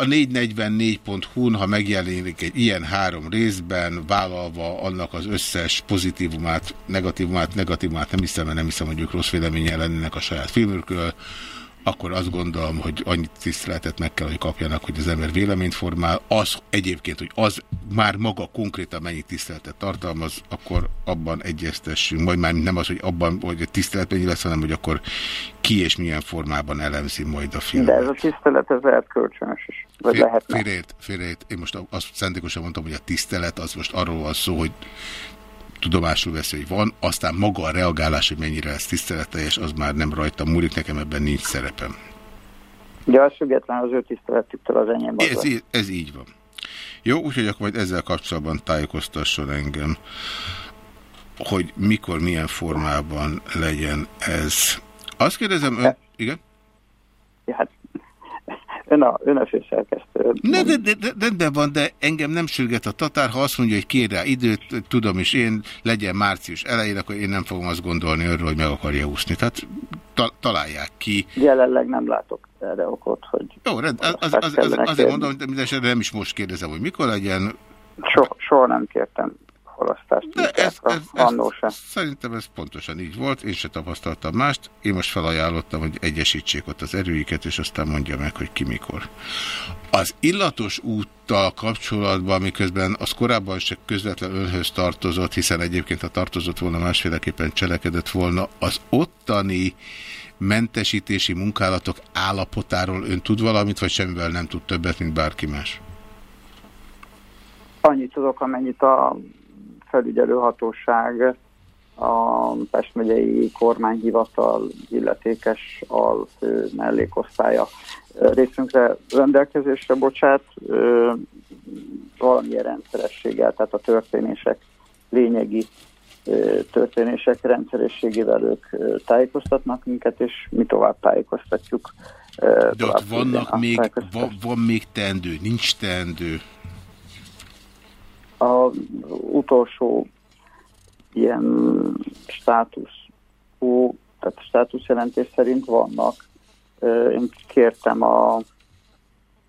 a 444.hu-n, ha megjelenik egy ilyen három részben, vállalva annak az összes pozitívumát, negatívumát, negatívumát nem hiszem, mert nem hiszem, hogy ők rossz véleményen lennének a saját filmükről, akkor azt gondolom, hogy annyit tiszteletet meg kell, hogy kapjanak, hogy az ember véleményt formál. Az egyébként, hogy az már maga konkrétan mennyi tiszteletet tartalmaz, akkor abban egyeztessünk. Majd már nem az, hogy abban, hogy a tisztelet mennyi lesz, hanem hogy akkor ki és milyen formában elemzi majd a filmet. De ez a tisztelet, ez lehet kölcsönös is. Vagy Fél, lehetne. Félreért, félreért. Én most azt szándékosan mondtam, hogy a tisztelet az most arról van szó, hogy tudomásul veszi, hogy van, aztán maga a reagálás, hogy mennyire ez tiszteleteljes, az már nem rajta múlik, nekem ebben nincs szerepem. De az független az ő tiszteletüktől az enyém az. Ez, így, ez így van. Jó, úgyhogy akkor majd ezzel kapcsolatban tájékoztasson engem, hogy mikor, milyen formában legyen ez. Azt kérdezem, ön... igen? Ja, hát Ön a, ön a főszerkesztő. Ne, de, de, de, rendben van, de engem nem sürget a tatár, ha azt mondja, hogy kér rá időt, tudom is én, legyen március elején, akkor én nem fogom azt gondolni arról, hogy meg akarja úszni. Tehát ta, találják ki. Jelenleg nem látok erre okot, hogy... Jó, rend, az, az, az, az, azért mondom, hogy mindenesetre nem is most kérdezem, hogy mikor legyen. So, soha nem kértem halasztást. De ez, ez, ez, szerintem ez pontosan így volt, én se tapasztaltam mást. Én most felajánlottam, hogy egyesítsék ott az erőiket, és aztán mondja meg, hogy ki mikor. Az illatos úttal kapcsolatban, miközben az korábban se közvetlen önhöz tartozott, hiszen egyébként ha tartozott volna, másféleképpen cselekedett volna, az ottani mentesítési munkálatok állapotáról ön tud valamit, vagy semmivel nem tud többet, mint bárki más? Annyit tudok, amennyit a felügyelőhatóság, a Pest megyei kormányhivatal illetékes alfő mellékosztálya részünkre rendelkezésre bocsát valamilyen rendszerességgel, tehát a történések lényegi történések rendszerességével ők tájékoztatnak minket, és mi tovább tájékoztatjuk. De ott vannak még, van, van még teendő, nincs teendő? A utolsó ilyen státusz, tehát státuszjelentés szerint vannak. Én kértem a,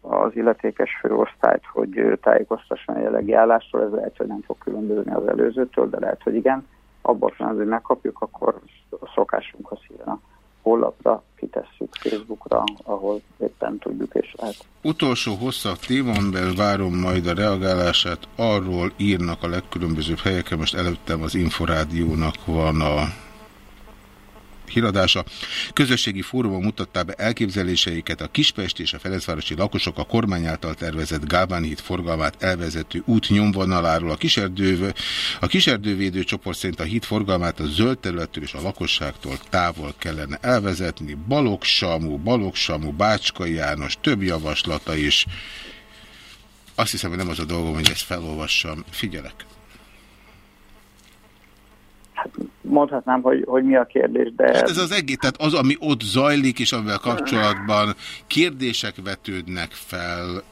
az illetékes főosztályt, hogy tájékoztasson a jellegi állásról, ez lehet, hogy nem fog különbözni az előzőtől, de lehet, hogy igen. Abban hogy megkapjuk, akkor a szokásunkhoz híven a honlapra, kitesszük Facebookra, ahol éppen tudjuk és lehet. Utolsó hosszabb témon belül várom majd a reagálását. Arról írnak a legkülönbözőbb helyeken, most előttem az Inforádiónak van a híradása. Közösségi fórumon mutatták be elképzeléseiket a Kispest és a Ferencvárosi lakosok a kormány által tervezett Gálván híd forgalmát elvezető út nyomvonaláról. A, kiserdő, a kiserdővédő csoport szerint a híd forgalmát a zöld területtől és a lakosságtól távol kellene elvezetni. Balogsamú, Balogsamú, Bácskai János, több javaslata is. Azt hiszem, hogy nem az a dolgom, hogy ezt felolvassam. Figyelek hát mondhatnám, hogy, hogy mi a kérdés, de... Hát ez az egész, tehát az, ami ott zajlik, és amivel kapcsolatban kérdések vetődnek fel,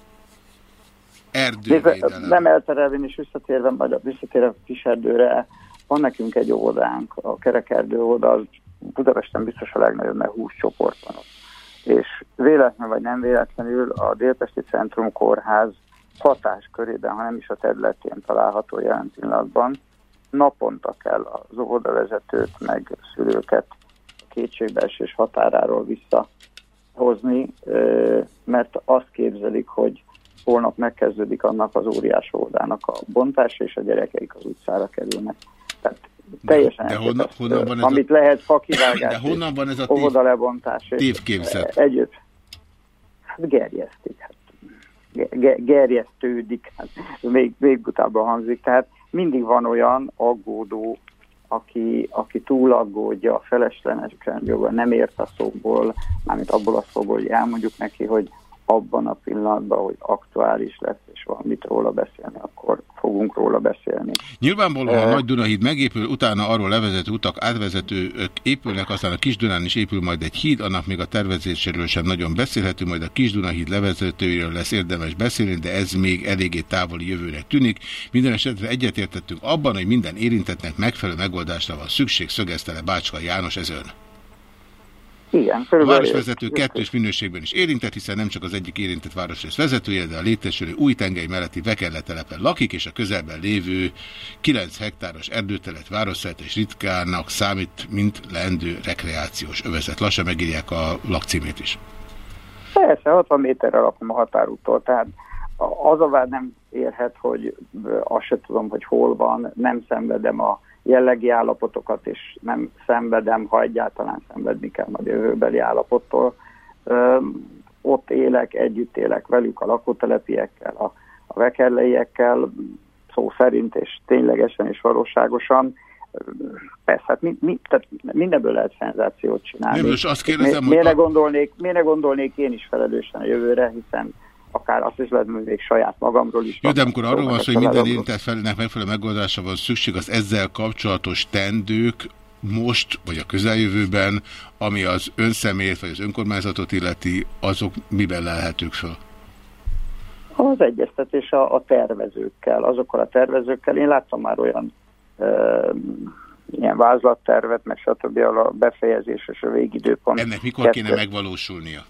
erdővédelem. Nem elterelvén és visszatérve, majd visszatérve a kiserdőre, van nekünk egy óvodánk, a kerekerdő óvoda, az Budapesten biztos a legnagyobb, mert 20 csoport van ott. És véletlen vagy nem véletlenül a Délpesti Centrum Kórház hatáskörében, ha nem is a területén található jelen pillanatban, naponta kell az óvodavezetőt, meg szülőket kétségbeesés határáról visszahozni, mert azt képzelik, hogy holnap megkezdődik annak az óriás óvodának a bontása, és a gyerekeik az utcára kerülnek. Tehát teljesen de, de honnan, honnan van ez amit a... lehet fakivágás, [coughs] de honnan van ez a óvoda lebontás. Tévképzet. Együtt. Hát gerjesztik. Hát, gerjesztődik. Hát, még, még butábban hangzik. Tehát mindig van olyan aggódó, aki, aki túl aggódja, feleslegesen joga, nem ért a szóból, mármint abból a szóból, hogy elmondjuk neki, hogy abban a pillanatban, hogy aktuális lesz, valamit róla beszélni, akkor fogunk róla beszélni. Nyilvánvalóan a Nagy Dunahíd megépül, utána arról levezető utak, átvezetők épülnek, aztán a Kis Dunán is épül majd egy híd, annak még a tervezéséről sem nagyon beszélhető, majd a Kis Dunahíd levezetőjéről lesz érdemes beszélni, de ez még eléggé távoli jövőnek tűnik. Minden esetre egyetértettünk abban, hogy minden érintetnek megfelelő megoldásra van szükség, szögezte le Bácska János ez ön. Igen, a városvezető kettős minőségben is érintett, hiszen nem csak az egyik érintett városrész vezetője, de a létesülő új tengely melletti Vekerle telepen lakik, és a közelben lévő 9 hektáros erdőtelet városszerte és ritkának számít, mint leendő rekreációs övezet. Lassan megírják a lakcímét is. Persze, 60 méterre lakom a határútól, tehát az a nem érhet, hogy azt se tudom, hogy hol van, nem szenvedem a jellegi állapotokat, és nem szenvedem, ha egyáltalán szenvedni kell majd jövőbeli állapottól. Ott élek, együtt élek velük, a lakótelepiekkel, a, a vekerleiekkel, szó szerint, és ténylegesen és valóságosan. Persze, hát mi, mi, tehát mindenből lehet szenzációt csinálni. Nem, azt kérdezem, mi, hogy... gondolnék, miért gondolnék én is felelősen a jövőre, hiszen akár azt is lehet, még saját magamról is. Jó, de amikor arról van szó, hogy minden érintett felnek megfelelő megoldásra van szükség, az ezzel kapcsolatos tendők, most, vagy a közeljövőben, ami az önszemélyt, vagy az önkormányzatot illeti, azok miben lelhetők fel? Az egyeztetés a, a tervezőkkel, azokkal a tervezőkkel. Én láttam már olyan ö, ilyen vázlattervet, meg stb. a befejezés és a végidőpont. Ennek mikor kéne megvalósulnia?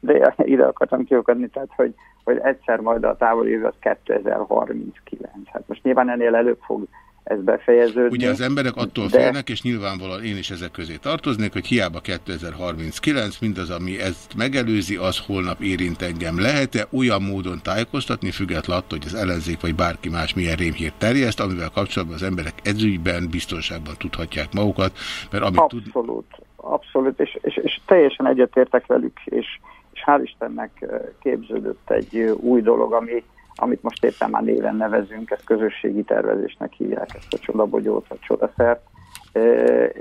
De ide akartam kiokadni, tehát hogy, hogy egyszer majd a távoli jövő az 2039. Hát most nyilván ennél előbb fog ez befejeződni. Ugye az emberek attól de... félnek, és nyilvánvalóan én is ezek közé tartoznék, hogy hiába 2039, mindaz, ami ezt megelőzi, az holnap érint engem. Lehet-e olyan módon tájékoztatni, függetlenül attól, hogy az ellenzék vagy bárki más milyen rémhírt terjeszt, amivel kapcsolatban az emberek ezügyben biztonságban tudhatják magukat, mert amit Abszolút, tud... abszolút, és, és, és teljesen egyetértek velük, és hál' Istennek képződött egy új dolog, ami amit most éppen már néven nevezünk, ezt közösségi tervezésnek hívják, ezt a csodabogyót, vagy csodaszert,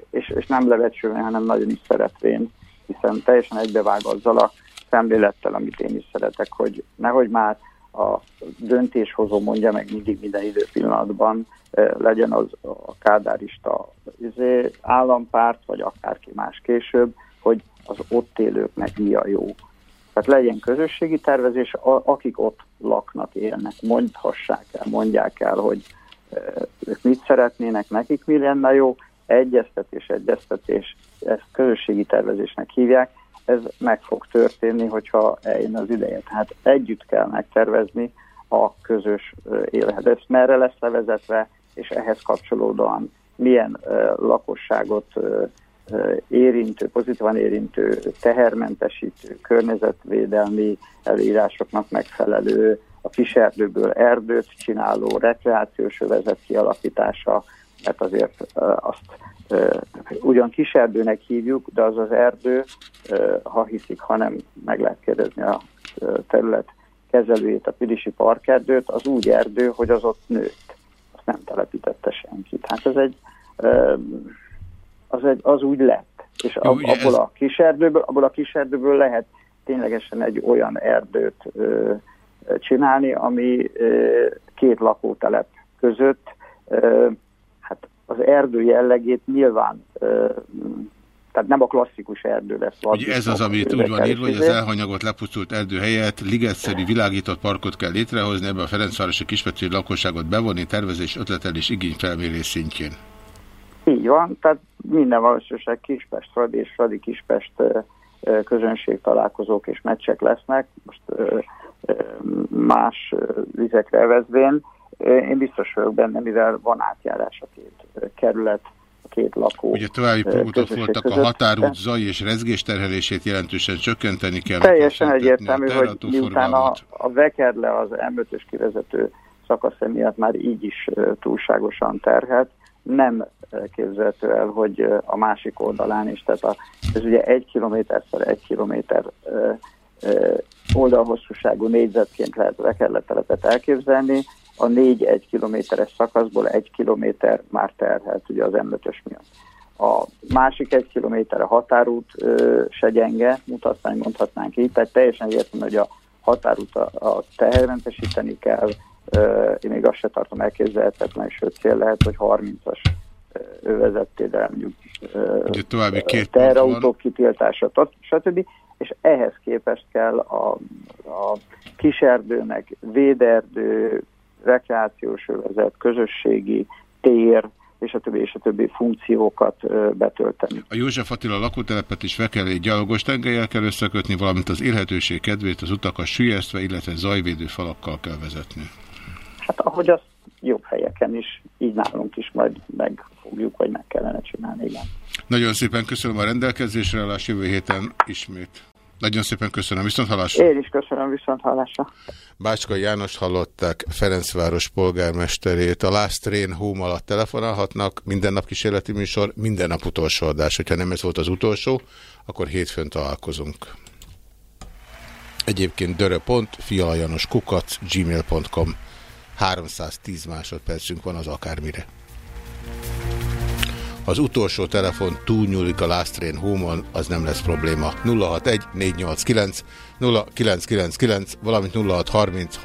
és, és nem levecsülni, hanem nagyon is szeretvén, hiszen teljesen egybevág azzal a szemlélettel, amit én is szeretek, hogy nehogy már a döntéshozó mondja meg mindig minden időpillanatban, legyen az a kádárista izé, állampárt, vagy akárki más később, hogy az ott élőknek mi a jó. Tehát legyen közösségi tervezés, akik ott laknak, élnek, mondhassák el, mondják el, hogy ők mit szeretnének, nekik mi lenne jó, egyeztetés, egyeztetés, ezt közösségi tervezésnek hívják, ez meg fog történni, hogyha eljön az ideje. Tehát együtt kell megtervezni a közös életet. Ez merre lesz levezetve, és ehhez kapcsolódóan milyen lakosságot érintő, pozitívan érintő, tehermentesítő, környezetvédelmi előírásoknak megfelelő, a kiserdőből erdőt csináló, rekreációs övezet kialakítása, mert azért azt ugyan kiserdőnek hívjuk, de az az erdő, ha hiszik, hanem meg lehet kérdezni a terület kezelőjét, a Pilisi Parkerdőt, az úgy erdő, hogy az ott nőtt. Azt nem telepítette senki. Hát ez egy az, egy, az úgy lett. És Jó, ab, abból, ez... a kiserdőből, abból a kiserdőből lehet ténylegesen egy olyan erdőt ö, csinálni, ami ö, két lakótelep között, ö, hát az erdő jellegét nyilván ö, tehát nem a klasszikus erdő lesz. Ugye ez az, amit úgy van írva, hogy az elhanyagot lepusztult erdő helyett ligetszerű világított parkot kell létrehozni, ebben a Ferencvárosi kisvetői lakosságot bevonni, tervezés, ötletelés, igényfelmérés szintjén. Így van, tehát minden valószínűség Kispest, Fradi és Fradi Kispest közönség találkozók és meccsek lesznek, most más vizekre vezvén. Én biztos vagyok benne, mivel van átjárás a két kerület, a két lakó. Ugye további próbatok voltak között. a határút zaj és rezgés terhelését jelentősen csökkenteni kell. Teljesen egyértelmű, hogy miután a, a Vekerle az M5-ös kivezető szakasz miatt már így is túlságosan terhet, nem képzelhető el, hogy a másik oldalán is, tehát a, ez ugye egy kilométerszer egy kilométer oldalhosszúságú négyzetként lehet lekerletelepet elképzelni, a négy egy kilométeres szakaszból egy kilométer már terhet ugye az m miatt. A másik egy kilométer a határút ö, se gyenge, mutatvány mondhatnánk így, tehát teljesen értem, hogy a határút a, a tehermentesíteni kell, én még azt se tartom elképzelhetetlen, sőt cél lehet, hogy 30-as övezettél mondjuk további két terautók kitiltása, stb. És ehhez képest kell a, a kiserdőnek véderdő, rekreációs övezet, közösségi tér, és a többi, és a többi funkciókat betölteni. A József Attila lakótelepet is egy gyalogos tengelyel kell összekötni, valamint az élhetőség kedvét az utakat sülyeztve, illetve zajvédő falakkal kell vezetni. Hát ahogy azt jobb helyeken is, így nálunk is majd megfogjuk, vagy meg kellene csinálni, igen. Nagyon szépen köszönöm a rendelkezésre, a jövő héten ismét. Nagyon szépen köszönöm, viszont hallásra. Én is köszönöm, viszont hallásra. Bácska János hallották Ferencváros polgármesterét. A Last Train Home alatt telefonálhatnak. Minden nap kísérleti műsor, minden nap utolsó adás. Hogyha nem ez volt az utolsó, akkor hétfőn találkozunk. Egyébként dörö.pont, fialajanos kukac, gmail.com 310 másodpercünk van az akármire. Az utolsó telefon túlnyúlik a Last Train Home-on, az nem lesz probléma. 061 489 0999, valamint 0630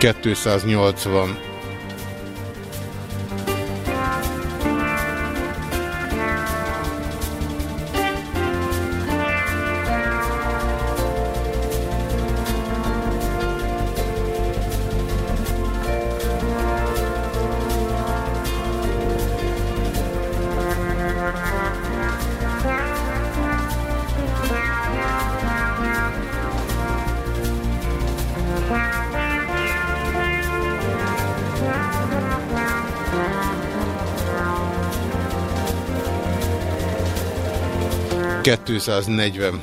280. Kettőszáznegyven.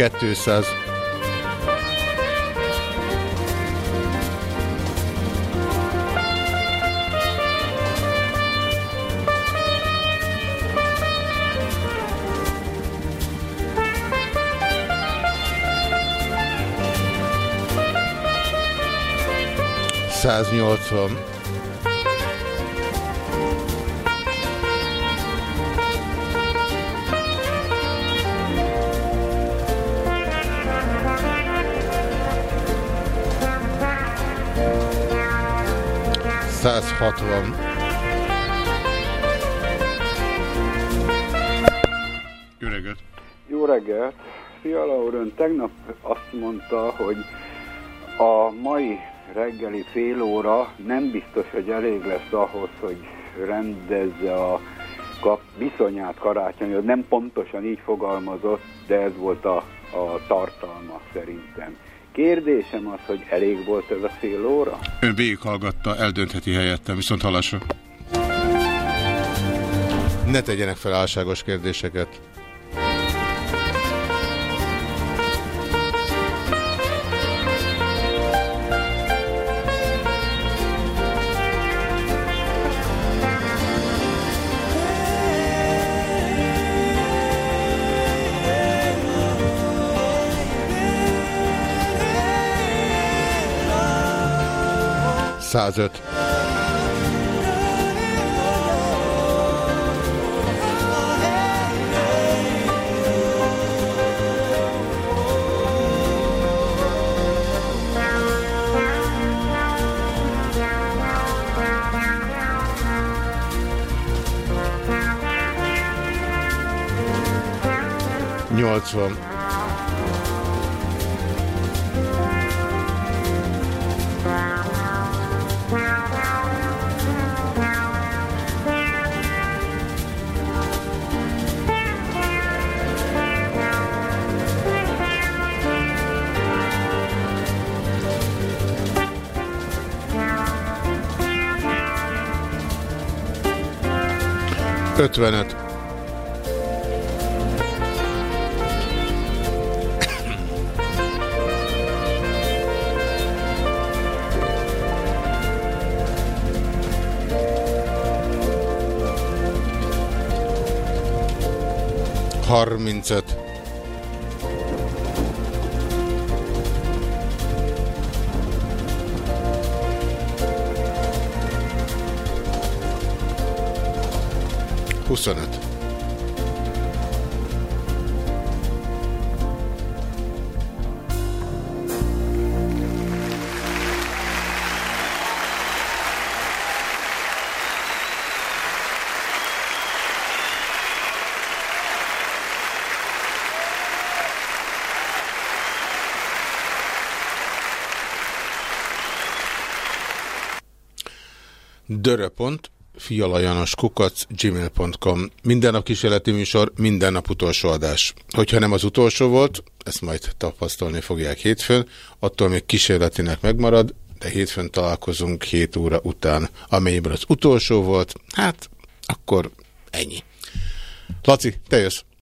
Kettőszáz. Száznyolcvan. Százhatvan. Jó reggelt! Jó reggelt! Fiala úr, ön tegnap azt mondta, hogy a mai reggeli fél óra nem biztos, hogy elég lesz ahhoz, hogy rendezze a kap viszonyát karácsony, nem pontosan így fogalmazott, de ez volt a, a tartalma szerintem. Kérdésem az, hogy elég volt ez a fél óra? Ön végighallgatta, eldöntheti helyettem, viszont hallásra. Ne tegyenek fel álságos kérdéseket. Százöt. Nyolcvan. Ötvenet. Harmincöt. Huszonöt. Döröpont, fialajanos kukac, gmail.com. Minden nap kísérleti műsor, minden nap utolsó adás. Hogyha nem az utolsó volt, ezt majd tapasztalni fogják hétfőn, attól még kísérletinek megmarad, de hétfőn találkozunk 7 óra után. Amennyiben az utolsó volt, hát akkor Ennyi. Laci, te jössz.